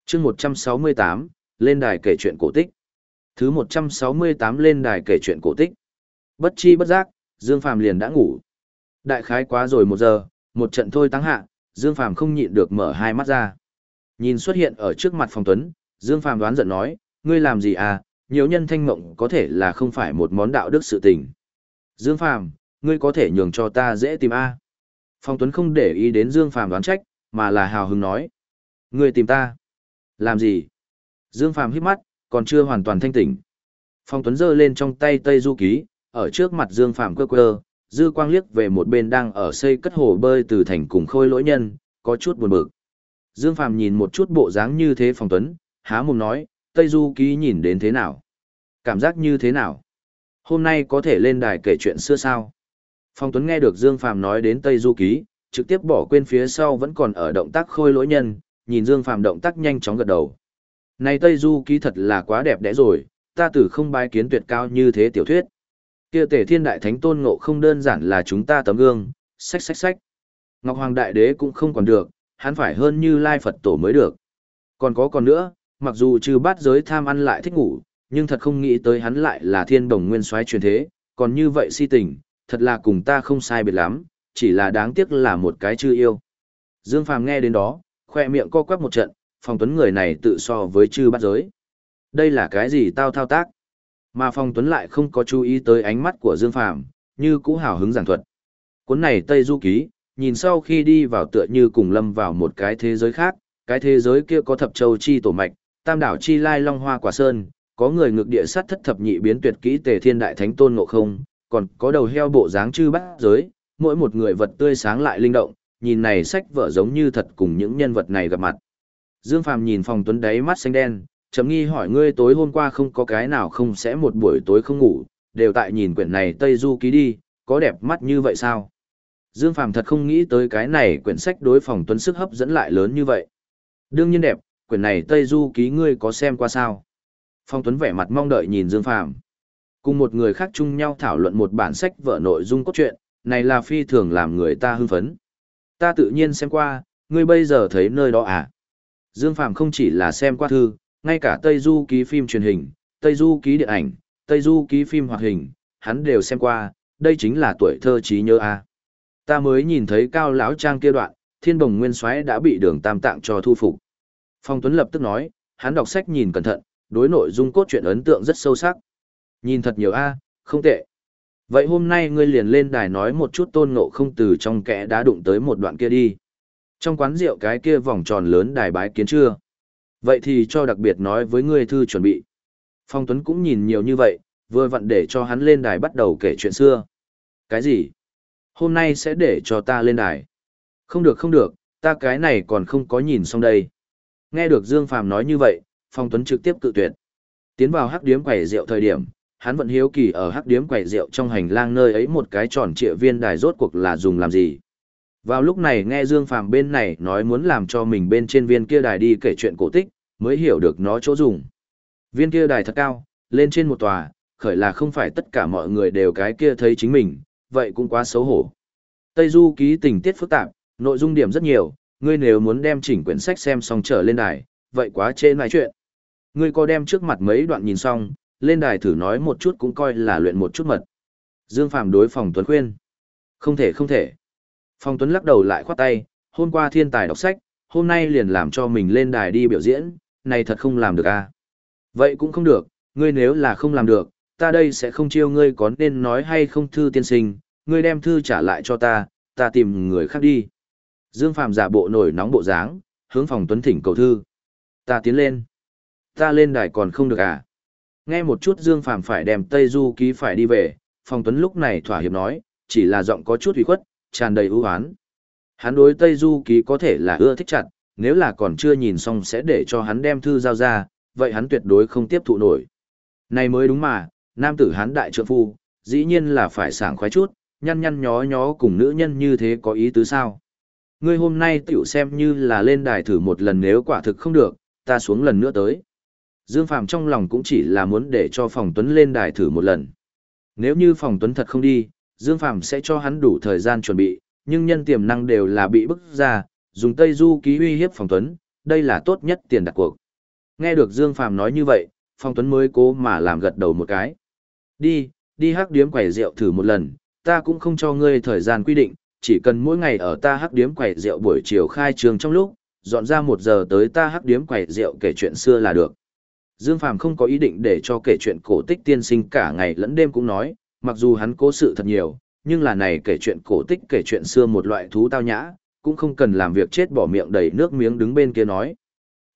chương 168, lên đài kể chuyện cổ tích. Thứ 168 lên đài kể chuyện cổ tích. Bất chi bất giác, Dương Phàm liền đã ngủ. Đại khái quá rồi một giờ, một trận thôi tăng hạ, Dương Phàm không nhịn được mở hai mắt ra. Nhìn xuất hiện ở trước mặt phòng tuấn, Dương Phàm đoán giận nói, ngươi làm gì à, nhiều nhân thanh mộng có thể là không phải một món đạo đức sự tình. Dương Phàm, ngươi có thể nhường cho ta dễ tìm a. Phong Tuấn không để ý đến Dương Phàm đoán trách, mà là hào hứng nói. Ngươi tìm ta? Làm gì? Dương Phàm hít mắt, còn chưa hoàn toàn thanh tỉnh. Phong Tuấn giơ lên trong tay Tây Du Ký, ở trước mặt Dương Phàm quơ quơ, dư quang liếc về một bên đang ở xây cất hồ bơi từ thành cùng khôi lỗi nhân, có chút buồn bực. Dương Phàm nhìn một chút bộ dáng như thế Phong Tuấn, há mồm nói, Tây Du Ký nhìn đến thế nào? Cảm giác như thế nào? Hôm nay có thể lên đài kể chuyện xưa sao? Phong Tuấn nghe được Dương Phàm nói đến Tây Du Ký, trực tiếp bỏ quên phía sau vẫn còn ở động tác khôi lỗi nhân, nhìn Dương Phàm động tác nhanh chóng gật đầu. Này Tây Du Ký thật là quá đẹp đẽ rồi, ta tử không bái kiến tuyệt cao như thế tiểu thuyết. Kia Tề Thiên Đại Thánh Tôn Ngộ không đơn giản là chúng ta tấm gương, sách sách sách. Ngọc Hoàng Đại Đế cũng không còn được, hắn phải hơn như Lai Phật Tổ mới được. Còn có còn nữa, mặc dù trừ bát giới tham ăn lại thích ngủ, nhưng thật không nghĩ tới hắn lại là thiên đồng nguyên soái truyền thế, còn như vậy si tình, thật là cùng ta không sai biệt lắm, chỉ là đáng tiếc là một cái chưa yêu. Dương Phàm nghe đến đó, khoe miệng co quắp một trận, phong tuấn người này tự so với chư bắt giới. Đây là cái gì tao thao tác? Mà phong tuấn lại không có chú ý tới ánh mắt của Dương Phàm như cũ hào hứng giảng thuật. Cuốn này Tây Du Ký, nhìn sau khi đi vào tựa như cùng lâm vào một cái thế giới khác, cái thế giới kia có thập châu chi tổ mạch, tam đảo chi lai long hoa quả sơn, có người ngược địa sát thất thập nhị biến tuyệt kỹ tề thiên đại thánh tôn ngộ không, còn có đầu heo bộ dáng chư bát giới, mỗi một người vật tươi sáng lại linh động, nhìn này sách vở giống như thật cùng những nhân vật này gặp mặt. Dương Phàm nhìn phòng tuấn đáy mắt xanh đen, chấm nghi hỏi ngươi tối hôm qua không có cái nào không sẽ một buổi tối không ngủ, đều tại nhìn quyển này Tây Du ký đi, có đẹp mắt như vậy sao? Dương Phàm thật không nghĩ tới cái này quyển sách đối phòng tuấn sức hấp dẫn lại lớn như vậy. Đương nhiên đẹp, quyển này Tây Du ký ngươi có xem qua sao? Phong Tuấn vẻ mặt mong đợi nhìn Dương Phàm. Cùng một người khác chung nhau thảo luận một bản sách vở nội dung cốt truyện, này là phi thường làm người ta hưng phấn. Ta tự nhiên xem qua, ngươi bây giờ thấy nơi đó à? Dương Phàm không chỉ là xem qua thư, ngay cả Tây Du ký phim truyền hình, Tây Du ký điện ảnh, Tây Du ký phim hoạt hình, hắn đều xem qua, đây chính là tuổi thơ trí nhớ a. Ta mới nhìn thấy cao lão trang kia đoạn, Thiên Bồng Nguyên Soái đã bị Đường Tam Tạng cho thu phục. Phong Tuấn lập tức nói, hắn đọc sách nhìn cẩn thận, đối nội dung cốt truyện ấn tượng rất sâu sắc. Nhìn thật nhiều a, không tệ. Vậy hôm nay ngươi liền lên đài nói một chút tôn ngộ không từ trong kẽ đã đụng tới một đoạn kia đi. Trong quán rượu cái kia vòng tròn lớn đài bái kiến chưa? Vậy thì cho đặc biệt nói với ngươi thư chuẩn bị. Phong Tuấn cũng nhìn nhiều như vậy, vừa vặn để cho hắn lên đài bắt đầu kể chuyện xưa. Cái gì? Hôm nay sẽ để cho ta lên đài. Không được không được, ta cái này còn không có nhìn xong đây. Nghe được Dương Phàm nói như vậy, Phong Tuấn trực tiếp cự tuyệt. Tiến vào hắc điếm quầy rượu thời điểm, hắn vẫn hiếu kỳ ở hắc điếm quầy rượu trong hành lang nơi ấy một cái tròn trịa viên đài rốt cuộc là dùng làm gì. Vào lúc này nghe Dương Phàm bên này nói muốn làm cho mình bên trên viên kia đài đi kể chuyện cổ tích, mới hiểu được nó chỗ dùng. Viên kia đài thật cao, lên trên một tòa, khởi là không phải tất cả mọi người đều cái kia thấy chính mình, vậy cũng quá xấu hổ. Tây Du ký tình tiết phức tạp, nội dung điểm rất nhiều, ngươi nếu muốn đem chỉnh quyển sách xem xong trở lên đài, vậy quá trên ngoài chuyện. Ngươi có đem trước mặt mấy đoạn nhìn xong, lên đài thử nói một chút cũng coi là luyện một chút mật. Dương Phàm đối phòng Tuấn khuyên. Không thể không thể. Phòng Tuấn lắc đầu lại khoát tay, hôm qua thiên tài đọc sách, hôm nay liền làm cho mình lên đài đi biểu diễn, này thật không làm được à. Vậy cũng không được, ngươi nếu là không làm được, ta đây sẽ không chiêu ngươi có nên nói hay không thư tiên sinh, ngươi đem thư trả lại cho ta, ta tìm người khác đi. Dương Phàm giả bộ nổi nóng bộ dáng, hướng phòng Tuấn thỉnh cầu thư. Ta tiến lên. Ta lên đài còn không được à? Nghe một chút Dương Phàm phải đem Tây Du ký phải đi về, phong Tuấn lúc này thỏa hiệp nói, chỉ là giọng có chút ủy khuất, tràn đầy ưu hoán. Hắn đối Tây Du ký có thể là ưa thích chặt, nếu là còn chưa nhìn xong sẽ để cho hắn đem thư giao ra, vậy hắn tuyệt đối không tiếp thụ nổi. Này mới đúng mà, nam tử hắn đại trượng phu, dĩ nhiên là phải sảng khoái chút, nhăn nhăn nhó nhó cùng nữ nhân như thế có ý tứ sao. Ngươi hôm nay tiểu xem như là lên đài thử một lần nếu quả thực không được, ta xuống lần nữa tới. Dương Phàm trong lòng cũng chỉ là muốn để cho phòng Tuấn lên đài thử một lần. Nếu như phòng Tuấn thật không đi, Dương Phàm sẽ cho hắn đủ thời gian chuẩn bị, nhưng nhân tiềm năng đều là bị bức ra, dùng Tây Du ký uy hiếp phòng Tuấn, đây là tốt nhất tiền đặt cuộc. Nghe được Dương Phàm nói như vậy, phòng Tuấn mới cố mà làm gật đầu một cái. Đi, đi hắc điếm quẩy rượu thử một lần, ta cũng không cho ngươi thời gian quy định, chỉ cần mỗi ngày ở ta hắc điếm quẩy rượu buổi chiều khai trường trong lúc, dọn ra một giờ tới ta hắc điếm quẩy rượu kể chuyện xưa là được. Dương Phàm không có ý định để cho kể chuyện cổ tích tiên sinh cả ngày lẫn đêm cũng nói, mặc dù hắn cố sự thật nhiều, nhưng là này kể chuyện cổ tích kể chuyện xưa một loại thú tao nhã, cũng không cần làm việc chết bỏ miệng đầy nước miếng đứng bên kia nói.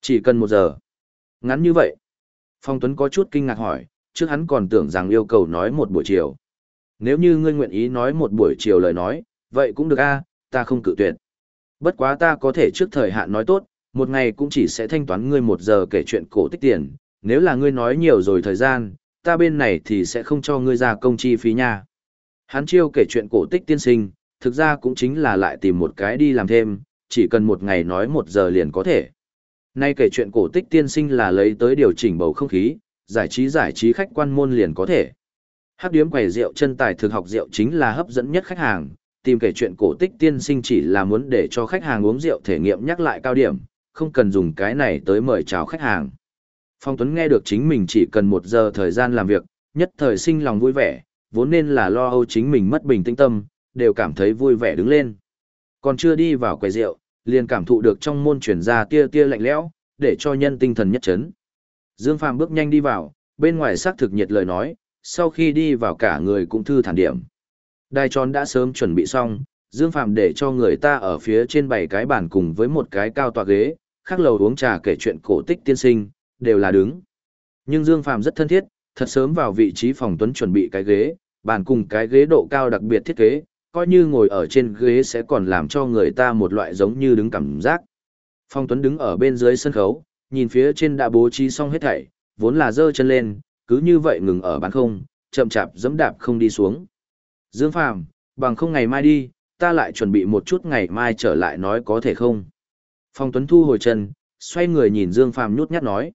Chỉ cần một giờ. Ngắn như vậy. Phong Tuấn có chút kinh ngạc hỏi, trước hắn còn tưởng rằng yêu cầu nói một buổi chiều. Nếu như ngươi nguyện ý nói một buổi chiều lời nói, vậy cũng được a, ta không cự tuyệt. Bất quá ta có thể trước thời hạn nói tốt, một ngày cũng chỉ sẽ thanh toán ngươi một giờ kể chuyện cổ tích tiền, nếu là ngươi nói nhiều rồi thời gian, ta bên này thì sẽ không cho ngươi ra công chi phí nha. Hắn chiêu kể chuyện cổ tích tiên sinh, thực ra cũng chính là lại tìm một cái đi làm thêm, chỉ cần một ngày nói một giờ liền có thể. Nay kể chuyện cổ tích tiên sinh là lấy tới điều chỉnh bầu không khí, giải trí giải trí khách quan môn liền có thể. Hắc điếm quầy rượu chân tài thực học rượu chính là hấp dẫn nhất khách hàng, tìm kể chuyện cổ tích tiên sinh chỉ là muốn để cho khách hàng uống rượu thể nghiệm nhắc lại cao điểm, không cần dùng cái này tới mời chào khách hàng. Phong Tuấn nghe được chính mình chỉ cần một giờ thời gian làm việc, nhất thời sinh lòng vui vẻ, vốn nên là lo âu chính mình mất bình tĩnh tâm, đều cảm thấy vui vẻ đứng lên. Còn chưa đi vào quầy rượu, liền cảm thụ được trong môn chuyển ra tia tia lạnh lẽo, để cho nhân tinh thần nhất chấn. Dương Phàm bước nhanh đi vào, bên ngoài xác thực nhiệt lời nói, sau khi đi vào cả người cũng thư thản điểm. Đài tròn đã sớm chuẩn bị xong, Dương Phàm để cho người ta ở phía trên bảy cái bàn cùng với một cái cao tọa ghế, khác lầu uống trà kể chuyện cổ tích tiên sinh, đều là đứng. Nhưng Dương Phàm rất thân thiết, thật sớm vào vị trí phòng tuấn chuẩn bị cái ghế, bàn cùng cái ghế độ cao đặc biệt thiết kế, coi như ngồi ở trên ghế sẽ còn làm cho người ta một loại giống như đứng cảm giác. Phong Tuấn đứng ở bên dưới sân khấu, nhìn phía trên đã bố trí xong hết thảy, vốn là dơ chân lên, cứ như vậy ngừng ở bán không, chậm chạp dẫm đạp không đi xuống. Dương Phàm, bằng không ngày mai đi, ta lại chuẩn bị một chút ngày mai trở lại nói có thể không. Phong Tuấn thu hồi chân, xoay người nhìn Dương Phàm nhút nhát nói.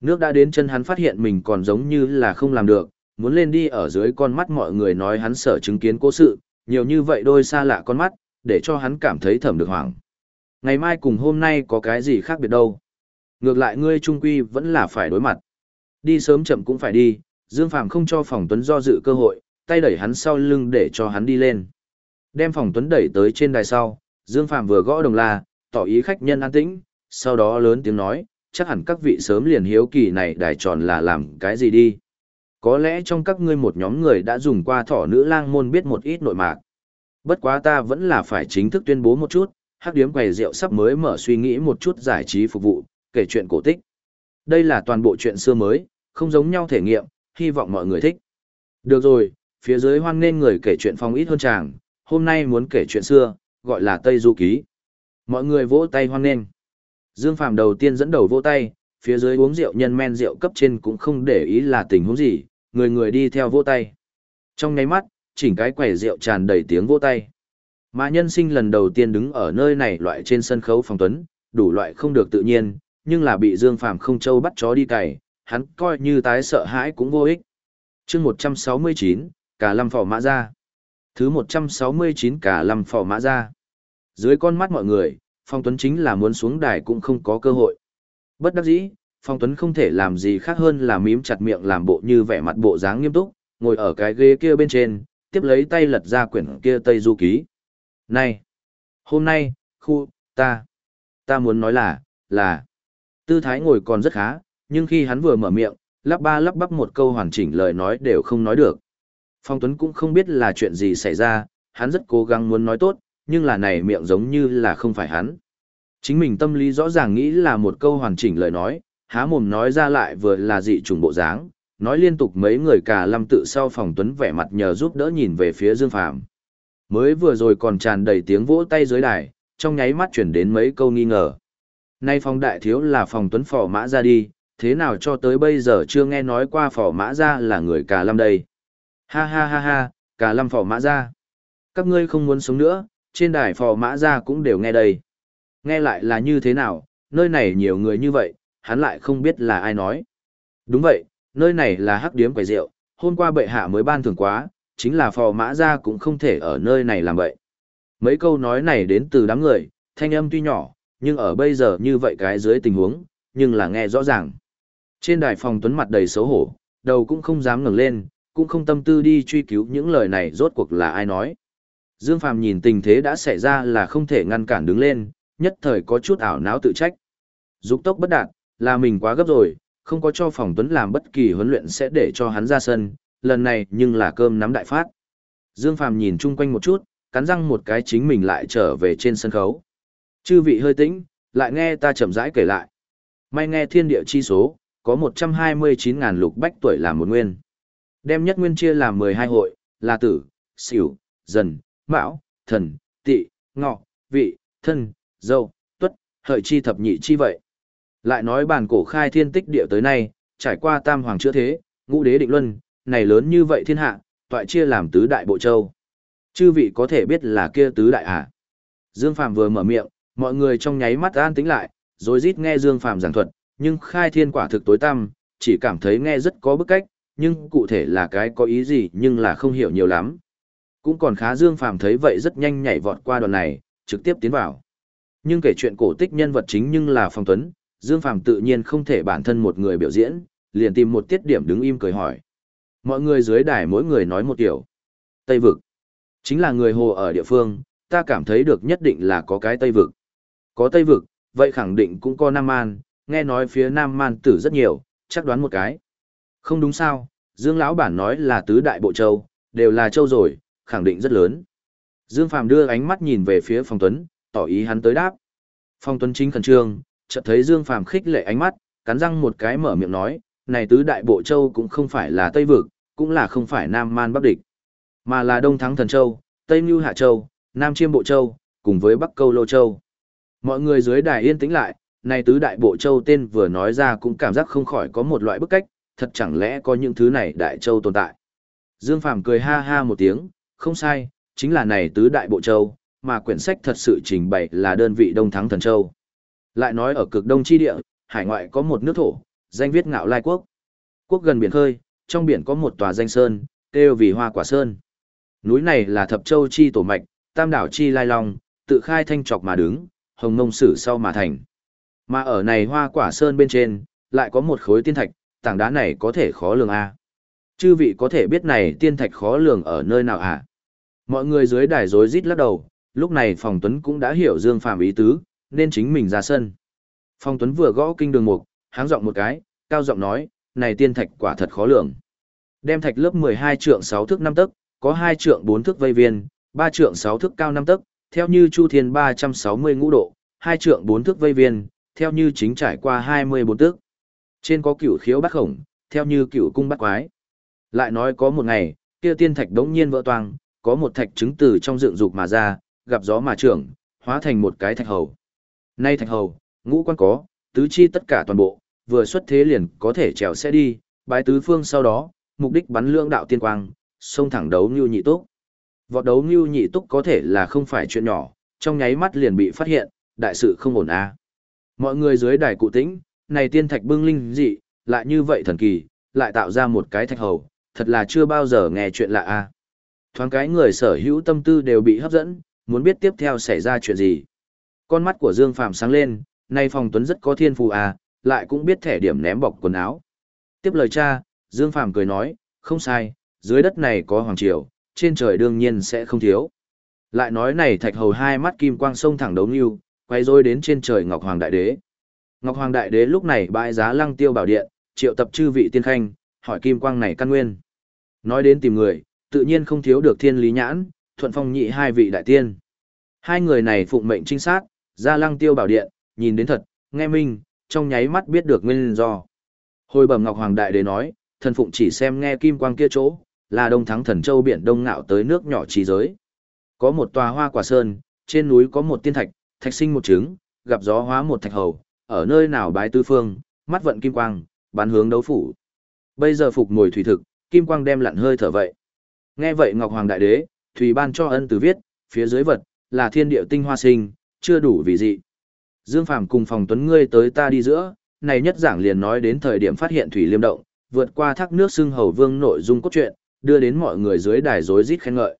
Nước đã đến chân hắn phát hiện mình còn giống như là không làm được, muốn lên đi ở dưới con mắt mọi người nói hắn sợ chứng kiến cố sự, nhiều như vậy đôi xa lạ con mắt, để cho hắn cảm thấy thầm được hoảng. Ngày mai cùng hôm nay có cái gì khác biệt đâu. Ngược lại ngươi trung quy vẫn là phải đối mặt. Đi sớm chậm cũng phải đi, Dương Phàm không cho phòng Tuấn do dự cơ hội, tay đẩy hắn sau lưng để cho hắn đi lên. Đem phòng Tuấn đẩy tới trên đài sau, Dương Phàm vừa gõ đồng la, tỏ ý khách nhân an tĩnh, sau đó lớn tiếng nói, chắc hẳn các vị sớm liền hiếu kỳ này đài tròn là làm cái gì đi. Có lẽ trong các ngươi một nhóm người đã dùng qua thỏ nữ lang môn biết một ít nội mạc. Bất quá ta vẫn là phải chính thức tuyên bố một chút, hắc điếm quầy rượu sắp mới mở suy nghĩ một chút giải trí phục vụ, kể chuyện cổ tích. Đây là toàn bộ chuyện xưa mới, không giống nhau thể nghiệm, hy vọng mọi người thích. Được rồi, phía dưới hoan nên người kể chuyện phong ít hơn chàng, hôm nay muốn kể chuyện xưa, gọi là Tây Du Ký. Mọi người vỗ tay hoan nghênh. Dương Phàm đầu tiên dẫn đầu vỗ tay, phía dưới uống rượu nhân men rượu cấp trên cũng không để ý là tình huống gì, người người đi theo vỗ tay. Trong nháy mắt, chỉnh cái quầy rượu tràn đầy tiếng vỗ tay. Mà nhân sinh lần đầu tiên đứng ở nơi này loại trên sân khấu phòng tuấn, đủ loại không được tự nhiên, nhưng là bị Dương Phàm không châu bắt chó đi cày, hắn coi như tái sợ hãi cũng vô ích. chương 169, cả lâm phỏ mã ra. Thứ 169 cả lâm phỏ mã ra. Dưới con mắt mọi người, Phong Tuấn chính là muốn xuống đài cũng không có cơ hội. Bất đắc dĩ, Phong Tuấn không thể làm gì khác hơn là mím chặt miệng làm bộ như vẻ mặt bộ dáng nghiêm túc, ngồi ở cái ghế kia bên trên, tiếp lấy tay lật ra quyển kia Tây Du Ký. Này! Hôm nay, khu, ta, ta muốn nói là, là, tư thái ngồi còn rất khá, nhưng khi hắn vừa mở miệng, lắp ba lắp bắp một câu hoàn chỉnh lời nói đều không nói được. Phong Tuấn cũng không biết là chuyện gì xảy ra, hắn rất cố gắng muốn nói tốt, nhưng là này miệng giống như là không phải hắn. Chính mình tâm lý rõ ràng nghĩ là một câu hoàn chỉnh lời nói, há mồm nói ra lại vừa là dị trùng bộ dáng, nói liên tục mấy người cả lâm tự sau phòng Tuấn vẻ mặt nhờ giúp đỡ nhìn về phía Dương Phàm Mới vừa rồi còn tràn đầy tiếng vỗ tay dưới đài, trong nháy mắt chuyển đến mấy câu nghi ngờ. Nay phòng đại thiếu là phòng tuấn phò mã ra đi, thế nào cho tới bây giờ chưa nghe nói qua phò mã ra là người cả lâm đây. Ha ha ha ha, cả lâm phò mã ra. Các ngươi không muốn sống nữa, trên đài phò mã ra cũng đều nghe đây. Nghe lại là như thế nào, nơi này nhiều người như vậy, hắn lại không biết là ai nói. Đúng vậy, nơi này là hắc điếm quầy rượu, hôm qua bệ hạ mới ban thưởng quá, chính là phò mã ra cũng không thể ở nơi này làm vậy. Mấy câu nói này đến từ đám người, thanh âm tuy nhỏ, nhưng ở bây giờ như vậy cái dưới tình huống, nhưng là nghe rõ ràng. Trên đài phòng tuấn mặt đầy xấu hổ, đầu cũng không dám ngẩng lên, cũng không tâm tư đi truy cứu những lời này rốt cuộc là ai nói. Dương Phàm nhìn tình thế đã xảy ra là không thể ngăn cản đứng lên, nhất thời có chút ảo não tự trách. Dục tốc bất đạt, là mình quá gấp rồi, không có cho phòng tuấn làm bất kỳ huấn luyện sẽ để cho hắn ra sân, lần này nhưng là cơm nắm đại phát. Dương Phàm nhìn chung quanh một chút, cắn răng một cái chính mình lại trở về trên sân khấu. Chư vị hơi tĩnh, lại nghe ta chậm rãi kể lại. May nghe thiên địa chi số, có 129.000 lục bách tuổi làm một nguyên. Đem nhất nguyên chia làm 12 hội, là tử, xỉu, dần, mão, thần, tị, ngọ, vị, thân, dâu, tuất, hợi chi thập nhị chi vậy. Lại nói bản cổ khai thiên tích địa tới nay, trải qua tam hoàng chữa thế, ngũ đế định luân, này lớn như vậy thiên hạ, toại chia làm tứ đại bộ châu. Chư vị có thể biết là kia tứ đại à? Dương Phàm vừa mở miệng, mọi người trong nháy mắt an tĩnh lại, rồi rít nghe Dương Phàm giảng thuật, nhưng khai thiên quả thực tối tăm, chỉ cảm thấy nghe rất có bức cách, nhưng cụ thể là cái có ý gì nhưng là không hiểu nhiều lắm. Cũng còn khá Dương Phàm thấy vậy rất nhanh nhảy vọt qua đoạn này, trực tiếp tiến vào. Nhưng kể chuyện cổ tích nhân vật chính nhưng là Phong Tuấn, Dương Phàm tự nhiên không thể bản thân một người biểu diễn, liền tìm một tiết điểm đứng im cười hỏi. Mọi người dưới đài mỗi người nói một kiểu. Tây vực. Chính là người hồ ở địa phương, ta cảm thấy được nhất định là có cái Tây vực. Có Tây vực, vậy khẳng định cũng có Nam Man, nghe nói phía Nam Man tử rất nhiều, chắc đoán một cái. Không đúng sao, Dương lão bản nói là tứ đại bộ châu, đều là châu rồi, khẳng định rất lớn. Dương Phàm đưa ánh mắt nhìn về phía Phong Tuấn, tỏ ý hắn tới đáp. Phong Tuấn chính khẩn trương, chợt thấy Dương Phàm khích lệ ánh mắt, cắn răng một cái mở miệng nói, này tứ đại bộ châu cũng không phải là Tây vực, cũng là không phải Nam Man Bắc địch, mà là Đông Thắng Thần Châu, Tây Nưu Hạ Châu, Nam Chiêm Bộ Châu, cùng với Bắc Câu Lô Châu. Mọi người dưới đài yên tĩnh lại, này tứ đại bộ châu tên vừa nói ra cũng cảm giác không khỏi có một loại bức cách, thật chẳng lẽ có những thứ này đại châu tồn tại. Dương Phàm cười ha ha một tiếng, không sai, chính là này tứ đại bộ châu, mà quyển sách thật sự trình bày là đơn vị Đông Thắng Thần Châu. Lại nói ở cực đông chi địa, hải ngoại có một nước thổ, danh viết ngạo lai quốc. Quốc gần biển khơi, trong biển có một tòa danh sơn, kêu vì hoa quả sơn. Núi này là thập châu chi tổ mạch, tam đảo chi lai long, tự khai thanh trọc mà đứng, hồng ngông sử sau mà thành. Mà ở này hoa quả sơn bên trên, lại có một khối tiên thạch, tảng đá này có thể khó lường a. Chư vị có thể biết này tiên thạch khó lường ở nơi nào à? Mọi người dưới đài rối rít lắc đầu, lúc này Phòng Tuấn cũng đã hiểu Dương Phàm ý tứ, nên chính mình ra sân. Phong Tuấn vừa gõ kinh đường mục, háng giọng một cái, cao giọng nói, này tiên thạch quả thật khó lường. Đem thạch lớp 12 trượng 6 thước 5 tấc, có 2 trượng 4 thước vây viên, 3 trượng 6 thước cao 5 tấc, theo như chu thiên 360 ngũ độ, 2 trượng 4 thước vây viên, theo như chính trải qua 24 tước. Trên có cửu khiếu bắt khổng, theo như cửu cung bắt quái. Lại nói có một ngày, kia tiên thạch đống nhiên vỡ toang, có một thạch trứng từ trong dựng dục mà ra, gặp gió mà trưởng, hóa thành một cái thạch hầu. Nay thạch hầu, ngũ quan có, tứ chi tất cả toàn bộ, vừa xuất thế liền có thể trèo xe đi, bái tứ phương sau đó, mục đích bắn lưỡng đạo tiên quang, xông thẳng đấu như nhị túc Vọt đấu Ngưu Nhị Túc có thể là không phải chuyện nhỏ, trong nháy mắt liền bị phát hiện, đại sự không ổn a. Mọi người dưới đài cụ tĩnh, này tiên thạch bưng linh dị, lại như vậy thần kỳ, lại tạo ra một cái thạch hầu, thật là chưa bao giờ nghe chuyện lạ a. Thoáng cái người sở hữu tâm tư đều bị hấp dẫn, muốn biết tiếp theo xảy ra chuyện gì. Con mắt của Dương Phạm sáng lên, nay Phong Tuấn rất có thiên phù à, lại cũng biết thẻ điểm ném bọc quần áo. Tiếp lời cha, Dương Phạm cười nói, không sai, dưới đất này có hoàng triều, trên trời đương nhiên sẽ không thiếu. Lại nói này thạch hầu hai mắt kim quang sông thẳng đấu nghiêu, quay rồi đến trên trời Ngọc Hoàng Đại Đế. Ngọc Hoàng Đại Đế lúc này bãi giá lăng tiêu bảo điện, triệu tập chư vị tiên khanh, hỏi kim quang này căn nguyên. Nói đến tìm người, tự nhiên không thiếu được thiên lý nhãn, thuận phong nhị hai vị đại tiên. Hai người này phụng mệnh trinh sát, ra lăng tiêu bảo điện, nhìn đến thật, nghe minh, trong nháy mắt biết được nguyên do. Hồi bẩm Ngọc Hoàng Đại Đế nói, thần phụng chỉ xem nghe kim quang kia chỗ, là đông thắng thần châu biển đông ngạo tới nước nhỏ trí giới. Có một tòa hoa quả sơn, trên núi có một tiên thạch, thạch sinh một trứng, gặp gió hóa một thạch hầu, ở nơi nào bái tư phương, mắt vận kim quang, bán hướng đấu phủ. Bây giờ phục ngồi thủy thực, kim quang đem lặn hơi thở vậy. Nghe vậy Ngọc Hoàng Đại Đế, Thùy ban cho ân từ viết, phía dưới vật, là thiên địa tinh hoa sinh, chưa đủ vì dị. Dương Phàm cùng phòng tuấn ngươi tới ta đi giữa, này nhất giảng liền nói đến thời điểm phát hiện Thủy Liêm Động, vượt qua thác nước xưng Hầu Vương nội dung cốt truyện, đưa đến mọi người dưới đài rối rít khen ngợi.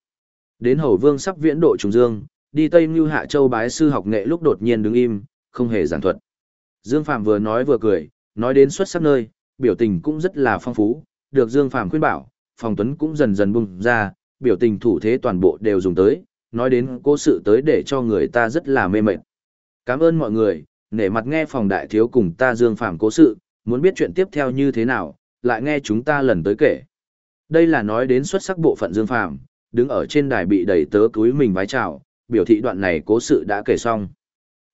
Đến Hầu Vương sắp viễn độ trùng dương, đi Tây Như Hạ Châu bái sư học nghệ lúc đột nhiên đứng im, không hề giảng thuật. Dương Phàm vừa nói vừa cười, nói đến xuất sắc nơi, biểu tình cũng rất là phong phú, được Dương Phàm khuyên bảo, Phòng Tuấn cũng dần dần bung ra, biểu tình thủ thế toàn bộ đều dùng tới, nói đến cố sự tới để cho người ta rất là mê mệt. Cảm ơn mọi người, nể mặt nghe phòng đại thiếu cùng ta Dương Phàm cố sự, muốn biết chuyện tiếp theo như thế nào, lại nghe chúng ta lần tới kể. Đây là nói đến xuất sắc bộ phận Dương Phàm, đứng ở trên đài bị đầy tớ túi mình vái chào, biểu thị đoạn này cố sự đã kể xong.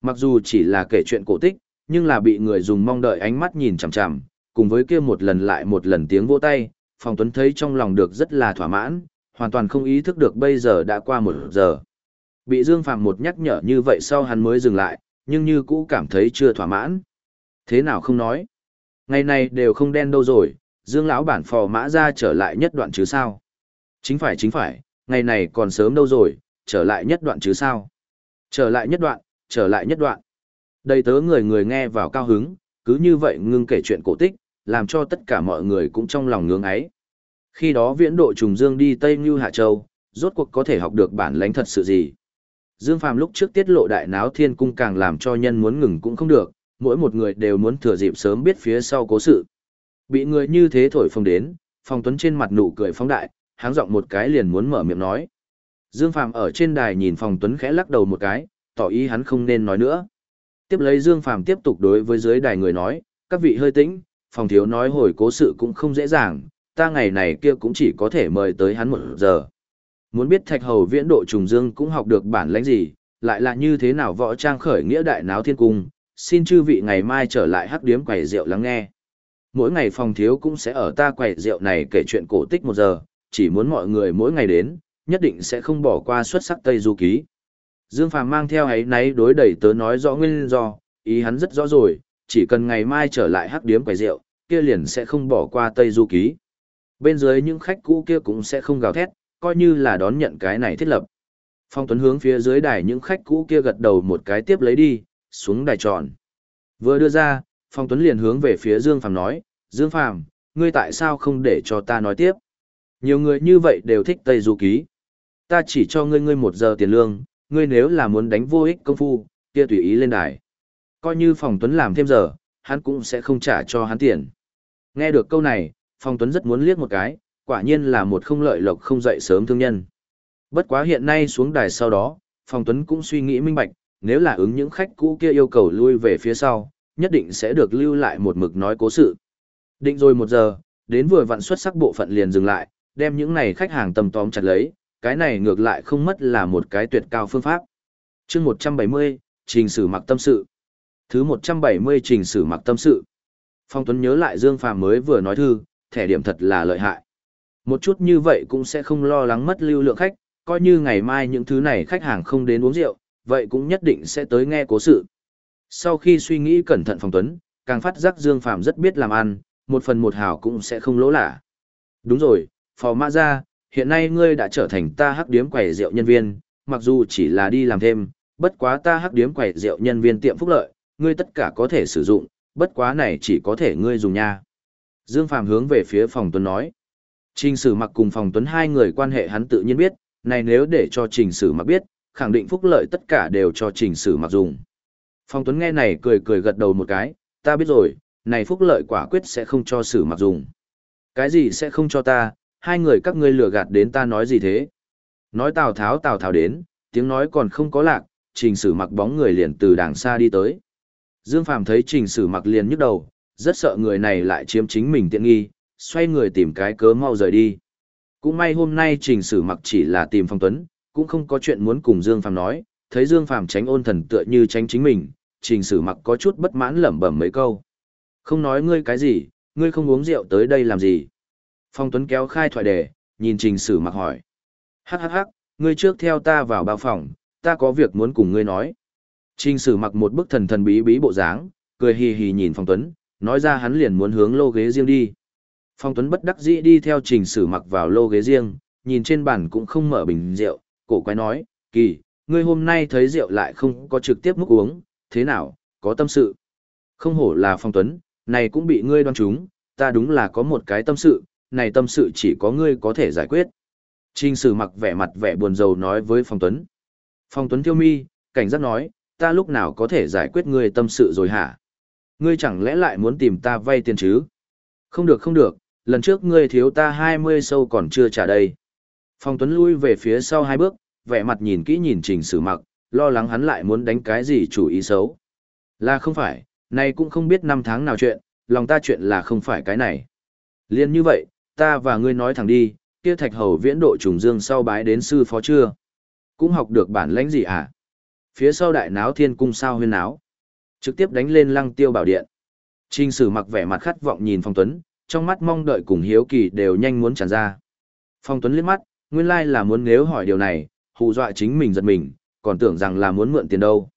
Mặc dù chỉ là kể chuyện cổ tích, nhưng là bị người dùng mong đợi ánh mắt nhìn chằm chằm, cùng với kia một lần lại một lần tiếng vỗ tay, Phòng Tuấn thấy trong lòng được rất là thỏa mãn, hoàn toàn không ý thức được bây giờ đã qua một giờ. Bị Dương Phạm một nhắc nhở như vậy sau hắn mới dừng lại, nhưng như cũ cảm thấy chưa thỏa mãn. Thế nào không nói? Ngày này đều không đen đâu rồi, Dương lão bản phò mã ra trở lại nhất đoạn chứ sao? Chính phải chính phải, ngày này còn sớm đâu rồi, trở lại nhất đoạn chứ sao? Trở lại nhất đoạn, trở lại nhất đoạn. Đầy tớ người người nghe vào cao hứng, cứ như vậy ngưng kể chuyện cổ tích, làm cho tất cả mọi người cũng trong lòng ngưỡng ấy. Khi đó viễn độ trùng dương đi Tây Như Hạ Châu, rốt cuộc có thể học được bản lãnh thật sự gì. Dương Phàm lúc trước tiết lộ đại náo thiên cung càng làm cho nhân muốn ngừng cũng không được, mỗi một người đều muốn thừa dịp sớm biết phía sau cố sự. Bị người như thế thổi phồng đến, Phong Tuấn trên mặt nụ cười phóng đại, háng giọng một cái liền muốn mở miệng nói. Dương Phàm ở trên đài nhìn Phong Tuấn khẽ lắc đầu một cái, tỏ ý hắn không nên nói nữa. Tiếp lấy Dương Phàm tiếp tục đối với dưới đài người nói, các vị hơi tĩnh, Phong thiếu nói hồi cố sự cũng không dễ dàng, ta ngày này kia cũng chỉ có thể mời tới hắn một giờ. Muốn biết thạch hầu viễn độ trùng dương cũng học được bản lãnh gì, lại là như thế nào võ trang khởi nghĩa đại náo thiên cung, xin chư vị ngày mai trở lại hắc điếm quầy rượu lắng nghe. Mỗi ngày phòng thiếu cũng sẽ ở ta quầy rượu này kể chuyện cổ tích một giờ, chỉ muốn mọi người mỗi ngày đến, nhất định sẽ không bỏ qua xuất sắc Tây Du Ký. Dương Phàm mang theo ấy náy đối đẩy tớ nói rõ nguyên do, ý hắn rất rõ rồi, chỉ cần ngày mai trở lại hắc điếm quầy rượu, kia liền sẽ không bỏ qua Tây Du Ký. Bên dưới những khách cũ kia cũng sẽ không gào thét, coi như là đón nhận cái này thiết lập. Phong Tuấn hướng phía dưới đài những khách cũ kia gật đầu một cái tiếp lấy đi, xuống đài tròn. Vừa đưa ra, Phong Tuấn liền hướng về phía Dương Phàm nói, Dương Phàm, ngươi tại sao không để cho ta nói tiếp? Nhiều người như vậy đều thích Tây Du Ký. Ta chỉ cho ngươi ngươi một giờ tiền lương, ngươi nếu là muốn đánh vô ích công phu, kia tùy ý lên đài. Coi như Phong Tuấn làm thêm giờ, hắn cũng sẽ không trả cho hắn tiền. Nghe được câu này, Phong Tuấn rất muốn liếc một cái, quả nhiên là một không lợi lộc không dậy sớm thương nhân. Bất quá hiện nay xuống đài sau đó, Phong Tuấn cũng suy nghĩ minh bạch, nếu là ứng những khách cũ kia yêu cầu lui về phía sau, nhất định sẽ được lưu lại một mực nói cố sự. Định rồi một giờ, đến vừa vặn xuất sắc bộ phận liền dừng lại, đem những này khách hàng tầm tóm chặt lấy, cái này ngược lại không mất là một cái tuyệt cao phương pháp. chương 170, trình sử mặc tâm sự. Thứ 170 trình sử mặc tâm sự. Phong Tuấn nhớ lại Dương Phàm mới vừa nói thư, thẻ điểm thật là lợi hại. Một chút như vậy cũng sẽ không lo lắng mất lưu lượng khách, coi như ngày mai những thứ này khách hàng không đến uống rượu, vậy cũng nhất định sẽ tới nghe cố sự. Sau khi suy nghĩ cẩn thận Phong Tuấn, càng phát giác Dương Phàm rất biết làm ăn, một phần một hào cũng sẽ không lỗ lạ. Đúng rồi, phò mã ra, hiện nay ngươi đã trở thành ta hắc điếm quầy rượu nhân viên, mặc dù chỉ là đi làm thêm, bất quá ta hắc điếm quầy rượu nhân viên tiệm phúc lợi, ngươi tất cả có thể sử dụng, bất quá này chỉ có thể ngươi dùng nha. Dương Phàm hướng về phía phòng tuấn nói. Trình sử mặc cùng phòng tuấn hai người quan hệ hắn tự nhiên biết, này nếu để cho trình sử mặc biết, khẳng định phúc lợi tất cả đều cho trình sử mặc dùng. Phòng tuấn nghe này cười cười gật đầu một cái, ta biết rồi, này phúc lợi quả quyết sẽ không cho sử mặc dùng. Cái gì sẽ không cho ta, hai người các ngươi lừa gạt đến ta nói gì thế? Nói Tào Tháo Tào Tháo đến, tiếng nói còn không có lạc, trình sử mặc bóng người liền từ đàng xa đi tới. Dương Phàm thấy trình sử mặc liền nhức đầu, rất sợ người này lại chiếm chính mình tiện nghi, xoay người tìm cái cớ mau rời đi. Cũng may hôm nay trình sử mặc chỉ là tìm phong tuấn, cũng không có chuyện muốn cùng Dương Phàm nói, thấy Dương Phàm tránh ôn thần tựa như tránh chính mình, trình sử mặc có chút bất mãn lẩm bẩm mấy câu. Không nói ngươi cái gì, ngươi không uống rượu tới đây làm gì. Phong tuấn kéo khai thoại đề, nhìn trình sử mặc hỏi. Hắc hắc hắc, ngươi trước theo ta vào bao phòng, ta có việc muốn cùng ngươi nói. Trình sử mặc một bức thần thần bí bí bộ dáng, cười hì hì nhìn phong tuấn, nói ra hắn liền muốn hướng lô ghế riêng đi. Phong Tuấn bất đắc dĩ đi theo trình sử mặc vào lô ghế riêng, nhìn trên bàn cũng không mở bình rượu, cổ quái nói, kỳ, ngươi hôm nay thấy rượu lại không có trực tiếp múc uống, thế nào, có tâm sự. Không hổ là Phong Tuấn, này cũng bị ngươi đoan trúng, ta đúng là có một cái tâm sự, này tâm sự chỉ có ngươi có thể giải quyết. Trình sử mặc vẻ mặt vẻ buồn rầu nói với Phong Tuấn. Phong Tuấn tiêu mi, cảnh giác nói, ta lúc nào có thể giải quyết ngươi tâm sự rồi hả? Ngươi chẳng lẽ lại muốn tìm ta vay tiền chứ? Không được không được, lần trước ngươi thiếu ta 20 sâu còn chưa trả đây. Phong Tuấn lui về phía sau hai bước, vẻ mặt nhìn kỹ nhìn trình sử mặc, lo lắng hắn lại muốn đánh cái gì chủ ý xấu. Là không phải, này cũng không biết năm tháng nào chuyện, lòng ta chuyện là không phải cái này. Liên như vậy, ta và ngươi nói thẳng đi, kia thạch hầu viễn độ trùng dương sau bái đến sư phó chưa? Cũng học được bản lãnh gì à? Phía sau đại náo thiên cung sao huyên náo. Trực tiếp đánh lên lăng tiêu bảo điện. Trình sử mặc vẻ mặt khát vọng nhìn Phong Tuấn, trong mắt mong đợi cùng hiếu kỳ đều nhanh muốn tràn ra. Phong Tuấn liếc mắt, nguyên lai là muốn nếu hỏi điều này, hù dọa chính mình giật mình, còn tưởng rằng là muốn mượn tiền đâu.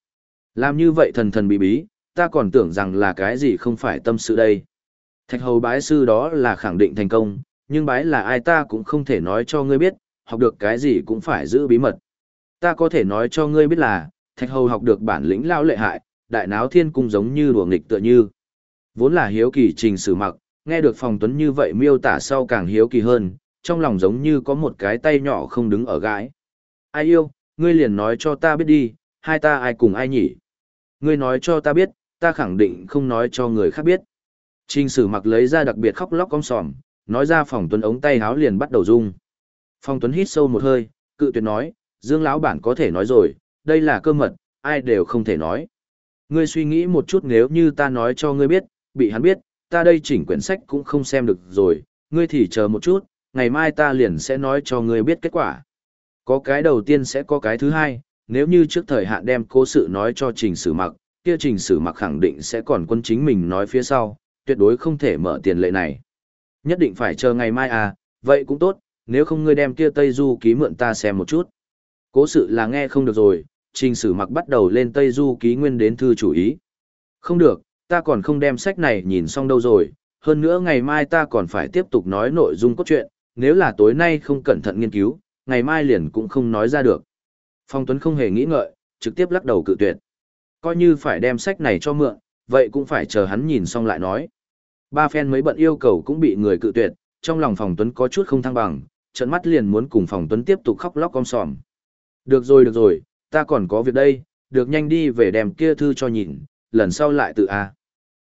Làm như vậy thần thần bí bí, ta còn tưởng rằng là cái gì không phải tâm sự đây. Thạch hầu bái sư đó là khẳng định thành công, nhưng bái là ai ta cũng không thể nói cho ngươi biết, học được cái gì cũng phải giữ bí mật. Ta có thể nói cho ngươi biết là, thạch hầu học được bản lĩnh lao lệ hại, đại náo thiên cung giống như đùa nghịch tựa như. Vốn là hiếu kỳ trình sử mặc, nghe được phòng tuấn như vậy miêu tả sau càng hiếu kỳ hơn, trong lòng giống như có một cái tay nhỏ không đứng ở gái. Ai yêu, ngươi liền nói cho ta biết đi, hai ta ai cùng ai nhỉ? Ngươi nói cho ta biết, ta khẳng định không nói cho người khác biết. Trình sử mặc lấy ra đặc biệt khóc lóc cong sòm, nói ra phòng tuấn ống tay háo liền bắt đầu rung. Phòng tuấn hít sâu một hơi, cự tuyệt nói, Dương lão bản có thể nói rồi, đây là cơ mật, ai đều không thể nói. Ngươi suy nghĩ một chút nếu như ta nói cho ngươi biết, bị hắn biết, ta đây chỉnh quyển sách cũng không xem được rồi, ngươi thì chờ một chút, ngày mai ta liền sẽ nói cho ngươi biết kết quả. Có cái đầu tiên sẽ có cái thứ hai, nếu như trước thời hạn đem cố sự nói cho trình sử mặc, kia trình sử mặc khẳng định sẽ còn quân chính mình nói phía sau, tuyệt đối không thể mở tiền lệ này. Nhất định phải chờ ngày mai à, vậy cũng tốt, nếu không ngươi đem kia Tây Du ký mượn ta xem một chút. Cố sự là nghe không được rồi, trình sử mặc bắt đầu lên Tây Du ký nguyên đến thư chủ ý. Không được, ta còn không đem sách này nhìn xong đâu rồi, hơn nữa ngày mai ta còn phải tiếp tục nói nội dung cốt truyện, nếu là tối nay không cẩn thận nghiên cứu, ngày mai liền cũng không nói ra được. Phong Tuấn không hề nghĩ ngợi, trực tiếp lắc đầu cự tuyệt. Coi như phải đem sách này cho mượn, vậy cũng phải chờ hắn nhìn xong lại nói. Ba phen mấy bận yêu cầu cũng bị người cự tuyệt, trong lòng Phòng Tuấn có chút không thăng bằng, trận mắt liền muốn cùng Phòng Tuấn tiếp tục khóc lóc om sòm. Được rồi được rồi, ta còn có việc đây, được nhanh đi về đem kia thư cho nhìn, lần sau lại tự a.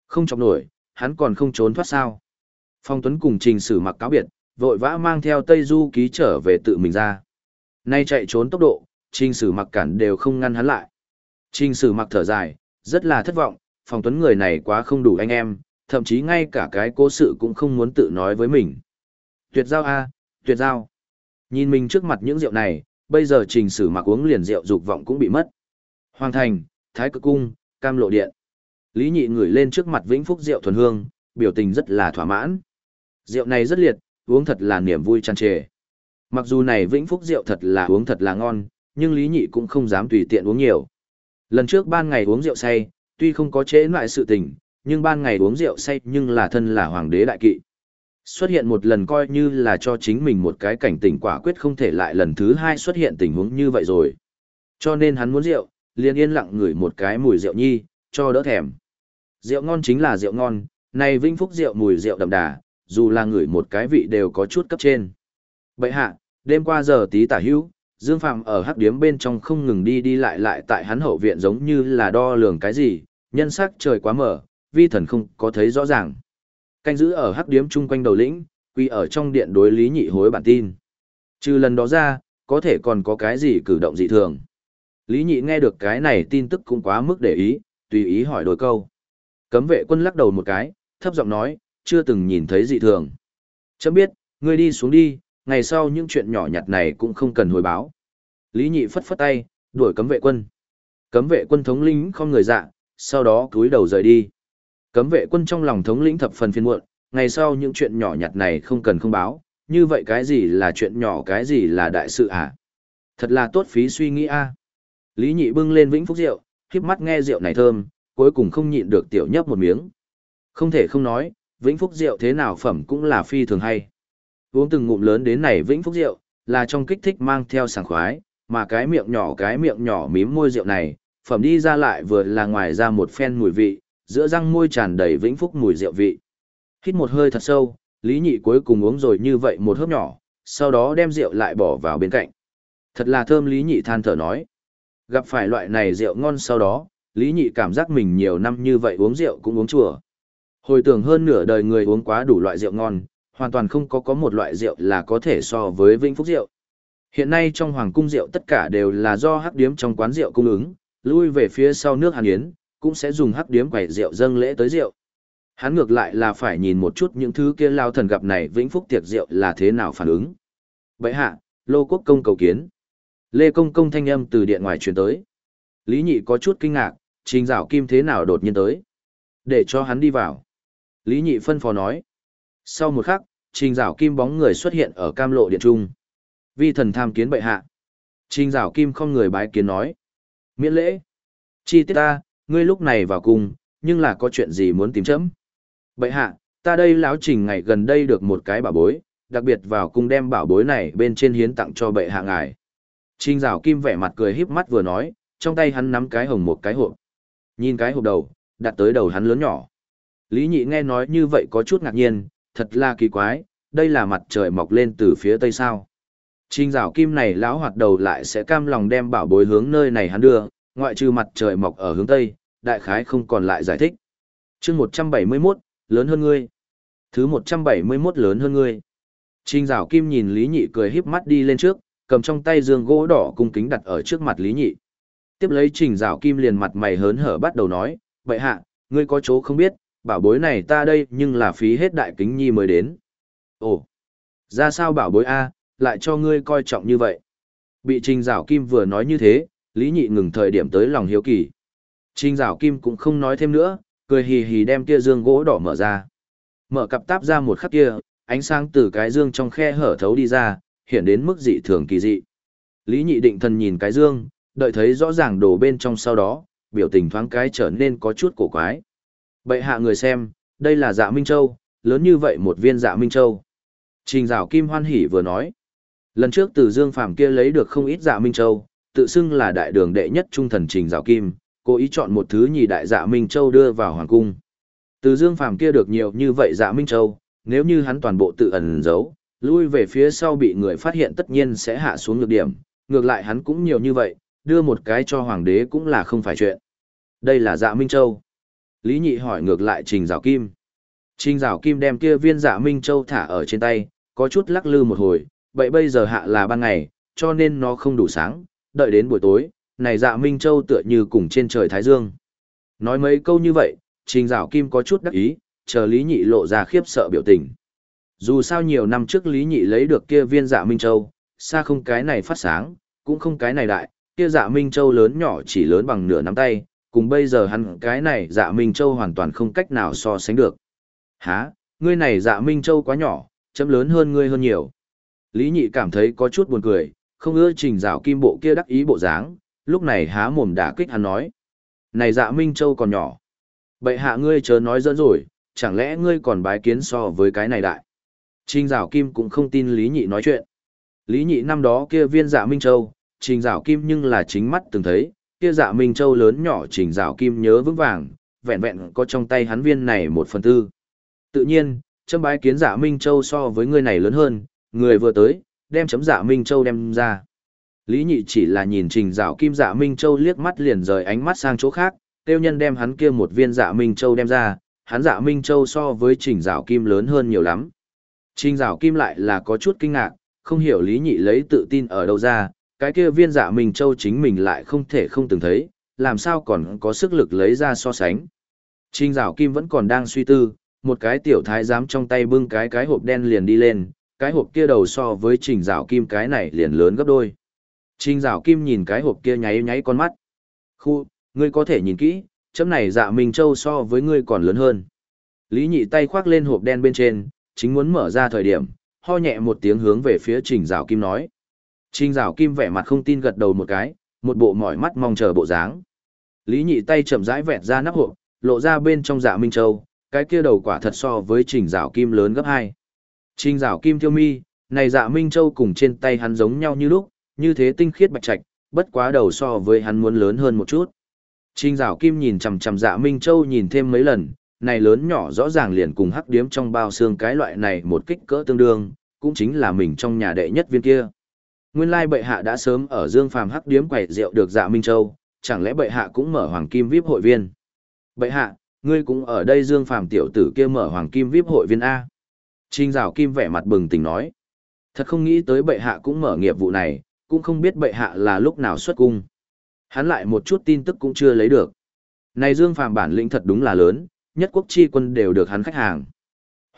Không chọc nổi, hắn còn không trốn thoát sao. Phong Tuấn cùng trình sử mặc cáo biệt, vội vã mang theo Tây Du ký trở về tự mình ra. Nay chạy trốn tốc độ, trình sử mặc cản đều không ngăn hắn lại. Trình sử mặc thở dài, rất là thất vọng, Phong Tuấn người này quá không đủ anh em, thậm chí ngay cả cái cố sự cũng không muốn tự nói với mình. Tuyệt giao a, tuyệt giao. Nhìn mình trước mặt những rượu này, bây giờ trình sử mặc uống liền rượu dục vọng cũng bị mất. Hoàng thành, Thái cực cung, Cam lộ điện. Lý nhị ngửi lên trước mặt vĩnh phúc rượu thuần hương, biểu tình rất là thỏa mãn. Rượu này rất liệt, uống thật là niềm vui tràn trề. Mặc dù này vĩnh phúc rượu thật là uống thật là ngon, nhưng Lý nhị cũng không dám tùy tiện uống nhiều. Lần trước ban ngày uống rượu say, tuy không có chế lại sự tình, nhưng ban ngày uống rượu say nhưng là thân là hoàng đế đại kỵ. Xuất hiện một lần coi như là cho chính mình một cái cảnh tỉnh quả quyết không thể lại lần thứ hai xuất hiện tình huống như vậy rồi. Cho nên hắn muốn rượu, liền yên lặng ngửi một cái mùi rượu nhi, cho đỡ thèm. Rượu ngon chính là rượu ngon, này vinh phúc rượu mùi rượu đậm đà, dù là ngửi một cái vị đều có chút cấp trên. Bậy hạ, đêm qua giờ tí tả hữu, Dương Phạm ở hắc điếm bên trong không ngừng đi đi lại lại tại hắn hậu viện giống như là đo lường cái gì, nhân sắc trời quá mở, vi thần không có thấy rõ ràng. Canh giữ ở hắc điếm chung quanh đầu lĩnh, quy ở trong điện đối lý nhị hối bản tin. Trừ lần đó ra, có thể còn có cái gì cử động dị thường. Lý nhị nghe được cái này tin tức cũng quá mức để ý, tùy ý hỏi đôi câu. Cấm vệ quân lắc đầu một cái, thấp giọng nói, chưa từng nhìn thấy dị thường. Chấm biết, ngươi đi xuống đi, ngày sau những chuyện nhỏ nhặt này cũng không cần hồi báo. Lý nhị phất phất tay, đuổi cấm vệ quân. Cấm vệ quân thống lĩnh không người dạ, sau đó cúi đầu rời đi. Cấm vệ quân trong lòng thống lĩnh thập phần phiền muộn, ngày sau những chuyện nhỏ nhặt này không cần không báo, như vậy cái gì là chuyện nhỏ cái gì là đại sự à? Thật là tốt phí suy nghĩ a. Lý nhị bưng lên vĩnh phúc rượu, khiếp mắt nghe rượu này thơm, cuối cùng không nhịn được tiểu nhấp một miếng. Không thể không nói, vĩnh phúc rượu thế nào phẩm cũng là phi thường hay. Uống từng ngụm lớn đến này vĩnh phúc rượu, là trong kích thích mang theo sảng khoái, mà cái miệng nhỏ cái miệng nhỏ mím môi rượu này, phẩm đi ra lại vừa là ngoài ra một phen mùi vị, giữa răng môi tràn đầy vĩnh phúc mùi rượu vị. Hít một hơi thật sâu, Lý Nhị cuối cùng uống rồi như vậy một hớp nhỏ, sau đó đem rượu lại bỏ vào bên cạnh. Thật là thơm Lý Nhị than thở nói. Gặp phải loại này rượu ngon sau đó, Lý Nhị cảm giác mình nhiều năm như vậy uống rượu cũng uống chùa. Hồi tưởng hơn nửa đời người uống quá đủ loại rượu ngon, hoàn toàn không có có một loại rượu là có thể so với vĩnh phúc rượu. Hiện nay trong hoàng cung rượu tất cả đều là do hắc điếm trong quán rượu cung ứng, lui về phía sau nước hàn yến, cũng sẽ dùng hắc điếm quẩy rượu dâng lễ tới rượu. Hắn ngược lại là phải nhìn một chút những thứ kia lao thần gặp này vĩnh phúc tiệc rượu là thế nào phản ứng. Vậy hạ, lô quốc công cầu kiến. Lê công công thanh âm từ điện ngoài truyền tới. Lý nhị có chút kinh ngạc, trình dạo kim thế nào đột nhiên tới. Để cho hắn đi vào. Lý nhị phân phó nói. Sau một khắc, trình dạo kim bóng người xuất hiện ở cam lộ điện trung. Vi thần tham kiến bệ hạ. Trình dạo kim không người bái kiến nói. Miễn lễ. Chi tiết ta, ngươi lúc này vào cung, nhưng là có chuyện gì muốn tìm chấm. Bệ hạ, ta đây lão trình ngày gần đây được một cái bảo bối, đặc biệt vào cung đem bảo bối này bên trên hiến tặng cho bệ hạ ngài. Trình rào kim vẻ mặt cười híp mắt vừa nói, trong tay hắn nắm cái hồng một cái hộp. Nhìn cái hộp đầu, đặt tới đầu hắn lớn nhỏ. Lý nhị nghe nói như vậy có chút ngạc nhiên, thật là kỳ quái, đây là mặt trời mọc lên từ phía tây sao. Trình rào kim này lão hoạt đầu lại sẽ cam lòng đem bảo bối hướng nơi này hắn đưa, ngoại trừ mặt trời mọc ở hướng tây, đại khái không còn lại giải thích. chương 171, lớn hơn ngươi. Thứ 171 lớn hơn ngươi. Trình rào kim nhìn Lý Nhị cười híp mắt đi lên trước, cầm trong tay dương gỗ đỏ cung kính đặt ở trước mặt Lý Nhị. Tiếp lấy trình rào kim liền mặt mày hớn hở bắt đầu nói, vậy hạ, ngươi có chỗ không biết, bảo bối này ta đây nhưng là phí hết đại kính nhi mới đến. Ồ, ra sao bảo bối A, lại cho ngươi coi trọng như vậy. Bị trình rào kim vừa nói như thế, Lý Nhị ngừng thời điểm tới lòng hiếu kỳ. Trình rào kim cũng không nói thêm nữa, cười hì hì đem kia dương gỗ đỏ mở ra. Mở cặp táp ra một khắc kia, ánh sáng từ cái dương trong khe hở thấu đi ra, hiện đến mức dị thường kỳ dị. Lý nhị định thần nhìn cái dương, đợi thấy rõ ràng đồ bên trong sau đó, biểu tình thoáng cái trở nên có chút cổ quái. Bậy hạ người xem, đây là dạ Minh Châu, lớn như vậy một viên dạ Minh Châu. Trình rào kim hoan hỉ vừa nói. Lần trước từ Dương Phàm kia lấy được không ít dạ Minh Châu, tự xưng là đại đường đệ nhất trung thần trình rào kim, cố ý chọn một thứ nhì đại dạ Minh Châu đưa vào hoàng cung. Từ Dương Phàm kia được nhiều như vậy dạ Minh Châu, nếu như hắn toàn bộ tự ẩn giấu, lui về phía sau bị người phát hiện tất nhiên sẽ hạ xuống nhược điểm, ngược lại hắn cũng nhiều như vậy, đưa một cái cho hoàng đế cũng là không phải chuyện. Đây là dạ Minh Châu. Lý Nhị hỏi ngược lại Trình Giảo Kim. Trình Giảo Kim đem kia viên dạ Minh Châu thả ở trên tay, có chút lắc lư một hồi, vậy bây giờ hạ là ban ngày, cho nên nó không đủ sáng, đợi đến buổi tối, này dạ Minh Châu tựa như cùng trên trời Thái Dương. Nói mấy câu như vậy, Trình dạo Kim có chút đắc ý, chờ Lý Nhị lộ ra khiếp sợ biểu tình. Dù sao nhiều năm trước Lý Nhị lấy được kia viên dạ Minh Châu, xa không cái này phát sáng, cũng không cái này đại, kia dạ Minh Châu lớn nhỏ chỉ lớn bằng nửa nắm tay, cùng bây giờ hắn cái này dạ Minh Châu hoàn toàn không cách nào so sánh được. Hả, ngươi này dạ Minh Châu quá nhỏ, chấm lớn hơn ngươi hơn nhiều. Lý Nhị cảm thấy có chút buồn cười, không ưa trình dạo kim bộ kia đắc ý bộ dáng, lúc này há mồm đả kích hắn nói. Này dạ Minh Châu còn nhỏ. Bậy hạ ngươi chớ nói dẫn rồi, chẳng lẽ ngươi còn bái kiến so với cái này đại. Trình Giảo Kim cũng không tin Lý Nhị nói chuyện. Lý Nhị năm đó kia viên dạ Minh Châu, Trình Giảo Kim nhưng là chính mắt từng thấy, kia dạ Minh Châu lớn nhỏ Trình Giảo Kim nhớ vững vàng, vẹn vẹn có trong tay hắn viên này một phần tư. Tự nhiên, chấm bái kiến dạ Minh Châu so với người này lớn hơn, người vừa tới, đem chấm dạ Minh Châu đem ra. Lý Nhị chỉ là nhìn Trình Dạo Kim dạ Minh Châu liếc mắt liền rời ánh mắt sang chỗ khác, tiêu nhân đem hắn kia một viên dạ Minh Châu đem ra, hắn dạ Minh Châu so với Trình Dạo Kim lớn hơn nhiều lắm. Trình Dạo Kim lại là có chút kinh ngạc, không hiểu Lý Nhị lấy tự tin ở đâu ra, cái kia viên dạ Minh Châu chính mình lại không thể không từng thấy, làm sao còn có sức lực lấy ra so sánh. Trình Dạo Kim vẫn còn đang suy tư, một cái tiểu thái giám trong tay bưng cái cái hộp đen liền đi lên, cái hộp kia đầu so với Trình Dạo Kim cái này liền lớn gấp đôi. Trình Dạo Kim nhìn cái hộp kia nháy nháy con mắt. Khu, ngươi có thể nhìn kỹ, chấm này dạ Minh Châu so với ngươi còn lớn hơn. Lý nhị tay khoác lên hộp đen bên trên, chính muốn mở ra thời điểm, ho nhẹ một tiếng hướng về phía Trình Dạo Kim nói. Trình Dạo Kim vẻ mặt không tin gật đầu một cái, một bộ mỏi mắt mong chờ bộ dáng. Lý nhị tay chậm rãi vẹt ra nắp hộp, lộ ra bên trong dạ Minh Châu, cái kia đầu quả thật so với Trình Dạo Kim lớn gấp hai. Trình Dạo Kim thiêu mi, này dạ Minh Châu cùng trên tay hắn giống nhau như lúc, như thế tinh khiết bạch trạch, bất quá đầu so với hắn muốn lớn hơn một chút. Trình Giảo Kim nhìn chằm chằm Dạ Minh Châu nhìn thêm mấy lần, này lớn nhỏ rõ ràng liền cùng hắc điếm trong bao xương cái loại này một kích cỡ tương đương, cũng chính là mình trong nhà đệ nhất viên kia. Nguyên lai bệ hạ đã sớm ở Dương Phàm hắc điếm quẩy rượu được Dạ Minh Châu, chẳng lẽ bệ hạ cũng mở Hoàng Kim VIP hội viên? Bệ hạ, ngươi cũng ở đây Dương Phàm tiểu tử kia mở Hoàng Kim VIP hội viên a? Trình Giảo Kim vẻ mặt bừng tỉnh nói, thật không nghĩ tới bệ hạ cũng mở nghiệp vụ này, cũng không biết bệ hạ là lúc nào xuất cung. Hắn lại một chút tin tức cũng chưa lấy được. Này Dương Phàm bản lĩnh thật đúng là lớn, nhất quốc chi quân đều được hắn khách hàng.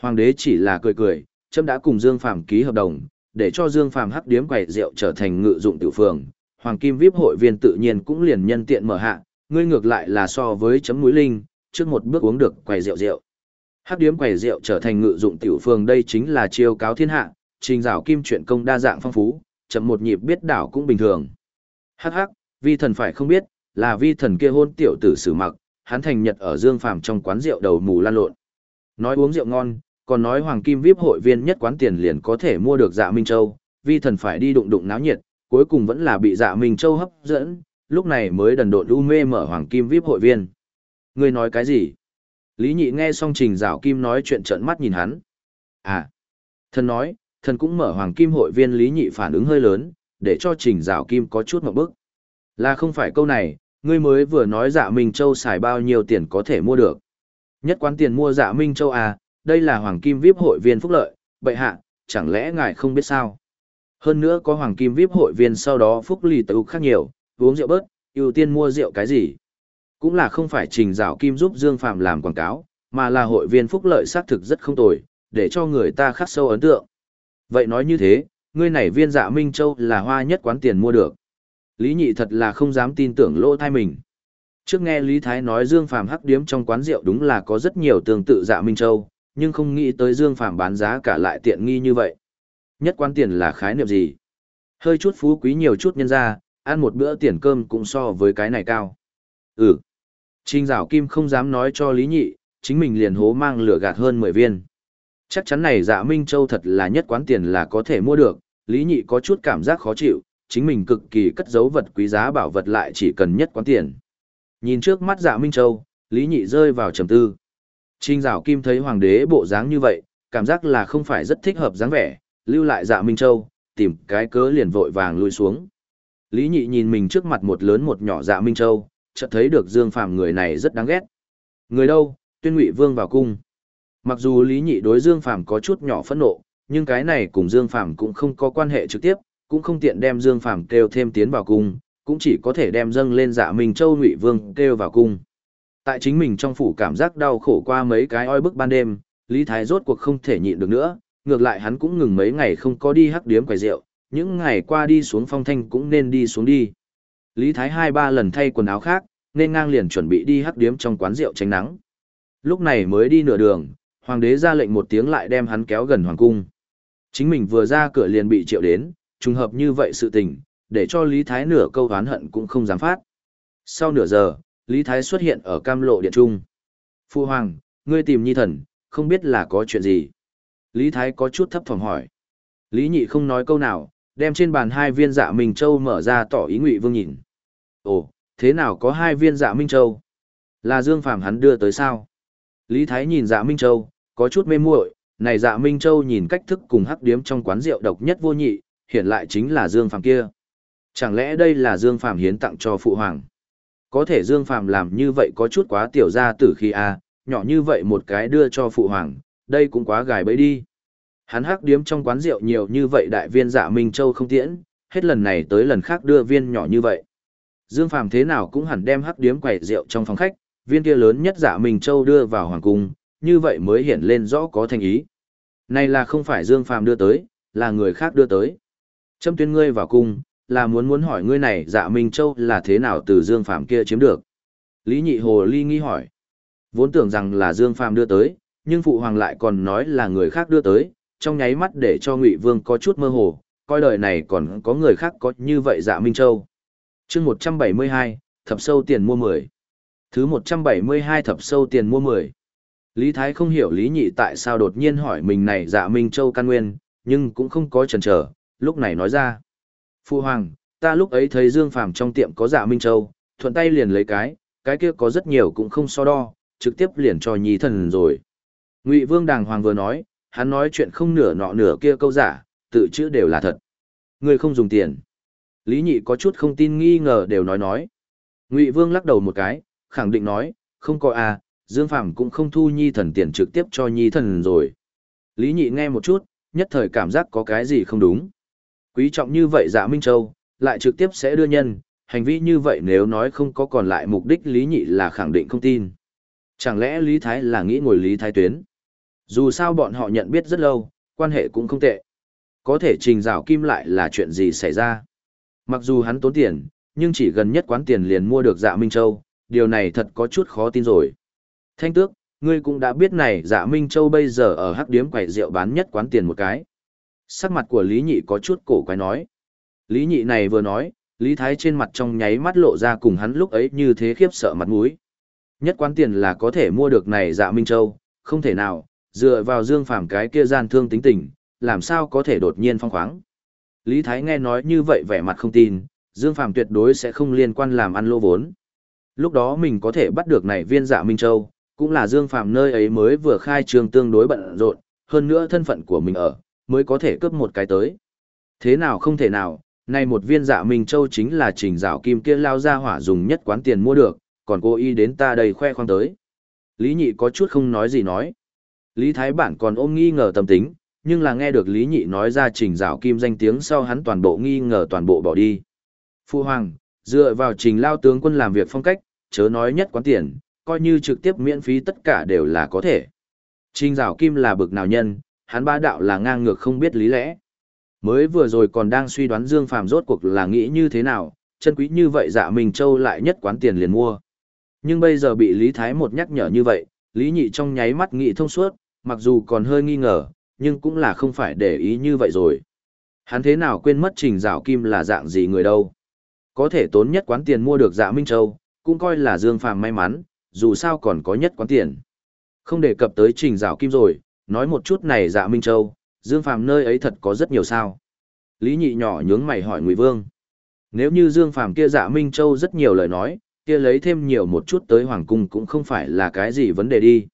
Hoàng đế chỉ là cười cười, chấm đã cùng Dương Phàm ký hợp đồng, để cho Dương Phàm hắc điếm quầy rượu trở thành ngự dụng tiểu phường, Hoàng Kim VIP hội viên tự nhiên cũng liền nhân tiện mở hạ, ngươi ngược lại là so với chấm núi linh, trước một bước uống được quầy rượu rượu. Hắc điếm quầy rượu trở thành ngự dụng tiểu phường đây chính là chiêu cáo thiên hạ, trình rào kim chuyện công đa dạng phong phú, chậm một nhịp biết đảo cũng bình thường. Hắc hắc, vi thần phải không biết, là vi thần kia hôn tiểu tử sử mặc, hắn thành nhật ở Dương Phàm trong quán rượu đầu mù lan lộn. Nói uống rượu ngon, còn nói hoàng kim VIP hội viên nhất quán tiền liền có thể mua được dạ Minh Châu, vi thần phải đi đụng đụng náo nhiệt, cuối cùng vẫn là bị dạ Minh Châu hấp dẫn, lúc này mới đần độn u mê mở hoàng kim VIP hội viên. Ngươi nói cái gì? Lý nhị nghe xong trình rào kim nói chuyện trợn mắt nhìn hắn. À, thần nói, thần cũng mở hoàng kim hội viên lý nhị phản ứng hơi lớn, để cho trình rào kim có chút một bức. Là không phải câu này, ngươi mới vừa nói dạ Minh Châu xài bao nhiêu tiền có thể mua được. Nhất quán tiền mua dạ Minh Châu à, đây là hoàng kim VIP hội viên phúc lợi, bệ hạ, chẳng lẽ ngài không biết sao? Hơn nữa có hoàng kim VIP hội viên sau đó phúc lì tự khác nhiều, uống rượu bớt, ưu tiên mua rượu cái gì? Cũng là không phải trình rào kim giúp Dương Phạm làm quảng cáo, mà là hội viên phúc lợi xác thực rất không tồi, để cho người ta khắc sâu ấn tượng. Vậy nói như thế, ngươi này viên dạ Minh Châu là hoa nhất quán tiền mua được. Lý nhị thật là không dám tin tưởng lỗ thai mình. Trước nghe Lý Thái nói Dương Phàm hắc điếm trong quán rượu đúng là có rất nhiều tương tự dạ Minh Châu, nhưng không nghĩ tới Dương Phàm bán giá cả lại tiện nghi như vậy. Nhất quán tiền là khái niệm gì? Hơi chút phú quý nhiều chút nhân ra, ăn một bữa tiền cơm cũng so với cái này cao. Ừ. Trình Dạo Kim không dám nói cho Lý Nhị, chính mình liền hố mang lửa gạt hơn 10 viên. Chắc chắn này dạ Minh Châu thật là nhất quán tiền là có thể mua được, Lý Nhị có chút cảm giác khó chịu, chính mình cực kỳ cất giấu vật quý giá bảo vật lại chỉ cần nhất quán tiền. Nhìn trước mắt dạ Minh Châu, Lý Nhị rơi vào trầm tư. Trinh Dạo Kim thấy hoàng đế bộ dáng như vậy, cảm giác là không phải rất thích hợp dáng vẻ, lưu lại dạ Minh Châu, tìm cái cớ liền vội vàng lui xuống. Lý Nhị nhìn mình trước mặt một lớn một nhỏ dạ Minh Châu, chợt thấy được Dương Phàm người này rất đáng ghét. Người đâu? Tuyên Ngụy Vương vào cung. Mặc dù Lý Nhị đối Dương Phàm có chút nhỏ phẫn nộ, nhưng cái này cùng Dương Phàm cũng không có quan hệ trực tiếp, cũng không tiện đem Dương Phàm kêu thêm tiến vào cung, cũng chỉ có thể đem dâng lên dạ Minh Châu Ngụy Vương kêu vào cung. Tại chính mình trong phủ cảm giác đau khổ qua mấy cái oi bức ban đêm, Lý Thái rốt cuộc không thể nhịn được nữa, ngược lại hắn cũng ngừng mấy ngày không có đi hắc điếm quầy rượu, những ngày qua đi xuống phong thanh cũng nên đi xuống đi. Lý Thái hai ba lần thay quần áo khác, nên ngang liền chuẩn bị đi hắc điếm trong quán rượu tránh nắng. Lúc này mới đi nửa đường, hoàng đế ra lệnh một tiếng lại đem hắn kéo gần hoàng cung. Chính mình vừa ra cửa liền bị triệu đến, trùng hợp như vậy sự tình, để cho Lý Thái nửa câu oán hận cũng không dám phát. Sau nửa giờ, Lý Thái xuất hiện ở cam lộ điện trung. Phu Hoàng, ngươi tìm nhi thần, không biết là có chuyện gì. Lý Thái có chút thấp thỏm hỏi. Lý Nhị không nói câu nào, đem trên bàn hai viên dạ Minh Châu mở ra tỏ ý Ngụy Vương nhìn. Ồ, thế nào có hai viên dạ Minh Châu? Là Dương Phàm hắn đưa tới sao? Lý Thái nhìn dạ Minh Châu, có chút mê muội, này dạ Minh Châu nhìn cách thức cùng hắc điếm trong quán rượu độc nhất vô nhị, hiện lại chính là Dương Phàm kia. Chẳng lẽ đây là Dương Phàm hiến tặng cho phụ hoàng? Có thể Dương Phàm làm như vậy có chút quá tiểu ra tử khi a, nhỏ như vậy một cái đưa cho phụ hoàng, đây cũng quá gài bẫy đi. Hắn hắc điếm trong quán rượu nhiều như vậy đại viên dạ Minh Châu không tiễn, hết lần này tới lần khác đưa viên nhỏ như vậy. Dương Phàm thế nào cũng hẳn đem hắc điếm quẩy rượu trong phòng khách, viên kia lớn nhất dạ Minh Châu đưa vào hoàng cung, như vậy mới hiện lên rõ có thành ý. Này là không phải Dương Phàm đưa tới, là người khác đưa tới. Châm tuyên ngươi vào cung, là muốn muốn hỏi ngươi này dạ Minh Châu là thế nào từ Dương Phàm kia chiếm được. Lý Nhị Hồ Ly nghi hỏi. Vốn tưởng rằng là Dương Phàm đưa tới, nhưng Phụ Hoàng lại còn nói là người khác đưa tới, trong nháy mắt để cho Ngụy Vương có chút mơ hồ, coi đời này còn có người khác có như vậy dạ Minh Châu. chương 172, thập sâu tiền mua 10. Thứ 172 thập sâu tiền mua 10. Lý Thái không hiểu Lý Nhị tại sao đột nhiên hỏi mình này dạ Minh Châu căn nguyên, nhưng cũng không có chần chờ, lúc này nói ra. Phu Hoàng, ta lúc ấy thấy Dương Phàm trong tiệm có dạ Minh Châu, thuận tay liền lấy cái, cái kia có rất nhiều cũng không so đo, trực tiếp liền cho nhi thần rồi. Ngụy Vương Đàng Hoàng vừa nói, hắn nói chuyện không nửa nọ nửa kia câu giả, tự chữ đều là thật. Người không dùng tiền. Lý Nhị có chút không tin nghi ngờ đều nói nói. Ngụy Vương lắc đầu một cái, khẳng định nói, không có à, Dương Phàm cũng không thu nhi thần tiền trực tiếp cho nhi thần rồi. Lý Nhị nghe một chút, nhất thời cảm giác có cái gì không đúng. Quý trọng như vậy dạ Minh Châu, lại trực tiếp sẽ đưa nhân, hành vi như vậy nếu nói không có còn lại mục đích Lý Nhị là khẳng định không tin. Chẳng lẽ Lý Thái là nghĩ ngồi Lý Thái tuyến? Dù sao bọn họ nhận biết rất lâu, quan hệ cũng không tệ. Có thể trình rào kim lại là chuyện gì xảy ra. Mặc dù hắn tốn tiền, nhưng chỉ gần nhất quán tiền liền mua được dạ Minh Châu, điều này thật có chút khó tin rồi. Thanh tước, ngươi cũng đã biết này dạ Minh Châu bây giờ ở hắc điếm quầy rượu bán nhất quán tiền một cái. Sắc mặt của Lý Nhị có chút cổ quái nói. Lý Nhị này vừa nói, Lý Thái trên mặt trong nháy mắt lộ ra cùng hắn lúc ấy như thế khiếp sợ mặt mũi. Nhất quán tiền là có thể mua được này dạ Minh Châu, không thể nào, dựa vào Dương Phàm cái kia gian thương tính tình, làm sao có thể đột nhiên phong khoáng. Lý Thái nghe nói như vậy vẻ mặt không tin, Dương Phàm tuyệt đối sẽ không liên quan làm ăn lô vốn. Lúc đó mình có thể bắt được này viên dạ Minh Châu, cũng là Dương Phàm nơi ấy mới vừa khai trường tương đối bận rộn, hơn nữa thân phận của mình ở, mới có thể cướp một cái tới. Thế nào không thể nào, này một viên dạ Minh Châu chính là trình rào kim kia lao ra hỏa dùng nhất quán tiền mua được, còn cô y đến ta đây khoe khoang tới. Lý Nhị có chút không nói gì nói. Lý Thái Bản còn ôm nghi ngờ tâm tính, nhưng là nghe được Lý Nhị nói ra trình rào kim danh tiếng sau hắn toàn bộ nghi ngờ toàn bộ bỏ đi. Phu Hoàng, dựa vào trình lao tướng quân làm việc phong cách, chớ nói nhất quán tiền, coi như trực tiếp miễn phí tất cả đều là có thể. Trình rào kim là bực nào nhân, hắn ba đạo là ngang ngược không biết lý lẽ. Mới vừa rồi còn đang suy đoán Dương Phàm rốt cuộc là nghĩ như thế nào, chân quý như vậy dạ Minh Châu lại nhất quán tiền liền mua. Nhưng bây giờ bị Lý Thái một nhắc nhở như vậy, Lý Nhị trong nháy mắt nghĩ thông suốt, mặc dù còn hơi nghi ngờ, nhưng cũng là không phải để ý như vậy rồi. Hắn thế nào quên mất trình rào kim là dạng gì người đâu. Có thể tốn nhất quán tiền mua được dạ Minh Châu, cũng coi là Dương Phàm may mắn, dù sao còn có nhất quán tiền. Không đề cập tới trình rào kim rồi, nói một chút này dạ Minh Châu, Dương Phàm nơi ấy thật có rất nhiều sao. Lý nhị nhỏ nhướng mày hỏi Ngụy Vương. Nếu như Dương Phàm kia dạ Minh Châu rất nhiều lời nói, kia lấy thêm nhiều một chút tới Hoàng Cung cũng không phải là cái gì vấn đề đi.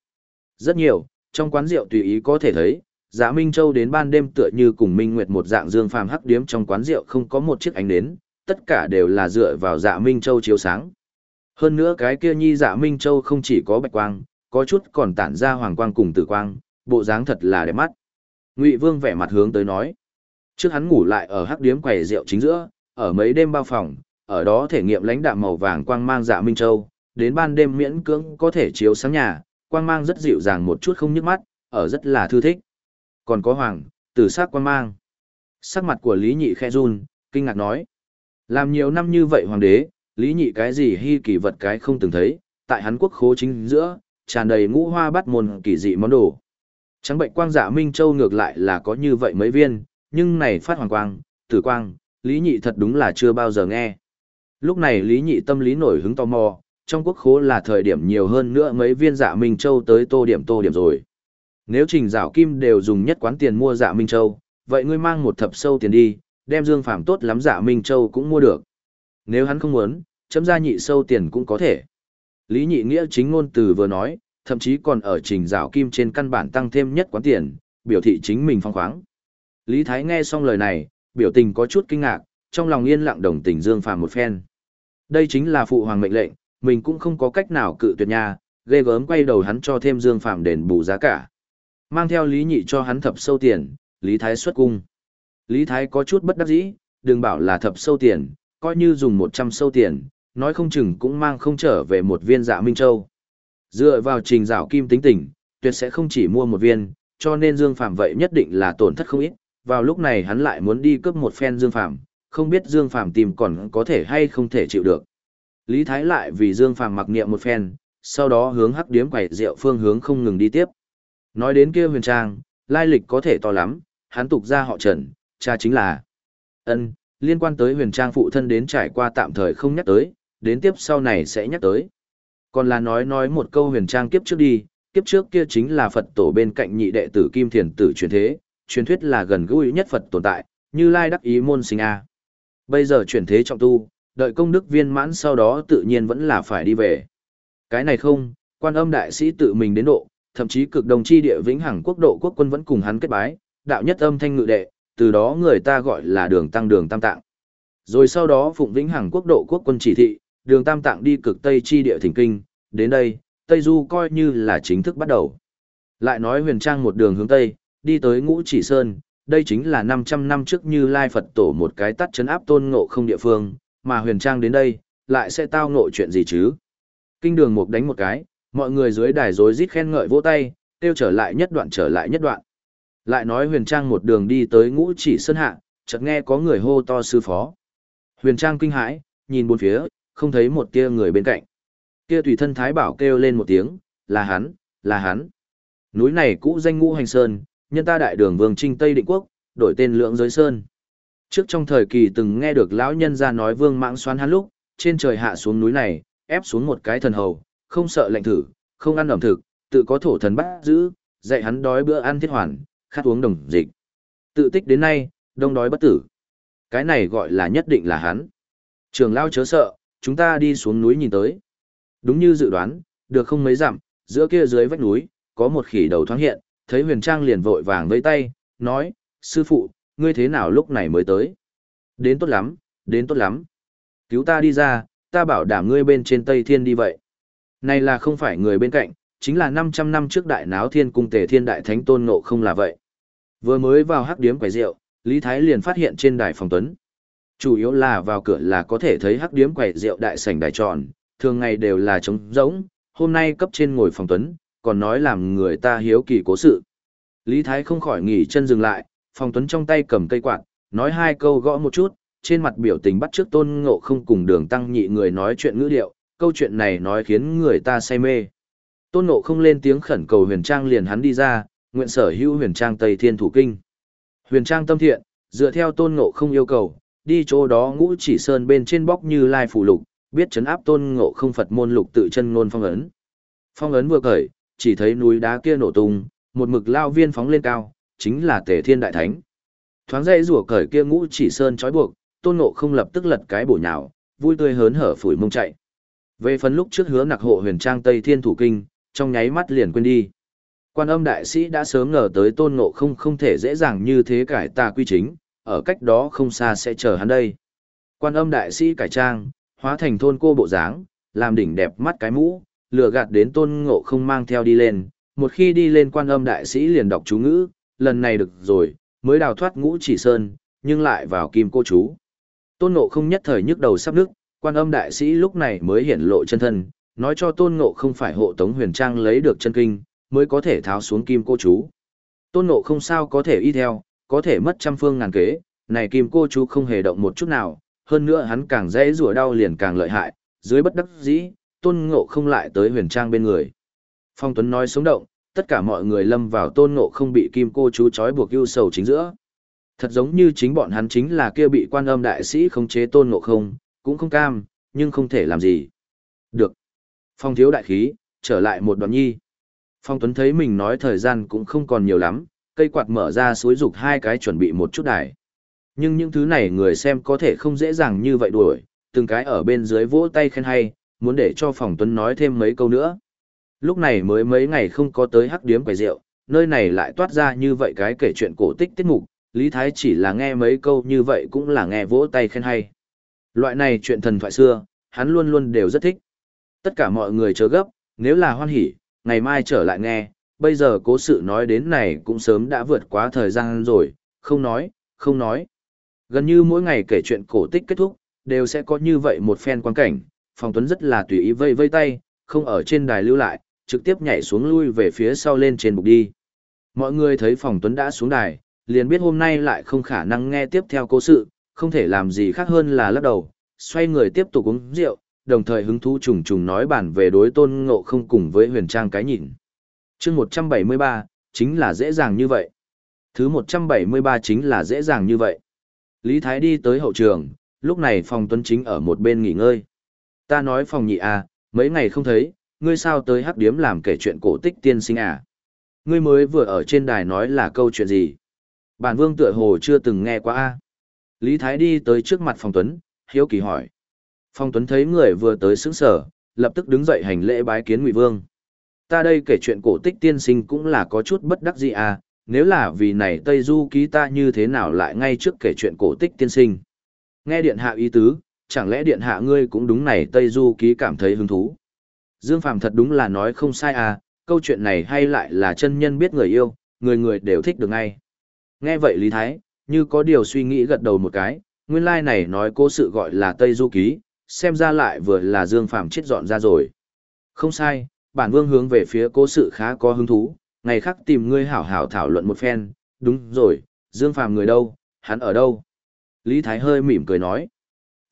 Rất nhiều, trong quán rượu tùy ý có thể thấy, dạ Minh Châu đến ban đêm tựa như cùng Minh Nguyệt một dạng Dương Phàm hắc điếm trong quán rượu không có một chiếc ánh đến, tất cả đều là dựa vào dạ Minh Châu chiếu sáng. Hơn nữa cái kia nhi dạ Minh Châu không chỉ có bạch quang, có chút còn tản ra hoàng quang cùng tử quang, bộ dáng thật là đẹp mắt. Ngụy Vương vẻ mặt hướng tới nói. Trước hắn ngủ lại ở hắc điếm quầy rượu chính giữa, ở mấy đêm bao phòng, ở đó thể nghiệm lãnh đạm màu vàng quang mang dạ Minh Châu, đến ban đêm miễn cưỡng có thể chiếu sáng nhà, quang mang rất dịu dàng một chút không nhức mắt, ở rất là thư thích. Còn có hoàng, tử sắc quang mang. Sắc mặt của Lý Nhị khe run, kinh ngạc nói. Làm nhiều năm như vậy hoàng đế, Lý Nhị cái gì hy kỳ vật cái không từng thấy, tại hắn quốc khố chính giữa, tràn đầy ngũ hoa bắt môn kỳ dị món đồ. Trắng bệnh quang dạ Minh Châu ngược lại là có như vậy mấy viên, nhưng này phát hoàng quang, tử quang, Lý Nhị thật đúng là chưa bao giờ nghe. Lúc này Lý Nhị tâm lý nổi hứng tò mò, trong quốc khố là thời điểm nhiều hơn nữa mấy viên dạ Minh Châu tới tô điểm tô điểm rồi. Nếu trình dạo kim đều dùng nhất quán tiền mua dạ Minh Châu, vậy ngươi mang một thập sâu tiền đi, đem Dương Phàm tốt lắm dạ Minh Châu cũng mua được. Nếu hắn không muốn, chấm ra nhị sâu tiền cũng có thể. Lý nhị nghĩa chính ngôn từ vừa nói, thậm chí còn ở trình rào kim trên căn bản tăng thêm nhất quán tiền, biểu thị chính mình phong khoáng. Lý Thái nghe xong lời này, biểu tình có chút kinh ngạc, trong lòng yên lặng đồng tình Dương Phàm một phen. Đây chính là phụ hoàng mệnh lệnh, mình cũng không có cách nào cự tuyệt nha, ghê gớm quay đầu hắn cho thêm Dương Phàm đền bù giá cả. Mang theo Lý Nhị cho hắn thập sâu tiền, Lý Thái xuất cung. Lý Thái có chút bất đắc dĩ, đừng bảo là thập sâu tiền, coi như dùng 100 sâu tiền, nói không chừng cũng mang không trở về một viên dạ Minh Châu. Dựa vào trình rào kim tính tình, tuyệt sẽ không chỉ mua một viên, cho nên Dương Phạm vậy nhất định là tổn thất không ít. Vào lúc này hắn lại muốn đi cướp một phen Dương Phạm, không biết Dương Phạm tìm còn có thể hay không thể chịu được. Lý Thái lại vì Dương Phạm mặc niệm một phen, sau đó hướng hắc điếm quẩy rượu phương hướng không ngừng đi tiếp. Nói đến kia huyền trang, lai lịch có thể to lắm, hắn tục ra họ Trần, cha chính là ân liên quan tới huyền trang phụ thân đến trải qua tạm thời không nhắc tới, đến tiếp sau này sẽ nhắc tới. Còn là nói nói một câu huyền trang kiếp trước đi, kiếp trước kia chính là Phật tổ bên cạnh nhị đệ tử Kim Thiền tử truyền thế, truyền thuyết là gần gũi nhất Phật tồn tại, như lai đắc ý môn sinh a. Bây giờ chuyển thế trọng tu, đợi công đức viên mãn sau đó tự nhiên vẫn là phải đi về. Cái này không, quan âm đại sĩ tự mình đến độ, thậm chí cực đồng chi địa vĩnh hằng quốc độ quốc quân vẫn cùng hắn kết bái, đạo nhất âm thanh ngự đệ, từ đó người ta gọi là đường tăng đường tam tạng. Rồi sau đó phụng vĩnh hằng quốc độ quốc quân chỉ thị, đường tam tạng đi cực tây chi địa thỉnh kinh, đến đây, Tây Du coi như là chính thức bắt đầu. Lại nói huyền trang một đường hướng Tây, đi tới ngũ chỉ sơn, đây chính là 500 năm trước như Lai Phật tổ một cái tắt chấn áp tôn ngộ không địa phương, mà huyền trang đến đây, lại sẽ tao ngộ chuyện gì chứ? Kinh đường một đánh một cái, mọi người dưới đài rối rít khen ngợi vỗ tay, tiêu trở lại nhất đoạn trở lại nhất đoạn. Lại nói huyền trang một đường đi tới ngũ chỉ sơn hạ, chợt nghe có người hô to sư phó. Huyền trang kinh hãi, nhìn bốn phía, không thấy một tia người bên cạnh. Kia tùy thân thái bảo kêu lên một tiếng, là hắn, là hắn. Núi này cũ danh ngũ hành sơn, nhân ta đại đường vương trinh Tây Định Quốc, đổi tên lượng giới sơn. Trước trong thời kỳ từng nghe được lão nhân ra nói vương mãng xoan hắn lúc, trên trời hạ xuống núi này, ép xuống một cái thần hầu, không sợ lệnh thử, không ăn ẩm thực, tự có thổ thần bắt giữ, dạy hắn đói bữa ăn thiết hoàn, khát uống đồng dịch. Tự tích đến nay, đông đói bất tử. Cái này gọi là nhất định là hắn. Trường lao chớ sợ, chúng ta đi xuống núi nhìn tới. Đúng như dự đoán, được không mấy dặm, giữa kia dưới vách núi, có một khỉ đầu thoáng hiện, thấy huyền trang liền vội vàng vây tay, nói, sư phụ, ngươi thế nào lúc này mới tới? Đến tốt lắm, đến tốt lắm. Cứu ta đi ra, ta bảo đảm ngươi bên trên Tây Thiên đi vậy. Này là không phải người bên cạnh, chính là 500 năm trước đại náo thiên cung tề thiên đại thánh tôn ngộ không là vậy. Vừa mới vào hắc điếm quầy rượu, Lý Thái liền phát hiện trên đài phòng tuấn. Chủ yếu là vào cửa là có thể thấy hắc điếm quầy rượu đại sảnh đài tròn, thường ngày đều là trống rỗng, hôm nay cấp trên ngồi phòng tuấn, còn nói làm người ta hiếu kỳ cố sự. Lý Thái không khỏi nghỉ chân dừng lại, phòng tuấn trong tay cầm cây quạt, nói hai câu gõ một chút, trên mặt biểu tình bắt trước tôn ngộ không cùng đường tăng nhị người nói chuyện ngữ điệu, câu chuyện này nói khiến người ta say mê. Tôn ngộ không lên tiếng khẩn cầu huyền trang liền hắn đi ra, nguyện sở hữu huyền trang Tây Thiên Thủ Kinh. Huyền trang tâm thiện, dựa theo tôn ngộ không yêu cầu, đi chỗ đó ngũ chỉ sơn bên trên bóc như lai phủ lục, biết chấn áp tôn ngộ không Phật môn lục tự chân ngôn phong ấn. Phong ấn vừa cởi, chỉ thấy núi đá kia nổ tung, một mực lao viên phóng lên cao, chính là Tề Thiên Đại Thánh. Thoáng dây rủa cởi kia ngũ chỉ sơn trói buộc, tôn ngộ không lập tức lật cái bổ nhào, vui tươi hớn hở phủi mông chạy. Về phần lúc trước hứa nặc hộ huyền trang Tây Thiên Thủ Kinh, trong nháy mắt liền quên đi. Quan âm đại sĩ đã sớm ngờ tới tôn ngộ không không thể dễ dàng như thế cải tà quy chính, ở cách đó không xa sẽ chờ hắn đây. Quan âm đại sĩ cải trang, hóa thành thôn cô bộ dáng, làm đỉnh đẹp mắt cái mũ, lừa gạt đến tôn ngộ không mang theo đi lên, một khi đi lên quan âm đại sĩ liền đọc chú ngữ, lần này được rồi, mới đào thoát ngũ chỉ sơn, nhưng lại vào kim cô chú. Tôn ngộ không nhất thời nhức đầu sắp nước, quan âm đại sĩ lúc này mới hiển lộ chân thân, nói cho tôn ngộ không phải hộ tống huyền trang lấy được chân kinh, mới có thể tháo xuống kim cô chú. Tôn ngộ không sao có thể y theo, có thể mất trăm phương ngàn kế, này kim cô chú không hề động một chút nào, hơn nữa hắn càng dễ rủa đau liền càng lợi hại, dưới bất đắc dĩ, tôn ngộ không lại tới huyền trang bên người. Phong Tuấn nói sống động, tất cả mọi người lâm vào tôn ngộ không bị kim cô chú trói buộc ưu sầu chính giữa. Thật giống như chính bọn hắn chính là kia bị quan âm đại sĩ khống chế tôn ngộ không, cũng không cam, nhưng không thể làm gì. Được. Phong thiếu đại khí, trở lại một đoạn nhi. Phong Tuấn thấy mình nói thời gian cũng không còn nhiều lắm, cây quạt mở ra suối dục hai cái chuẩn bị một chút đài. Nhưng những thứ này người xem có thể không dễ dàng như vậy đuổi, từng cái ở bên dưới vỗ tay khen hay, muốn để cho phòng Tuấn nói thêm mấy câu nữa. Lúc này mới mấy ngày không có tới hắc điếm quầy rượu, nơi này lại toát ra như vậy cái kể chuyện cổ tích tiết mục, Lý Thái chỉ là nghe mấy câu như vậy cũng là nghe vỗ tay khen hay. Loại này chuyện thần thoại xưa, hắn luôn luôn đều rất thích. Tất cả mọi người chớ gấp, nếu là hoan hỉ, ngày mai trở lại nghe, bây giờ cố sự nói đến này cũng sớm đã vượt quá thời gian rồi, không nói, không nói. Gần như mỗi ngày kể chuyện cổ tích kết thúc, đều sẽ có như vậy một phen quan cảnh, Phong Tuấn rất là tùy ý vây vây tay, không ở trên đài lưu lại, trực tiếp nhảy xuống lui về phía sau lên trên bục đi. Mọi người thấy Phong Tuấn đã xuống đài, liền biết hôm nay lại không khả năng nghe tiếp theo cố sự, không thể làm gì khác hơn là lắc đầu, xoay người tiếp tục uống rượu, đồng thời hứng thú trùng trùng nói bản về đối tôn ngộ không cùng với huyền trang cái nhìn chương 173, chính là dễ dàng như vậy. Thứ 173 chính là dễ dàng như vậy. Lý Thái đi tới hậu trường, lúc này phòng tuấn chính ở một bên nghỉ ngơi. Ta nói phòng nhị à, mấy ngày không thấy, ngươi sao tới hắc điếm làm kể chuyện cổ tích tiên sinh à? Ngươi mới vừa ở trên đài nói là câu chuyện gì? Bản vương tựa hồ chưa từng nghe qua a. Lý Thái đi tới trước mặt Phong Tuấn, hiếu kỳ hỏi. Phong Tuấn thấy người vừa tới sững sở, lập tức đứng dậy hành lễ bái kiến Ngụy Vương. Ta đây kể chuyện cổ tích tiên sinh cũng là có chút bất đắc dĩ à, nếu là vì này Tây Du ký ta như thế nào lại ngay trước kể chuyện cổ tích tiên sinh. Nghe điện hạ ý tứ, chẳng lẽ điện hạ ngươi cũng đúng này Tây Du ký cảm thấy hứng thú. Dương Phàm thật đúng là nói không sai à, câu chuyện này hay lại là chân nhân biết người yêu, người người đều thích được ngay. Nghe vậy Lý Thái, như có điều suy nghĩ gật đầu một cái, nguyên lai like này nói cố sự gọi là Tây Du Ký, xem ra lại vừa là Dương Phàm chết dọn ra rồi. Không sai, bản vương hướng về phía cố sự khá có hứng thú, ngày khác tìm ngươi hảo hảo thảo luận một phen, đúng rồi, Dương Phàm người đâu, hắn ở đâu? Lý Thái hơi mỉm cười nói.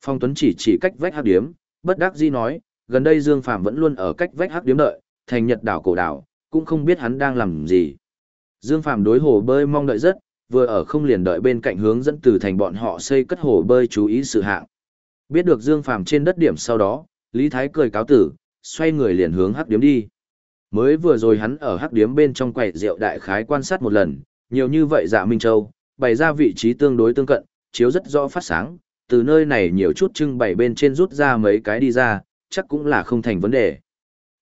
Phong Tuấn chỉ chỉ cách vách hắc điếm, bất đắc dĩ nói, gần đây Dương Phàm vẫn luôn ở cách vách hắc điếm đợi, thành nhật đảo cổ đảo, cũng không biết hắn đang làm gì. Dương Phàm đối hồ bơi mong đợi rất, vừa ở không liền đợi bên cạnh hướng dẫn từ thành bọn họ xây cất hồ bơi chú ý sự hạng. Biết được Dương Phàm trên đất điểm sau đó, Lý Thái cười cáo tử, xoay người liền hướng hắc điếm đi. Mới vừa rồi hắn ở hắc điếm bên trong quầy rượu đại khái quan sát một lần, nhiều như vậy dạ Minh Châu, bày ra vị trí tương đối tương cận, chiếu rất rõ phát sáng, từ nơi này nhiều chút trưng bày bên trên rút ra mấy cái đi ra, chắc cũng là không thành vấn đề.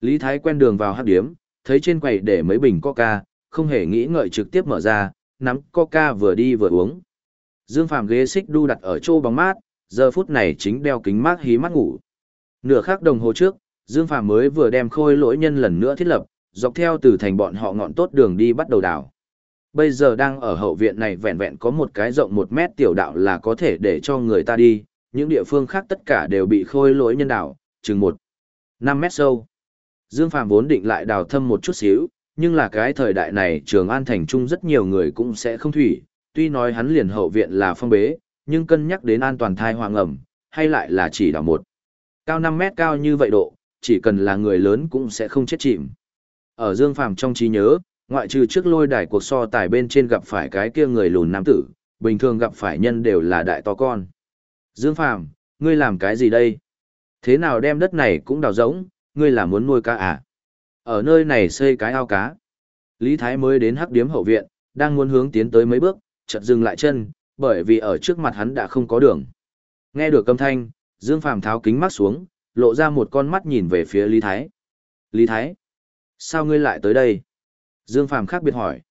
Lý Thái quen đường vào hắc điếm, thấy trên quầy để mấy bình coca, không hề nghĩ ngợi trực tiếp mở ra, nắm coca vừa đi vừa uống. Dương Phàm ghế xích đu đặt ở chỗ bóng mát, giờ phút này chính đeo kính mát hí mắt ngủ. Nửa khắc đồng hồ trước, Dương Phàm mới vừa đem khôi lỗi nhân lần nữa thiết lập, dọc theo từ thành bọn họ ngọn tốt đường đi bắt đầu đảo. Bây giờ đang ở hậu viện này vẹn vẹn có một cái rộng một mét tiểu đạo là có thể để cho người ta đi, những địa phương khác tất cả đều bị khôi lỗi nhân đảo, chừng một năm mét sâu. Dương Phàm vốn định lại đào thâm một chút xíu, nhưng là cái thời đại này trường an thành trung rất nhiều người cũng sẽ không thủy, tuy nói hắn liền hậu viện là phong bế, nhưng cân nhắc đến an toàn thai hoàng ẩm, hay lại là chỉ đào một. Cao 5 mét cao như vậy độ, chỉ cần là người lớn cũng sẽ không chết chìm. Ở Dương Phàm trong trí nhớ, ngoại trừ trước lôi đài cuộc so tài bên trên gặp phải cái kia người lùn nam tử, bình thường gặp phải nhân đều là đại to con. Dương Phàm, ngươi làm cái gì đây? Thế nào đem đất này cũng đào rỗng, ngươi là muốn nuôi cá à? Ở nơi này xây cái ao cá. Lý Thái mới đến hắc điếm hậu viện, đang muốn hướng tiến tới mấy bước, chợt dừng lại chân, bởi vì ở trước mặt hắn đã không có đường. Nghe được âm thanh, Dương Phàm tháo kính mắt xuống, lộ ra một con mắt nhìn về phía Lý Thái. Lý Thái, sao ngươi lại tới đây? Dương Phàm khác biệt hỏi.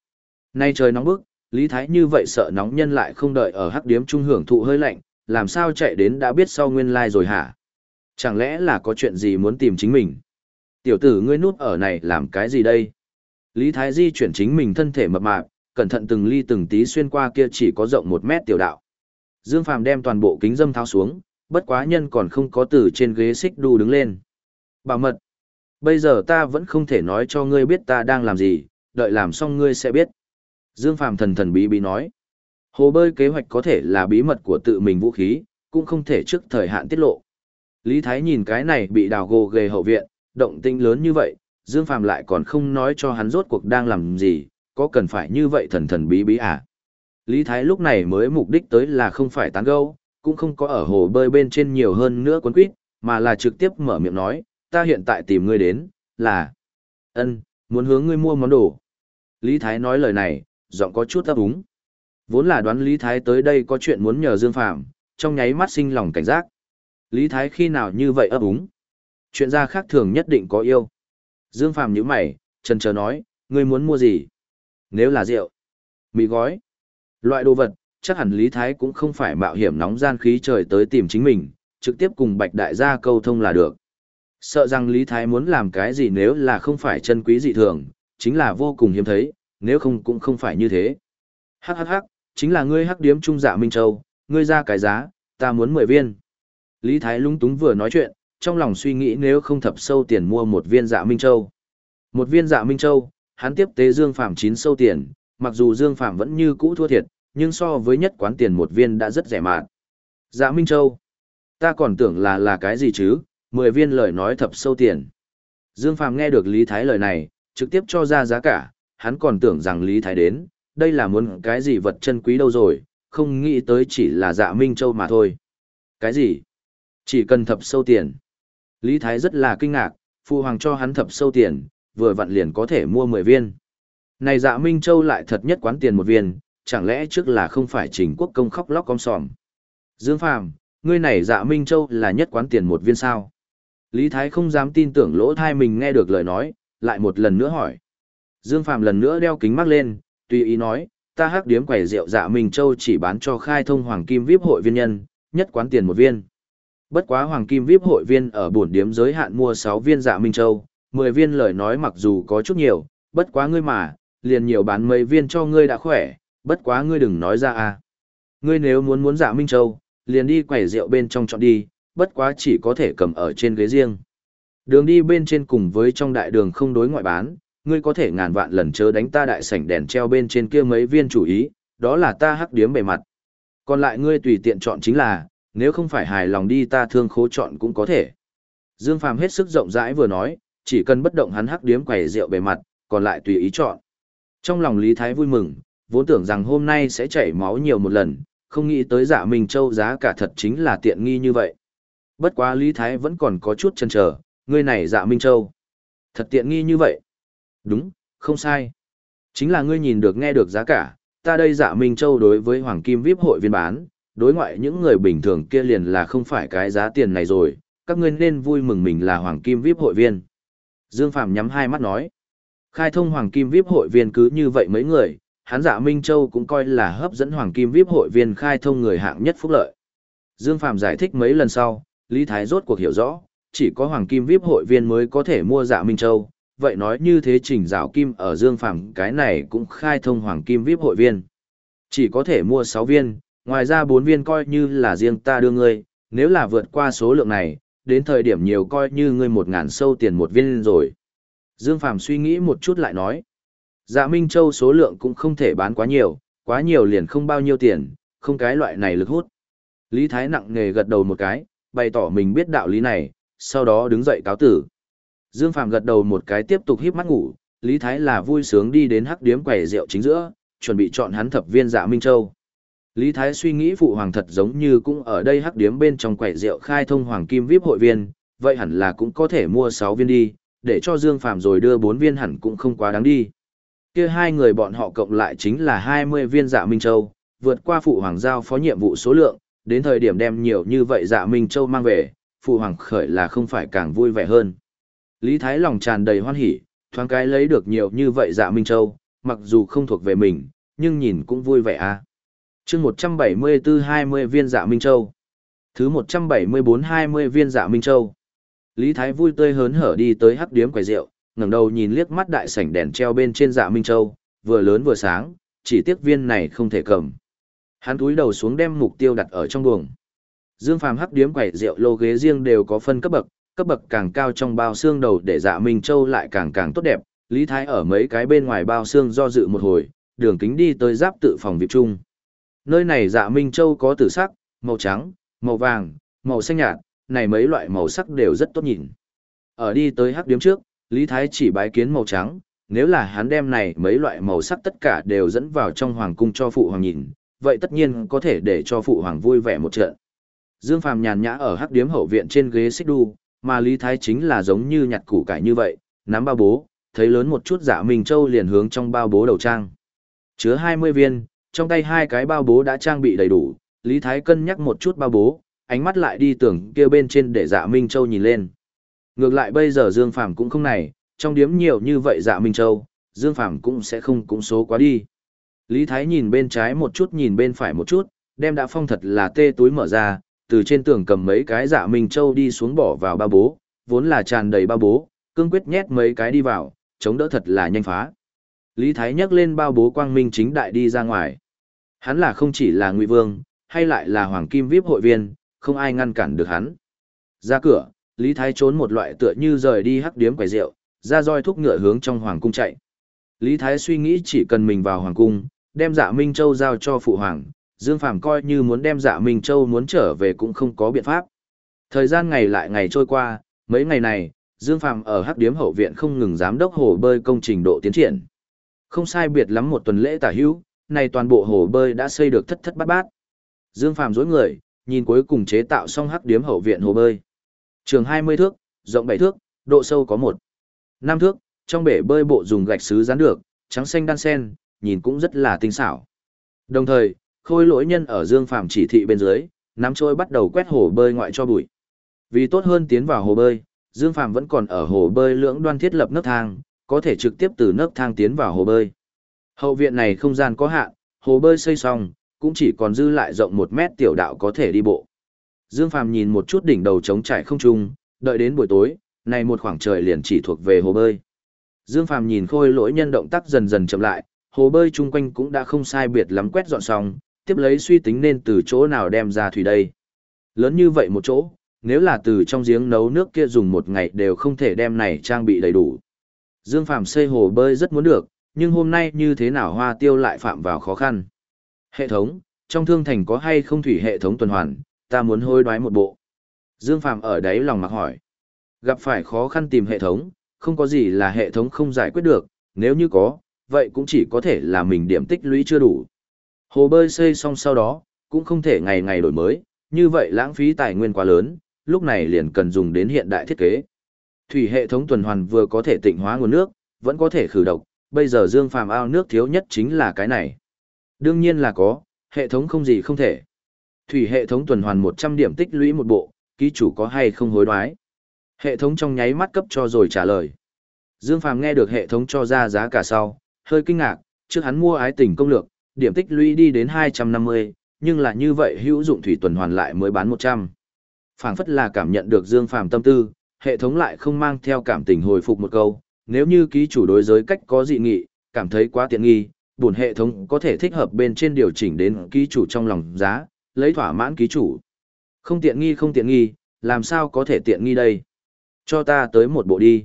Nay trời nóng bức, Lý Thái như vậy sợ nóng nhân lại không đợi ở hắc điếm trung hưởng thụ hơi lạnh, làm sao chạy đến đã biết sau nguyên lai like rồi hả? Chẳng lẽ là có chuyện gì muốn tìm chính mình? Tiểu tử ngươi núp ở này làm cái gì đây? Lý Thái di chuyển chính mình thân thể mập mạp, cẩn thận từng ly từng tí xuyên qua kia chỉ có rộng một mét tiểu đạo. Dương Phàm đem toàn bộ kính dâm tháo xuống, bất quá nhân còn không có từ trên ghế xích đu đứng lên. Bảo mật. Bây giờ ta vẫn không thể nói cho ngươi biết ta đang làm gì, đợi làm xong ngươi sẽ biết. Dương Phàm thần thần bí bí nói. Hồ bơi kế hoạch có thể là bí mật của tự mình vũ khí, cũng không thể trước thời hạn tiết lộ. Lý Thái nhìn cái này bị đào gồ ghề hậu viện, động tinh lớn như vậy, Dương Phàm lại còn không nói cho hắn rốt cuộc đang làm gì, có cần phải như vậy thần thần bí bí à? Lý Thái lúc này mới mục đích tới là không phải tán gẫu, cũng không có ở hồ bơi bên trên nhiều hơn nữa quấn quýt, mà là trực tiếp mở miệng nói, ta hiện tại tìm ngươi đến, là... ân muốn hướng ngươi mua món đồ. Lý Thái nói lời này, giọng có chút ấp úng. Vốn là đoán Lý Thái tới đây có chuyện muốn nhờ Dương Phàm, trong nháy mắt sinh lòng cảnh giác. Lý Thái khi nào như vậy ấp úng? Chuyện ra khác thường nhất định có yêu. Dương Phàm nhíu mày, chân chờ nói, ngươi muốn mua gì? Nếu là rượu, mì gói, loại đồ vật, chắc hẳn Lý Thái cũng không phải mạo hiểm nóng gian khí trời tới tìm chính mình, trực tiếp cùng Bạch Đại gia câu thông là được. Sợ rằng Lý Thái muốn làm cái gì nếu là không phải chân quý dị thường, chính là vô cùng hiếm thấy, nếu không cũng không phải như thế. Hắc hắc hắc, chính là ngươi hắc điếm trung dạ Minh Châu, ngươi ra cái giá, ta muốn 10 viên. Lý Thái lung túng vừa nói chuyện, trong lòng suy nghĩ nếu không thập sâu tiền mua một viên dạ Minh Châu. Một viên dạ Minh Châu, hắn tiếp tế Dương Phạm 9 sâu tiền, mặc dù Dương Phạm vẫn như cũ thua thiệt, nhưng so với nhất quán tiền một viên đã rất rẻ mạt. Dạ Minh Châu, ta còn tưởng là là cái gì chứ, 10 viên lời nói thập sâu tiền. Dương Phàm nghe được Lý Thái lời này, trực tiếp cho ra giá cả, hắn còn tưởng rằng Lý Thái đến, đây là muốn cái gì vật chân quý đâu rồi, không nghĩ tới chỉ là dạ Minh Châu mà thôi. Cái gì? Chỉ cần thập sâu tiền. Lý Thái rất là kinh ngạc, Phu Hoàng cho hắn thập sâu tiền, vừa vặn liền có thể mua 10 viên. Này dạ Minh Châu lại thật nhất quán tiền một viên, chẳng lẽ trước là không phải trình quốc công khóc lóc con sòm. Dương Phàm ngươi này dạ Minh Châu là nhất quán tiền một viên sao? Lý Thái không dám tin tưởng lỗ thai mình nghe được lời nói, lại một lần nữa hỏi. Dương Phàm lần nữa đeo kính mắt lên, tùy ý nói, ta hắc điếm quầy rượu dạ Minh Châu chỉ bán cho khai thông hoàng kim VIP hội viên nhân, nhất quán tiền một viên. Bất quá hoàng kim VIP hội viên ở bổn điếm giới hạn mua 6 viên dạ Minh Châu, 10 viên lời nói mặc dù có chút nhiều, bất quá ngươi mà, liền nhiều bán mấy viên cho ngươi đã khỏe, bất quá ngươi đừng nói ra à. Ngươi nếu muốn muốn dạ Minh Châu, liền đi quầy rượu bên trong chọn đi, bất quá chỉ có thể cầm ở trên ghế riêng. Đường đi bên trên cùng với trong đại đường không đối ngoại bán, ngươi có thể ngàn vạn lần chớ đánh ta đại sảnh đèn treo bên trên kia mấy viên chủ ý, đó là ta hắc điếm bề mặt. Còn lại ngươi tùy tiện chọn chính là, nếu không phải hài lòng đi ta thương khố chọn cũng có thể. Dương Phàm hết sức rộng rãi vừa nói, chỉ cần bất động hắn hắc điếm quầy rượu bề mặt, còn lại tùy ý chọn. Trong lòng Lý Thái vui mừng, vốn tưởng rằng hôm nay sẽ chảy máu nhiều một lần, không nghĩ tới dạ Minh Châu giá cả thật chính là tiện nghi như vậy. Bất quá Lý Thái vẫn còn có chút chần chờ, ngươi này dạ Minh Châu. Thật tiện nghi như vậy. Đúng, không sai. Chính là ngươi nhìn được nghe được giá cả, ta đây dạ Minh Châu đối với Hoàng Kim VIP hội viên bán, đối ngoại những người bình thường kia liền là không phải cái giá tiền này rồi, các ngươi nên vui mừng mình là Hoàng Kim VIP hội viên. Dương Phạm nhắm hai mắt nói, khai thông Hoàng Kim VIP hội viên cứ như vậy mấy người, hắn giả Minh Châu cũng coi là hấp dẫn Hoàng Kim VIP hội viên khai thông người hạng nhất phúc lợi. Dương Phạm giải thích mấy lần sau, Lý Thái rốt cuộc hiểu rõ, chỉ có Hoàng Kim VIP hội viên mới có thể mua giả Minh Châu, vậy nói như thế trình dạo kim ở Dương Phạm cái này cũng khai thông Hoàng Kim VIP hội viên. Chỉ có thể mua 6 viên, ngoài ra 4 viên coi như là riêng ta đưa ngươi, nếu là vượt qua số lượng này, đến thời điểm nhiều coi như ngươi 1.000 sâu tiền một viên rồi. Dương Phạm suy nghĩ một chút lại nói, dạ Minh Châu số lượng cũng không thể bán quá nhiều, quá nhiều liền không bao nhiêu tiền, không cái loại này lực hút. Lý Thái nặng nề gật đầu một cái, bày tỏ mình biết đạo lý này, sau đó đứng dậy cáo tử. Dương Phàm gật đầu một cái tiếp tục híp mắt ngủ, Lý Thái là vui sướng đi đến hắc điếm quầy rượu chính giữa, chuẩn bị chọn hắn thập viên dạ Minh Châu. Lý Thái suy nghĩ phụ hoàng thật giống như cũng ở đây hắc điếm bên trong quầy rượu khai thông hoàng kim VIP hội viên, vậy hẳn là cũng có thể mua 6 viên đi, để cho Dương Phàm rồi đưa 4 viên hẳn cũng không quá đáng đi. Kia hai người bọn họ cộng lại chính là 20 viên dạ Minh Châu, vượt qua phụ hoàng giao phó nhiệm vụ số lượng, đến thời điểm đem nhiều như vậy dạ Minh Châu mang về, phụ hoàng khởi là không phải càng vui vẻ hơn. Lý Thái lòng tràn đầy hoan hỉ, thoáng cái lấy được nhiều như vậy dạ Minh Châu, mặc dù không thuộc về mình, nhưng nhìn cũng vui vẻ à. chương 174-20 viên dạ Minh Châu. Thứ 174-20 viên dạ Minh Châu. Lý Thái vui tươi hớn hở đi tới hắc điếm quầy rượu, ngẩng đầu nhìn liếc mắt đại sảnh đèn treo bên trên dạ Minh Châu, vừa lớn vừa sáng, chỉ tiếc viên này không thể cầm. Hắn túi đầu xuống đem mục tiêu đặt ở trong buồng. Dương Phàm hắc điếm quẩy rượu lô ghế riêng đều có phân cấp bậc, cấp bậc càng cao trong bao xương đầu để dạ Minh Châu lại càng càng tốt đẹp, Lý Thái ở mấy cái bên ngoài bao xương do dự một hồi, đường kính đi tới giáp tự phòng VIP trung. Nơi này dạ Minh Châu có tử sắc, màu trắng, màu vàng, màu xanh nhạt, này mấy loại màu sắc đều rất tốt nhìn. Ở đi tới hắc điếm trước, Lý Thái chỉ bái kiến màu trắng, nếu là hắn đem này mấy loại màu sắc tất cả đều dẫn vào trong hoàng cung cho phụ hoàng nhìn, vậy tất nhiên có thể để cho phụ hoàng vui vẻ một trận. Dương Phàm nhàn nhã ở hắc điếm hậu viện trên ghế xích đu, mà Lý Thái chính là giống như nhặt củ cải như vậy, nắm bao bố, thấy lớn một chút dạ Minh Châu liền hướng trong bao bố đầu trang. Chứa 20 viên, trong tay hai cái bao bố đã trang bị đầy đủ, Lý Thái cân nhắc một chút bao bố, ánh mắt lại đi tưởng kia bên trên để dạ Minh Châu nhìn lên. Ngược lại bây giờ Dương Phàm cũng không này, trong điếm nhiều như vậy dạ Minh Châu, Dương Phàm cũng sẽ không cũng số quá đi. Lý Thái nhìn bên trái một chút nhìn bên phải một chút, đem đã phong thật là tê túi mở ra, từ trên tường cầm mấy cái dạ Minh Châu đi xuống bỏ vào ba bố, vốn là tràn đầy ba bố, cương quyết nhét mấy cái đi vào, chống đỡ thật là nhanh phá. Lý Thái nhắc lên bao bố quang minh chính đại đi ra ngoài. Hắn là không chỉ là ngụy vương, hay lại là hoàng kim VIP hội viên, không ai ngăn cản được hắn. Ra cửa, Lý Thái trốn một loại tựa như rời đi hắc điếm quầy rượu, ra roi thúc ngựa hướng trong hoàng cung chạy. Lý Thái suy nghĩ chỉ cần mình vào hoàng cung, đem dạ Minh Châu giao cho phụ hoàng, Dương Phàm coi như muốn đem dạ Minh Châu muốn trở về cũng không có biện pháp. Thời gian ngày lại ngày trôi qua, mấy ngày này, Dương Phàm ở Hắc Điếm hậu viện không ngừng giám đốc hồ bơi công trình độ tiến triển. Không sai biệt lắm một tuần lễ tả hữu, này toàn bộ hồ bơi đã xây được thất thất bát bát. Dương Phàm dối người, nhìn cuối cùng chế tạo xong Hắc Điếm hậu viện hồ bơi. Trường 20 thước, rộng 7 thước, độ sâu có 1. 5 thước, trong bể bơi bộ dùng gạch sứ dán được, trắng xanh đan sen, nhìn cũng rất là tinh xảo. Đồng thời, khôi lỗi nhân ở Dương Phàm chỉ thị bên dưới, nắm trôi bắt đầu quét hồ bơi ngoại cho bụi. Vì tốt hơn tiến vào hồ bơi, Dương Phàm vẫn còn ở hồ bơi lưỡng đoan thiết lập nấc thang, có thể trực tiếp từ nấc thang tiến vào hồ bơi. Hậu viện này không gian có hạn, hồ bơi xây xong, cũng chỉ còn dư lại rộng một mét tiểu đạo có thể đi bộ. Dương Phàm nhìn một chút đỉnh đầu trống trải không trung, đợi đến buổi tối, này một khoảng trời liền chỉ thuộc về hồ bơi. Dương Phàm nhìn khôi lỗi nhân động tác dần dần chậm lại, hồ bơi chung quanh cũng đã không sai biệt lắm quét dọn xong, tiếp lấy suy tính nên từ chỗ nào đem ra thủy đây. Lớn như vậy một chỗ, nếu là từ trong giếng nấu nước kia dùng một ngày đều không thể đem này trang bị đầy đủ. Dương Phàm xây hồ bơi rất muốn được, nhưng hôm nay như thế nào hoa tiêu lại phạm vào khó khăn. Hệ thống, trong thương thành có hay không thủy hệ thống tuần hoàn, ta muốn hôi đoái một bộ. Dương Phạm ở đấy lòng mặc hỏi. Gặp phải khó khăn tìm hệ thống, không có gì là hệ thống không giải quyết được, nếu như có, vậy cũng chỉ có thể là mình điểm tích lũy chưa đủ. Hồ bơi xây xong sau đó, cũng không thể ngày ngày đổi mới, như vậy lãng phí tài nguyên quá lớn, lúc này liền cần dùng đến hiện đại thiết kế. Thủy hệ thống tuần hoàn vừa có thể tịnh hóa nguồn nước, vẫn có thể khử độc, bây giờ Dương Phàm ao nước thiếu nhất chính là cái này. Đương nhiên là có, hệ thống không gì không thể. Thủy hệ thống tuần hoàn 100 điểm tích lũy một bộ, ký chủ có hay không hối đoái. Hệ thống trong nháy mắt cấp cho rồi trả lời. Dương Phàm nghe được hệ thống cho ra giá cả sau, hơi kinh ngạc, trước hắn mua ái tình công lược, điểm tích lũy đi đến 250, nhưng là như vậy hữu dụng thủy tuần hoàn lại mới bán 100. Phảng phất là cảm nhận được Dương Phàm tâm tư, hệ thống lại không mang theo cảm tình hồi phục một câu, nếu như ký chủ đối giới cách có dị nghị, cảm thấy quá tiện nghi, buồn hệ thống có thể thích hợp bên trên điều chỉnh đến ký chủ trong lòng giá, lấy thỏa mãn ký chủ. Không tiện nghi không tiện nghi, làm sao có thể tiện nghi đây? Cho ta tới một bộ đi.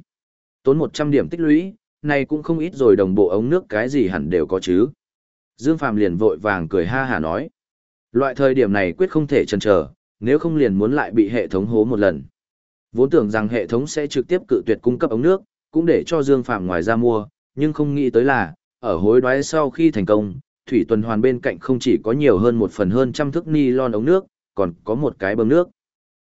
Tốn 100 điểm tích lũy, này cũng không ít rồi đồng bộ ống nước cái gì hẳn đều có chứ. Dương Phàm liền vội vàng cười ha hà nói. Loại thời điểm này quyết không thể chần chờ, nếu không liền muốn lại bị hệ thống hố một lần. Vốn tưởng rằng hệ thống sẽ trực tiếp cự tuyệt cung cấp ống nước, cũng để cho Dương Phàm ngoài ra mua, nhưng không nghĩ tới là, ở hối đoái sau khi thành công, thủy tuần hoàn bên cạnh không chỉ có nhiều hơn một phần hơn trăm thước ni lon ống nước, còn có một cái bơm nước.